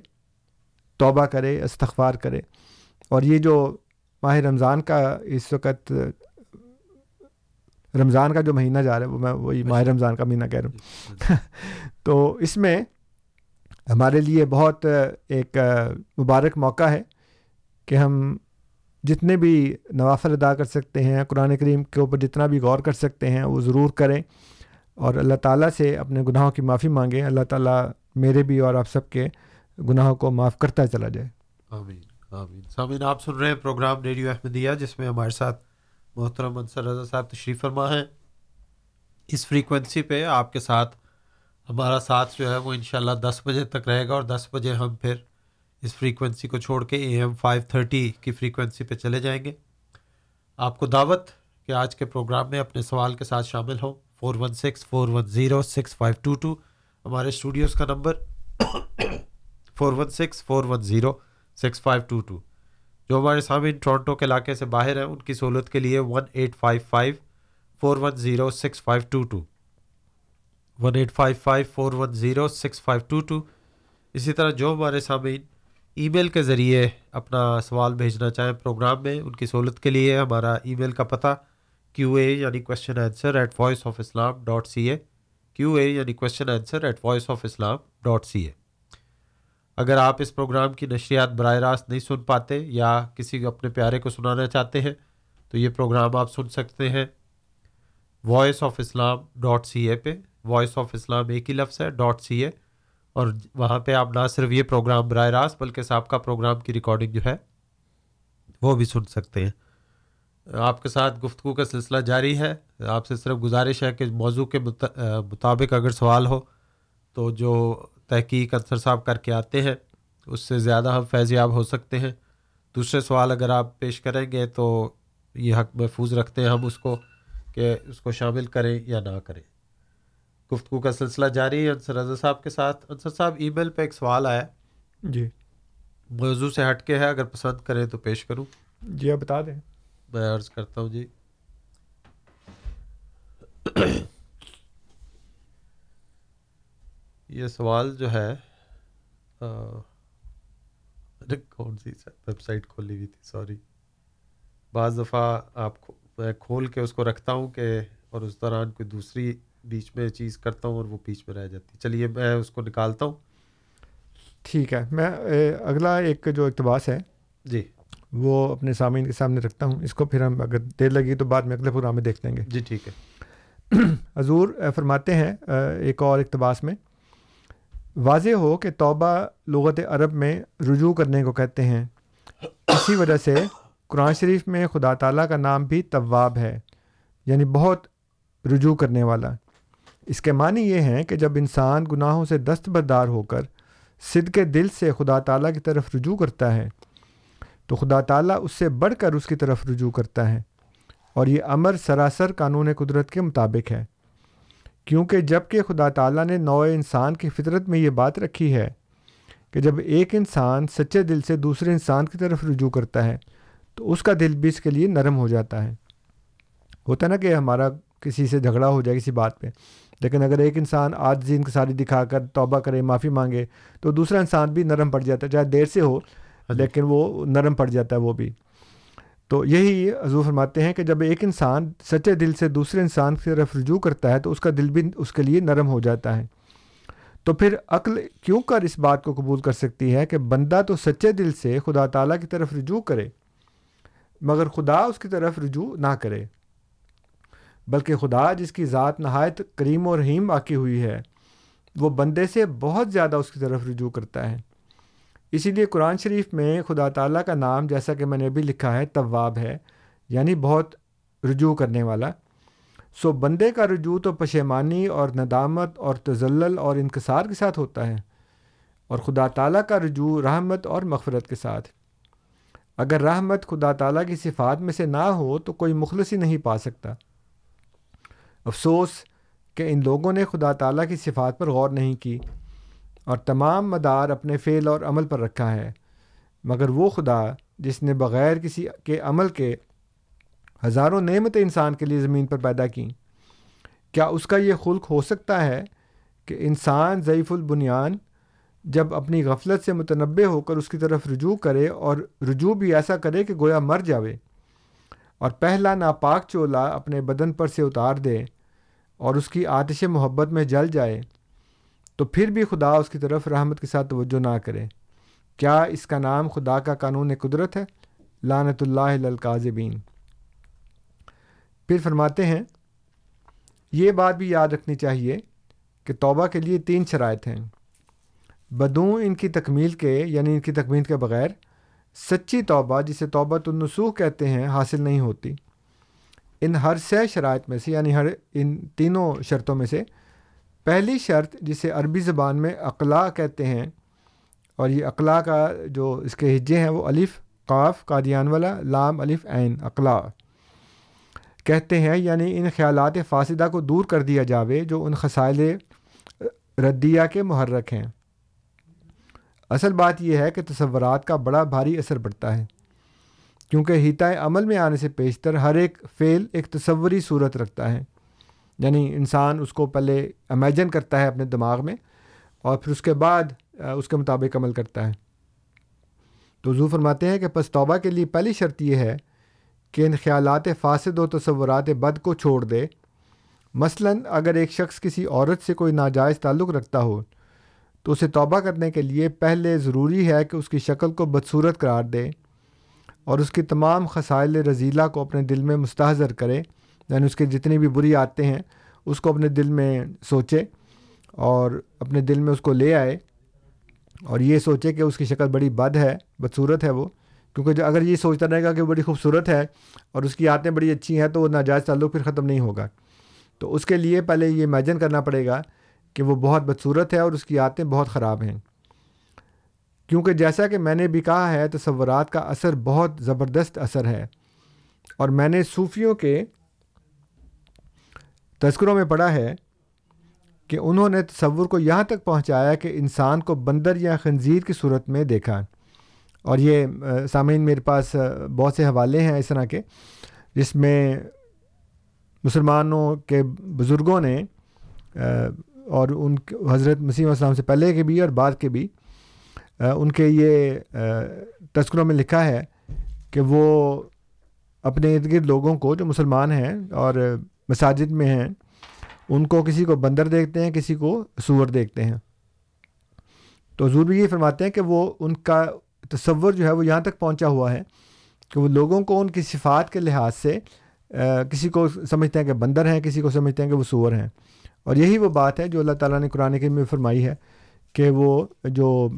توبہ کرے، استغفار کرے۔ اور یہ جو ماہ رمضان کا اس وقت رمضان کا جو مہینہ جا رہا ہے وہ میں وہی ماہ رمضان کا مہینہ کہہ رہا ہوں۔ تو اس میں ہمارے لیے بہت ایک مبارک موقع ہے کہ ہم جتنے بھی نوافل ادا کر سکتے ہیں قرآن کریم کے اوپر جتنا بھی غور کر سکتے ہیں وہ ضرور کریں۔ اور اللہ تعالیٰ سے اپنے گناہوں کی معافی مانگیں۔ اللہ تعالیٰ میرے بھی اور آپ سب کے گناہوں کو معاف کرتا چلا جائے۔ آمین۔ آمین۔ سامعین، آپ سن رہے ہیں پروگرام ریڈیو احمدیہ، جس میں ہمارے ساتھ محترم منصر رضا صاحب تشریف فرما ہے اس فریکوینسی پہ آپ کے ساتھ ہمارا ساتھ جو ہے وہ انشاءاللہ دس بجے تک رہے گا اور دس بجے ہم پھر اس فریکوینسی کو چھوڑ کے اے ایم فائیو تھرٹی کی فریکوینسی پہ چلے جائیں گے۔ آپ کو دعوت کہ آج کے پروگرام میں اپنے سوال کے ساتھ شامل ہوں۔ Four one six four one zero six five two two. ہمارے اسٹوڈیوز کا number four one six four one zero six five two two. جو ہمارے سامعین ٹورنٹو کے علاقے سے باہر ہیں، ان کی سہولت کے لیے one eight five five four one zero six five two two. One eight five five four one zero six five two two. اسی طرح جو ہمارے سامعین ای میل کے ذریعے اپنا سوال بھیجنا چاہیں پروگرام میں، ان کی سہولت کے لیے ہمارا ای میل کا پتہ کیو اے یعنی question answer at Voice of Islam dot C A Q A یعنی question answer at Voice of Islam dot C A اگر آپ اس پروگرام کی نشریات براہ راست نہیں سن پاتے یا کسی اپنے پیارے کو سنانا چاہتے ہیں، تو یہ پروگرام آپ سن سکتے ہیں۔ Voice of Islam dot C A پہ وائس آف اسلام ایک ہی لفظ ہے ڈاٹ سی اے اور وہاں پہ آپ نہ صرف یہ پروگرام براہ راست بلکہ صاحب کا پروگرام کی ریکارڈنگ جو ہے، وہ بھی سن سکتے ہیں۔ آپ کے ساتھ گفتگو کا سلسلہ جاری ہے۔ آپ سے صرف گزارش ہے کہ موضوع کے مطابق اگر سوال ہو، تو جو تحقیق انصر صاحب کر کے آتے ہیں اس سے زیادہ ہم فیض یاب ہو سکتے ہیں۔ دوسرے سوال اگر آپ پیش کریں گے تو یہ حق محفوظ رکھتے ہیں ہم اس کو کہ اس کو شامل کریں یا نہ کریں۔ گفتگو کا سلسلہ جاری ہے انصر رضا صاحب کے ساتھ۔ انصر صاحب ای میل پہ ایک سوال آیا۔ جی۔ موضوع سے ہٹ کے ہے اگر پسند کریں تو پیش کروں۔ جی آپ بتا دیں۔ میں عرض کرتا ہوں جی۔ یہ سوال جو ہے کون سی ویب سائٹ کھولی ہوئی تھی؟ سوری۔ بعض دفعہ آپ میں کھول کے اس کو رکھتا ہوں کہ اور اس دوران کوئی دوسری بیچ میں چیز کرتا ہوں اور وہ بیچ میں رہ جاتی چلیے میں اس کو نکالتا ہوں۔ ٹھیک ہے۔ میں اگلا ایک جو اقتباس ہے جی۔ وہ اپنے سامعین کے سامنے رکھتا ہوں۔ اس کو پھر ہم اگر دیر لگی تو بعد میں اگلے پروگرام میں دیکھ لیں گے۔ جی ٹھیک ہے۔ حضور فرماتے ہیں ایک اور اقتباس میں۔ واضح ہو کہ توبہ لغت عرب میں رجوع کرنے کو کہتے ہیں۔ اسی وجہ سے قرآن شریف میں خدا تعالیٰ کا نام بھی طواب ہے یعنی بہت رجوع کرنے والا۔ اس کے معنی یہ ہیں کہ جب انسان گناہوں سے دستبردار ہو کر صد کے دل سے خدا تعالیٰ کی طرف رجوع کرتا ہے، تو خدا تعالیٰ اس سے بڑھ کر اس کی طرف رجوع کرتا ہے۔ اور یہ امر سراسر قانون قدرت کے مطابق ہے۔ کیونکہ جبکہ خدا تعالیٰ نے نوع انسان کی فطرت میں یہ بات رکھی ہے کہ جب ایک انسان سچے دل سے دوسرے انسان کی طرف رجوع کرتا ہے تو اس کا دل بھی اس کے لیے نرم ہو جاتا ہے ہوتا نا کہ ہمارا کسی سے جھگڑا ہو جائے کسی بات پہ لیکن اگر ایک انسان آج دن ساری دکھا کر توبہ کرے معافی مانگے تو دوسرا انسان بھی نرم پڑ جاتا ہے چاہے دیر سے ہو۔ لیکن وہ نرم پڑ جاتا ہے وہ بھی تو یہی حضور فرماتے ہیں کہ جب ایک انسان سچے دل سے دوسرے انسان کی طرف رجوع کرتا ہے تو اس کا دل بھی اس کے لیے نرم ہو جاتا ہے۔ تو پھر عقل کیوں کر اس بات کو قبول کر سکتی ہے کہ بندہ تو سچے دل سے خدا تعالیٰ کی طرف رجوع کرے، مگر خدا اس کی طرف رجوع نہ کرے، بلکہ خدا جس کی ذات نہایت کریم و رحیم واقع ہوئی ہے، وہ بندے سے بہت زیادہ اس کی طرف رجوع کرتا ہے۔ اسی لیے قرآن شریف میں خدا تعالیٰ کا نام جیسا کہ میں نے ابھی لکھا ہے طواب ہے یعنی بہت رجوع کرنے والا۔ سو بندے کا رجوع تو پشیمانی اور ندامت اور تزلل اور انکسار کے ساتھ ہوتا ہے، اور خدا تعالیٰ کا رجوع رحمت اور مغفرت کے ساتھ۔ اگر رحمت خدا تعالیٰ کی صفات میں سے نہ ہو تو کوئی مخلص ہی نہیں پا سکتا۔ افسوس کہ ان لوگوں نے خدا تعالیٰ کی صفات پر غور نہیں کی۔ اور تمام مدار اپنے فعل اور عمل پر رکھا ہے۔ مگر وہ خدا جس نے بغیر کسی کے عمل کے ہزاروں نعمت انسان کے لیے زمین پر پیدا کیں، کیا اس کا یہ خلق ہو سکتا ہے کہ انسان ضعیف البنیان جب اپنی غفلت سے متنبع ہو کر اس کی طرف رجوع کرے اور رجوع بھی ایسا کرے کہ گویا مر جاوے؟ اور پہلا ناپاک چولا اپنے بدن پر سے اتار دے اور اس کی آتش محبت میں جل جائے۔ تو پھر بھی خدا اس کی طرف رحمت کے ساتھ توجہ نہ کرے۔ کیا اس کا نام خدا کا قانون قدرت ہے؟ لانت اللہ للکاذبین پھر فرماتے ہیں، یہ بات بھی یاد رکھنی چاہیے کہ توبہ کے لیے تین شرائط ہیں۔ بدوں ان کی تکمیل کے یعنی ان کی تکمیل کے بغیر، سچی توبہ، جسے توبہ النسوخ کہتے ہیں، حاصل نہیں ہوتی۔ ان ہر سہ شرائط میں سے یعنی ہر ان تینوں شرطوں میں سے پہلی شرط جسے عربی زبان میں اقلاع کہتے ہیں، اور یہ اقلاع کا جو اس کے ہجے ہیں، وہ الف، قاف، قادیان والا، لام، الف، عین، اقلاع کہتے ہیں۔ یعنی ان خیالات فاصدہ کو دور کر دیا جاوے، جو ان خسائل ردیہ کے محرک ہیں۔ اصل بات یہ ہے کہ تصورات کا بڑا بھاری اثر پڑتا ہے، کیونکہ ہیتا عمل میں آنے سے پیشتر ہر ایک فعل ایک تصوری صورت رکھتا ہے۔ یعنی انسان اس کو پہلے امیجن کرتا ہے اپنے دماغ میں اور پھر اس کے بعد اس کے مطابق عمل کرتا ہے۔ تو زو فرماتے ہیں کہ پس توبہ کے لیے پہلی شرط یہ ہے کہ ان خیالات فاسد و تصورات بد کو چھوڑ دے۔ مثلا اگر ایک شخص کسی عورت سے کوئی ناجائز تعلق رکھتا ہو، تو اسے توبہ کرنے کے لیے پہلے ضروری ہے کہ اس کی شکل کو بدصورت قرار دے اور اس کی تمام خسائل رضیلہ کو اپنے دل میں مستحضر کرے۔ یعنی اس کے جتنی بھی بری آتے ہیں، اس کو اپنے دل میں سوچے اور اپنے دل میں اس کو لے آئے اور یہ سوچے کہ اس کی شکل بڑی بد ہے، بدصورت ہے وہ۔ کیونکہ اگر یہ سوچتا رہے گا کہ وہ بڑی خوبصورت ہے اور اس کی آتیں بڑی اچھی ہیں تو وہ ناجائز تعلق پھر ختم نہیں ہوگا۔ تو اس کے لیے پہلے یہ امیجن کرنا پڑے گا کہ وہ بہت بدصورت ہے اور اس کی آتیں بہت خراب ہیں۔ کیونکہ جیسا کہ میں نے بھی کہا ہے، تصورات کا اثر بہت زبردست اثر ہے۔ اور میں نے صوفیوں کے تذکروں میں پڑھا ہے کہ انہوں نے تصور کو یہاں تک پہنچایا کہ انسان کو بندر یا خنزیر کی صورت میں دیکھا۔ اور یہ سامعین، میرے پاس بہت سے حوالے ہیں اس طرح کے، جس میں مسلمانوں کے بزرگوں نے اور ان حضرت مسیم السلام سے پہلے کے بھی اور بعد کے بھی ان کے یہ تذکروں میں لکھا ہے کہ وہ اپنے ارد گرد لوگوں کو جو مسلمان ہیں اور مساجد میں ہیں، ان کو کسی کو بندر دیکھتے ہیں، کسی کو سور دیکھتے ہیں۔ تو حضور بھی یہ فرماتے ہیں کہ وہ ان کا تصور جو ہے وہ یہاں تک پہنچا ہوا ہے کہ وہ لوگوں کو ان کی صفات کے لحاظ سے کسی کو سمجھتے ہیں کہ بندر ہیں، کسی کو سمجھتے ہیں کہ وہ سور ہیں۔ اور یہی وہ بات ہے جو اللہ تعالیٰ نے قرآن کے میں فرمائی ہے کہ وہ جو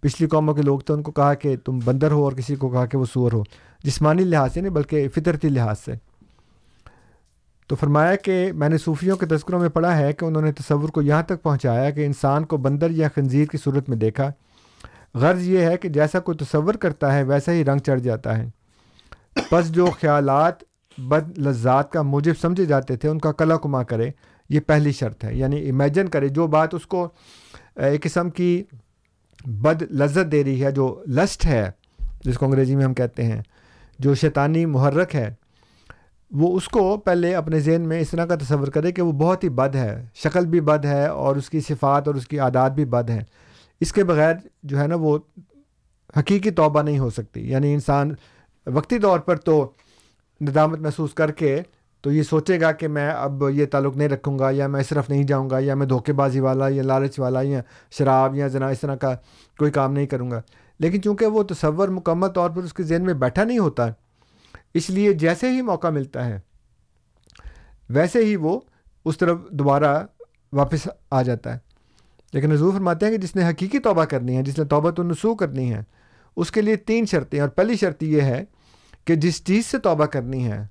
پچھلی قوموں کے لوگ تھے، ان کو کہا کہ تم بندر ہو اور کسی کو کہا کہ وہ سور ہو، جسمانی لحاظ سے نہیں بلکہ فطرتی لحاظ سے۔ تو فرمایا کہ میں نے صوفیوں کے تذکروں میں پڑھا ہے کہ انہوں نے تصور کو یہاں تک پہنچایا کہ انسان کو بندر یا خنزیر کی صورت میں دیکھا۔ غرض یہ ہے کہ جیسا کوئی تصور کرتا ہے ویسا ہی رنگ چڑھ جاتا ہے۔ بس جو خیالات بد لذات کا موجب سمجھے جاتے تھے، ان کا کلا کما کرے، یہ پہلی شرط ہے۔ یعنی امیجن کرے، جو بات اس کو ایک قسم کی بد لذت دے رہی ہے، جو لسٹ ہے، جس کو انگریزی میں ہم کہتے ہیں، جو شیطانی محرک ہے وہ اس کو پہلے اپنے ذہن میں اس طرح کا تصور کرے کہ وہ بہت ہی بد ہے، شکل بھی بد ہے اور اس کی صفات اور اس کی عادات بھی بد ہیں۔ اس کے بغیر جو ہے نا وہ حقیقی توبہ نہیں ہو سکتی۔ یعنی انسان وقتی طور پر تو ندامت محسوس کر کے تو یہ سوچے گا کہ میں اب یہ تعلق نہیں رکھوں گا یا میں صرف نہیں جاؤں گا یا میں دھوکے بازی والا یا لالچ والا یا شراب یا ذنا اس طرح کا کوئی کام نہیں کروں گا۔ لیکن چونکہ وہ تصور مکمل طور پر اس کے ذہن میں بیٹھا نہیں ہوتا اس لیے جیسے ہی موقع ملتا ہے، ویسے ہی وہ اس طرف دوبارہ واپس آ جاتا ہے۔ لیکن حضور فرماتے ہیں کہ جس نے حقیقی توبہ کرنی ہے، جس نے توبہ تو نسو کرنی ہے، اس کے لیے تین شرطیں اور پہلی شرط یہ ہے کہ جس چیز سے توبہ کرنی ہے،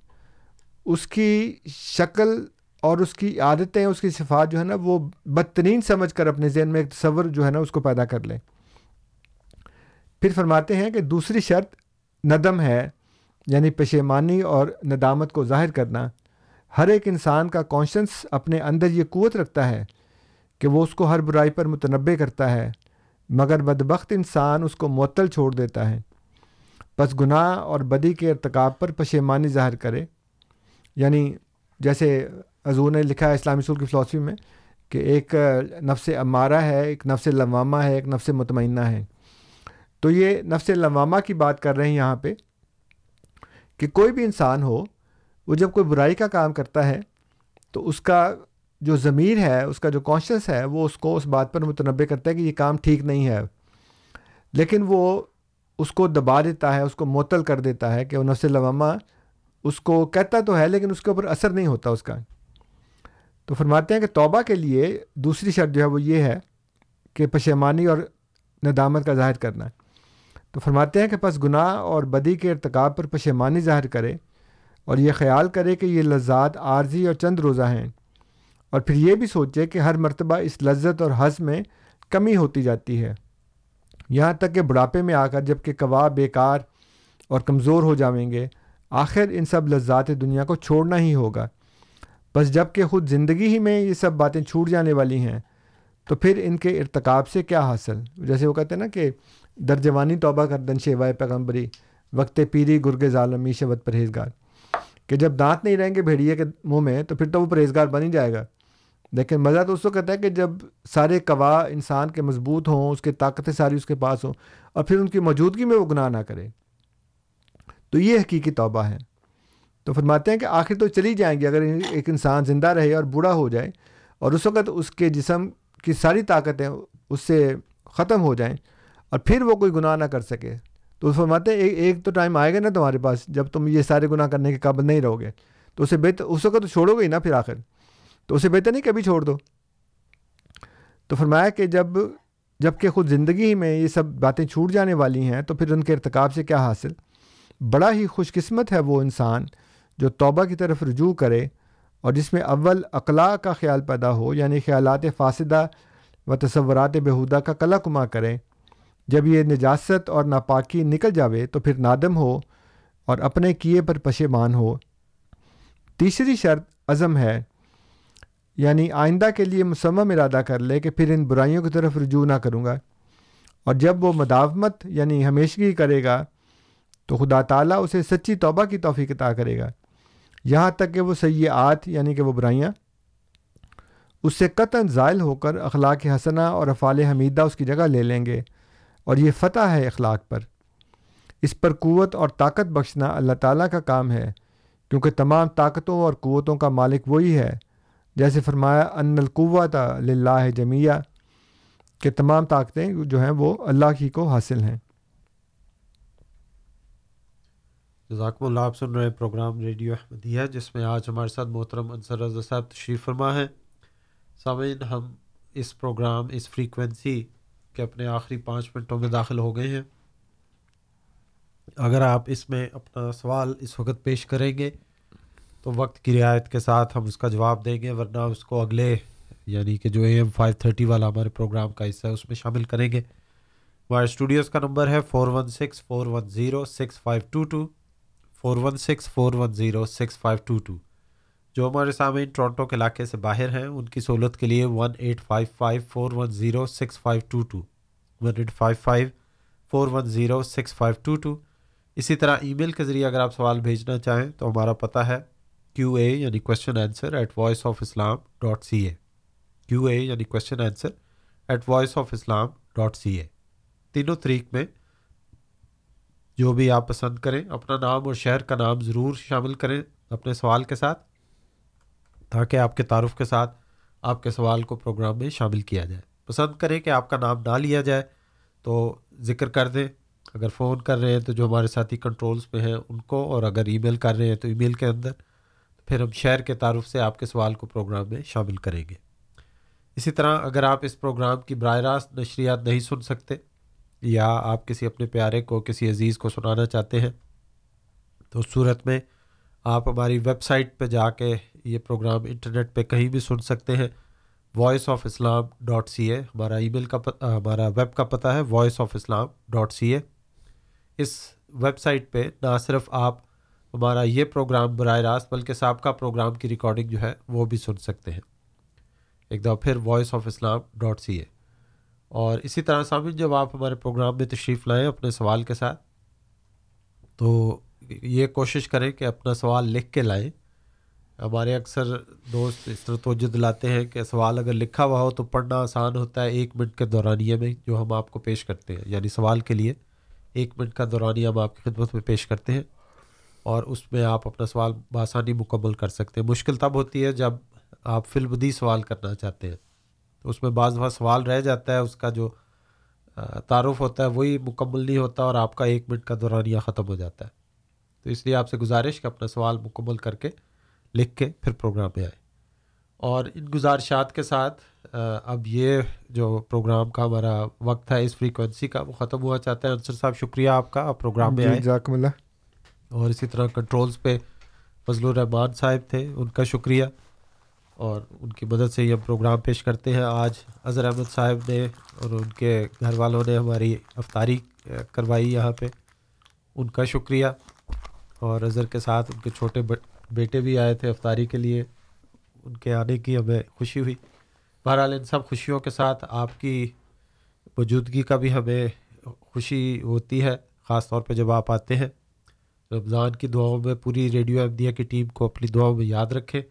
اس کی شکل اور اس کی عادتیں، اس کی صفات جو ہے نا، وہ بدترین سمجھ کر اپنے ذہن میں ایک تصور جو ہے نا، اس کو پیدا کر لیں پھر فرماتے ہیں کہ دوسری شرط ندم ہے۔ یعنی پشیمانی اور ندامت کو ظاہر کرنا، ہر ایک انسان کا کانشنس اپنے اندر یہ قوت رکھتا ہے کہ وہ اس کو ہر برائی پر متنوع کرتا ہے، مگر بدبخت انسان اس کو معطل چھوڑ دیتا ہے۔ بس گناہ اور بدی کے ارتکاب پر پشیمانی ظاہر کرے۔ یعنی جیسے حضور نے لکھا ہے اسلامی اصول کی فلاسفی میں کہ ایک نفس امارہ ہے، ایک نفس لوامہ ہے، ایک نفس مطمئنہ ہے۔ تو یہ نفس لوامہ کی بات کر رہے ہیں یہاں پہ۔ کہ کوئی بھی انسان ہو، وہ جب کوئی برائی کا کام کرتا ہے، تو اس کا جو ضمیر ہے، اس کا جو کانشیس ہے، وہ اس کو اس بات پر متنوع کرتا ہے کہ یہ کام ٹھیک نہیں ہے۔ لیکن وہ اس کو دبا دیتا ہے، اس کو معطل کر دیتا ہے کہ وہ نفس لوامہ اس کو کہتا تو ہے، لیکن اس کے اوپر اثر نہیں ہوتا اس کا۔ تو فرماتے ہیں کہ توبہ کے لیے دوسری شرط جو ہے وہ یہ ہے کہ پشیمانی اور ندامت کا ظاہر کرنا۔ ہے تو فرماتے ہیں کہ پس گناہ اور بدی کے ارتکاب پر پشیمانی ظاہر کرے اور یہ خیال کرے کہ یہ لذات عارضی اور چند روزہ ہیں۔ اور پھر یہ بھی سوچے کہ ہر مرتبہ اس لذت اور حض میں کمی ہوتی جاتی ہے۔ یہاں تک کہ بڑھاپے میں آ کر جبکہ کوا بیکار اور کمزور ہو جاویں گے، آخر ان سب لذات دنیا کو چھوڑنا ہی ہوگا۔ بس جبکہ خود زندگی ہی میں یہ سب باتیں چھوٹ جانے والی ہیں، تو پھر ان کے ارتکاب سے کیا حاصل؟ جیسے وہ کہتے ہیں نا کہ درجوانی توبہ کر دن شیوائے پیغمبری، وقت پیری گرگ ظالمی شوت پرہیزگار۔ کہ جب دانت نہیں رہیں گے بھیڑیے کے منہ میں، تو پھر تو وہ پرہیزگار بن ہی جائے گا۔ لیکن مزہ تو اس کو کہتا ہے کہ جب سارے کوا انسان کے مضبوط ہوں، اس کے طاقتیں ساری اس کے پاس ہوں، اور پھر ان کی موجودگی میں وہ گناہ نہ کرے۔ تو یہ حقیقی توبہ ہے۔ تو فرماتے ہیں کہ آخر تو چلی جائیں گی اگر ایک انسان زندہ رہے اور بوڑھا ہو جائے، اور اس وقت اس کے جسم کی ساری طاقتیں اس سے ختم ہو جائیں اور پھر وہ کوئی گناہ نہ کر سکے۔ تو فرماتے ہیں، ایک تو ٹائم آئے گا نا تمہارے پاس، جب تم یہ سارے گناہ کرنے کے قابل نہیں رہو گے۔ تو اسے بہتر اس وقت تو چھوڑو گے ہی نا پھر آخر۔ تو اسے بہتر نہیں کبھی چھوڑ دو۔ تو فرمایا کہ جب جبکہ خود زندگی میں یہ سب باتیں چھوٹ جانے والی ہیں، تو پھر ان کے ارتکاب سے کیا حاصل؟ بڑا ہی خوش قسمت ہے وہ انسان جو توبہ کی طرف رجوع کرے اور جس میں اول اقلاع کا خیال پیدا ہو یعنی خیالات فاسدہ و تصورات بہودہ کا کلا کما کرے۔ جب یہ نجاست اور ناپاکی نکل جاوے تو پھر نادم ہو اور اپنے کیے پر پشیمان ہو۔ تیسری شرط عزم ہے یعنی آئندہ کے لیے مسمم ارادہ کر لے کہ پھر ان برائیوں کی طرف رجوع نہ کروں گا۔ اور جب وہ مداومت یعنی ہمیشگی کرے گا تو خدا تعالیٰ اسے سچی توبہ کی توفیق عطا کرے گا۔ یہاں تک کہ وہ سیاحت یعنی کہ وہ برائیاں، اس سے قطن زائل ہو کر اخلاق حسنہ اور افعال حمیدہ اس کی جگہ لے لیں گے۔ اور یہ فتح ہے اخلاق پر۔ اس پر قوت اور طاقت بخشنا اللہ تعالیٰ کا کام ہے، کیونکہ تمام طاقتوں اور قوتوں کا مالک وہی ہے۔ جیسے فرمایا، ان القوت لاہ جمیہ کہ تمام طاقتیں جو ہیں وہ اللہ کی کو حاصل ہیں۔ جزاکم اللہ، آپ سن رہے ہیں پروگرام ریڈیو احمدیہ، جس میں آج ہمارے ساتھ محترم انصر رضا صاحب تشریف فرما ہے سامعین، ہم اس پروگرام، اس فریکوینسی کے اپنے آخری پانچ منٹوں میں داخل ہو گئے ہیں۔ اگر آپ اس میں اپنا سوال اس وقت پیش کریں گے، تو وقت کی رعایت کے ساتھ ہم اس کا جواب دیں گے، ورنہ اس کو اگلے یعنی کہ جو اے ایم فائیو تھرٹی والا ہمارے پروگرام کا حصہ ہے، اس میں شامل کریں گے۔ ہمارے اسٹوڈیوز کا نمبر ہے four one six four one zero six five two two, four one six four one zero six five two two. جو ہمارے سامعین ٹورانٹو کے علاقے سے باہر ہیں، ان کی سہولت کے لیے one eight five five four one zero six five two two one eight five five four one zero six five two two اسی طرح ای میل کے ذریعے اگر آپ سوال بھیجنا چاہیں تو ہمارا پتہ ہے کیو اے یعنی question answer at Voice of Islam dot C A Q A یعنی question answer at Voice of Islam dot C A تینوں طریق میں جو بھی آپ پسند کریں، اپنا نام اور شہر کا نام ضرور شامل کریں اپنے سوال کے ساتھ۔ تاکہ آپ کے تعارف کے ساتھ آپ کے سوال کو پروگرام میں شامل کیا جائے۔ پسند کریں کہ آپ کا نام نہ لیا جائے تو ذکر کر دیں۔ اگر فون کر رہے ہیں تو جو ہمارے ساتھی کنٹرولز پہ ہیں ان کو، اور اگر ای میل کر رہے ہیں تو ای میل کے اندر۔ پھر ہم شہر کے تعارف سے آپ کے سوال کو پروگرام میں شامل کریں گے۔ اسی طرح اگر آپ اس پروگرام کی براہ راست نشریات نہیں سن سکتے یا آپ کسی اپنے پیارے کو، کسی عزیز کو سنانا چاہتے ہیں تو اس صورت میں آپ ہماری ویب سائٹ پہ جا کے یہ پروگرام انٹرنیٹ پہ کہیں بھی سن سکتے ہیں۔ Voice of Islam dot C A ہمارا ای میل کا ہمارا ویب کا پتہ ہے Voice of Islam dot C A us website پہ نہ صرف آپ ہمارا یہ پروگرام براہ راست بلکہ سابقہ پروگرام کی ریکارڈنگ جو ہے وہ بھی سن سکتے ہیں۔ ایک دفعہ پھر Voice of Islam dot C A اور اسی طرح سامعین، جب آپ ہمارے پروگرام میں تشریف لائیں اپنے سوال کے ساتھ تو یہ کوشش کریں کہ اپنا سوال لکھ کے لائیں۔ ہمارے اکثر دوست اس طرح توجہ دلاتے ہیں کہ سوال اگر لکھا ہوا ہو تو پڑھنا آسان ہوتا ہے ایک منٹ کے دورانیے میں، جو ہم آپ کو پیش کرتے ہیں۔ یعنی سوال کے لیے ایک منٹ کا دورانیہ ہم آپ کی خدمت میں پیش کرتے ہیں اور اس میں آپ اپنا سوال بآسانی مکمل کر سکتے ہیں۔ مشکل تب ہوتی ہے جب آپ فل بدی سوال کرنا چاہتے ہیں۔ تو اس میں بعض دفعہ سوال رہ جاتا ہے، اس کا جو تعارف ہوتا ہے، وہی مکمل نہیں ہوتا اور آپ کا ایک منٹ کا دورانیہ ختم ہو جاتا ہے۔ تو اس لیے آپ سے گزارش کہ اپنا سوال مکمل کر کے لکھ کے پھر پروگرام میں آئے۔ اور ان گزارشات کے ساتھ اب یہ جو پروگرام کا ہمارا وقت ہے اس فریکوینسی کا وہ ختم ہوا چاہتا ہے انصر صاحب شکریہ آپ کا آپ پروگرام میں جی، آئے۔ اور اسی طرح کنٹرولز پہ فضل الرحمان صاحب تھے ان کا شکریہ۔ اور ان کی مدد سے یہ پروگرام پیش کرتے ہیں۔ آج اظہر احمد صاحب نے اور ان کے گھر والوں نے ہماری افطاری کروائی یہاں پہ۔ ان کا شکریہ۔ اور اظہر کے ساتھ ان کے چھوٹے بیٹے بھی آئے تھے افطاری کے لیے۔ ان کے آنے کی ہمیں خوشی ہوئی۔ بہرحال ان سب خوشیوں کے ساتھ آپ کی موجودگی کا بھی ہمیں خوشی ہوتی ہے، خاص طور پہ جب آپ آتے ہیں۔ رمضان کی دعاؤں میں پوری ریڈیو احمدیہ کی ٹیم کو اپنی دعاؤں میں یاد رکھیں۔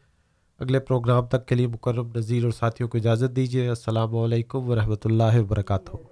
اگلے پروگرام تک کے لیے مکرم نذیر اور ساتھیوں کو اجازت دیجیے السلام علیکم ورحمۃ اللہ وبرکاتہ۔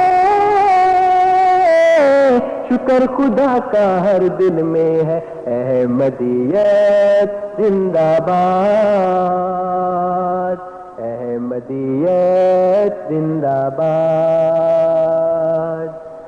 شکر خدا کا ہر دل میں ہے۔ احمدیت زندہ باد۔ احمدیت زندہ باد۔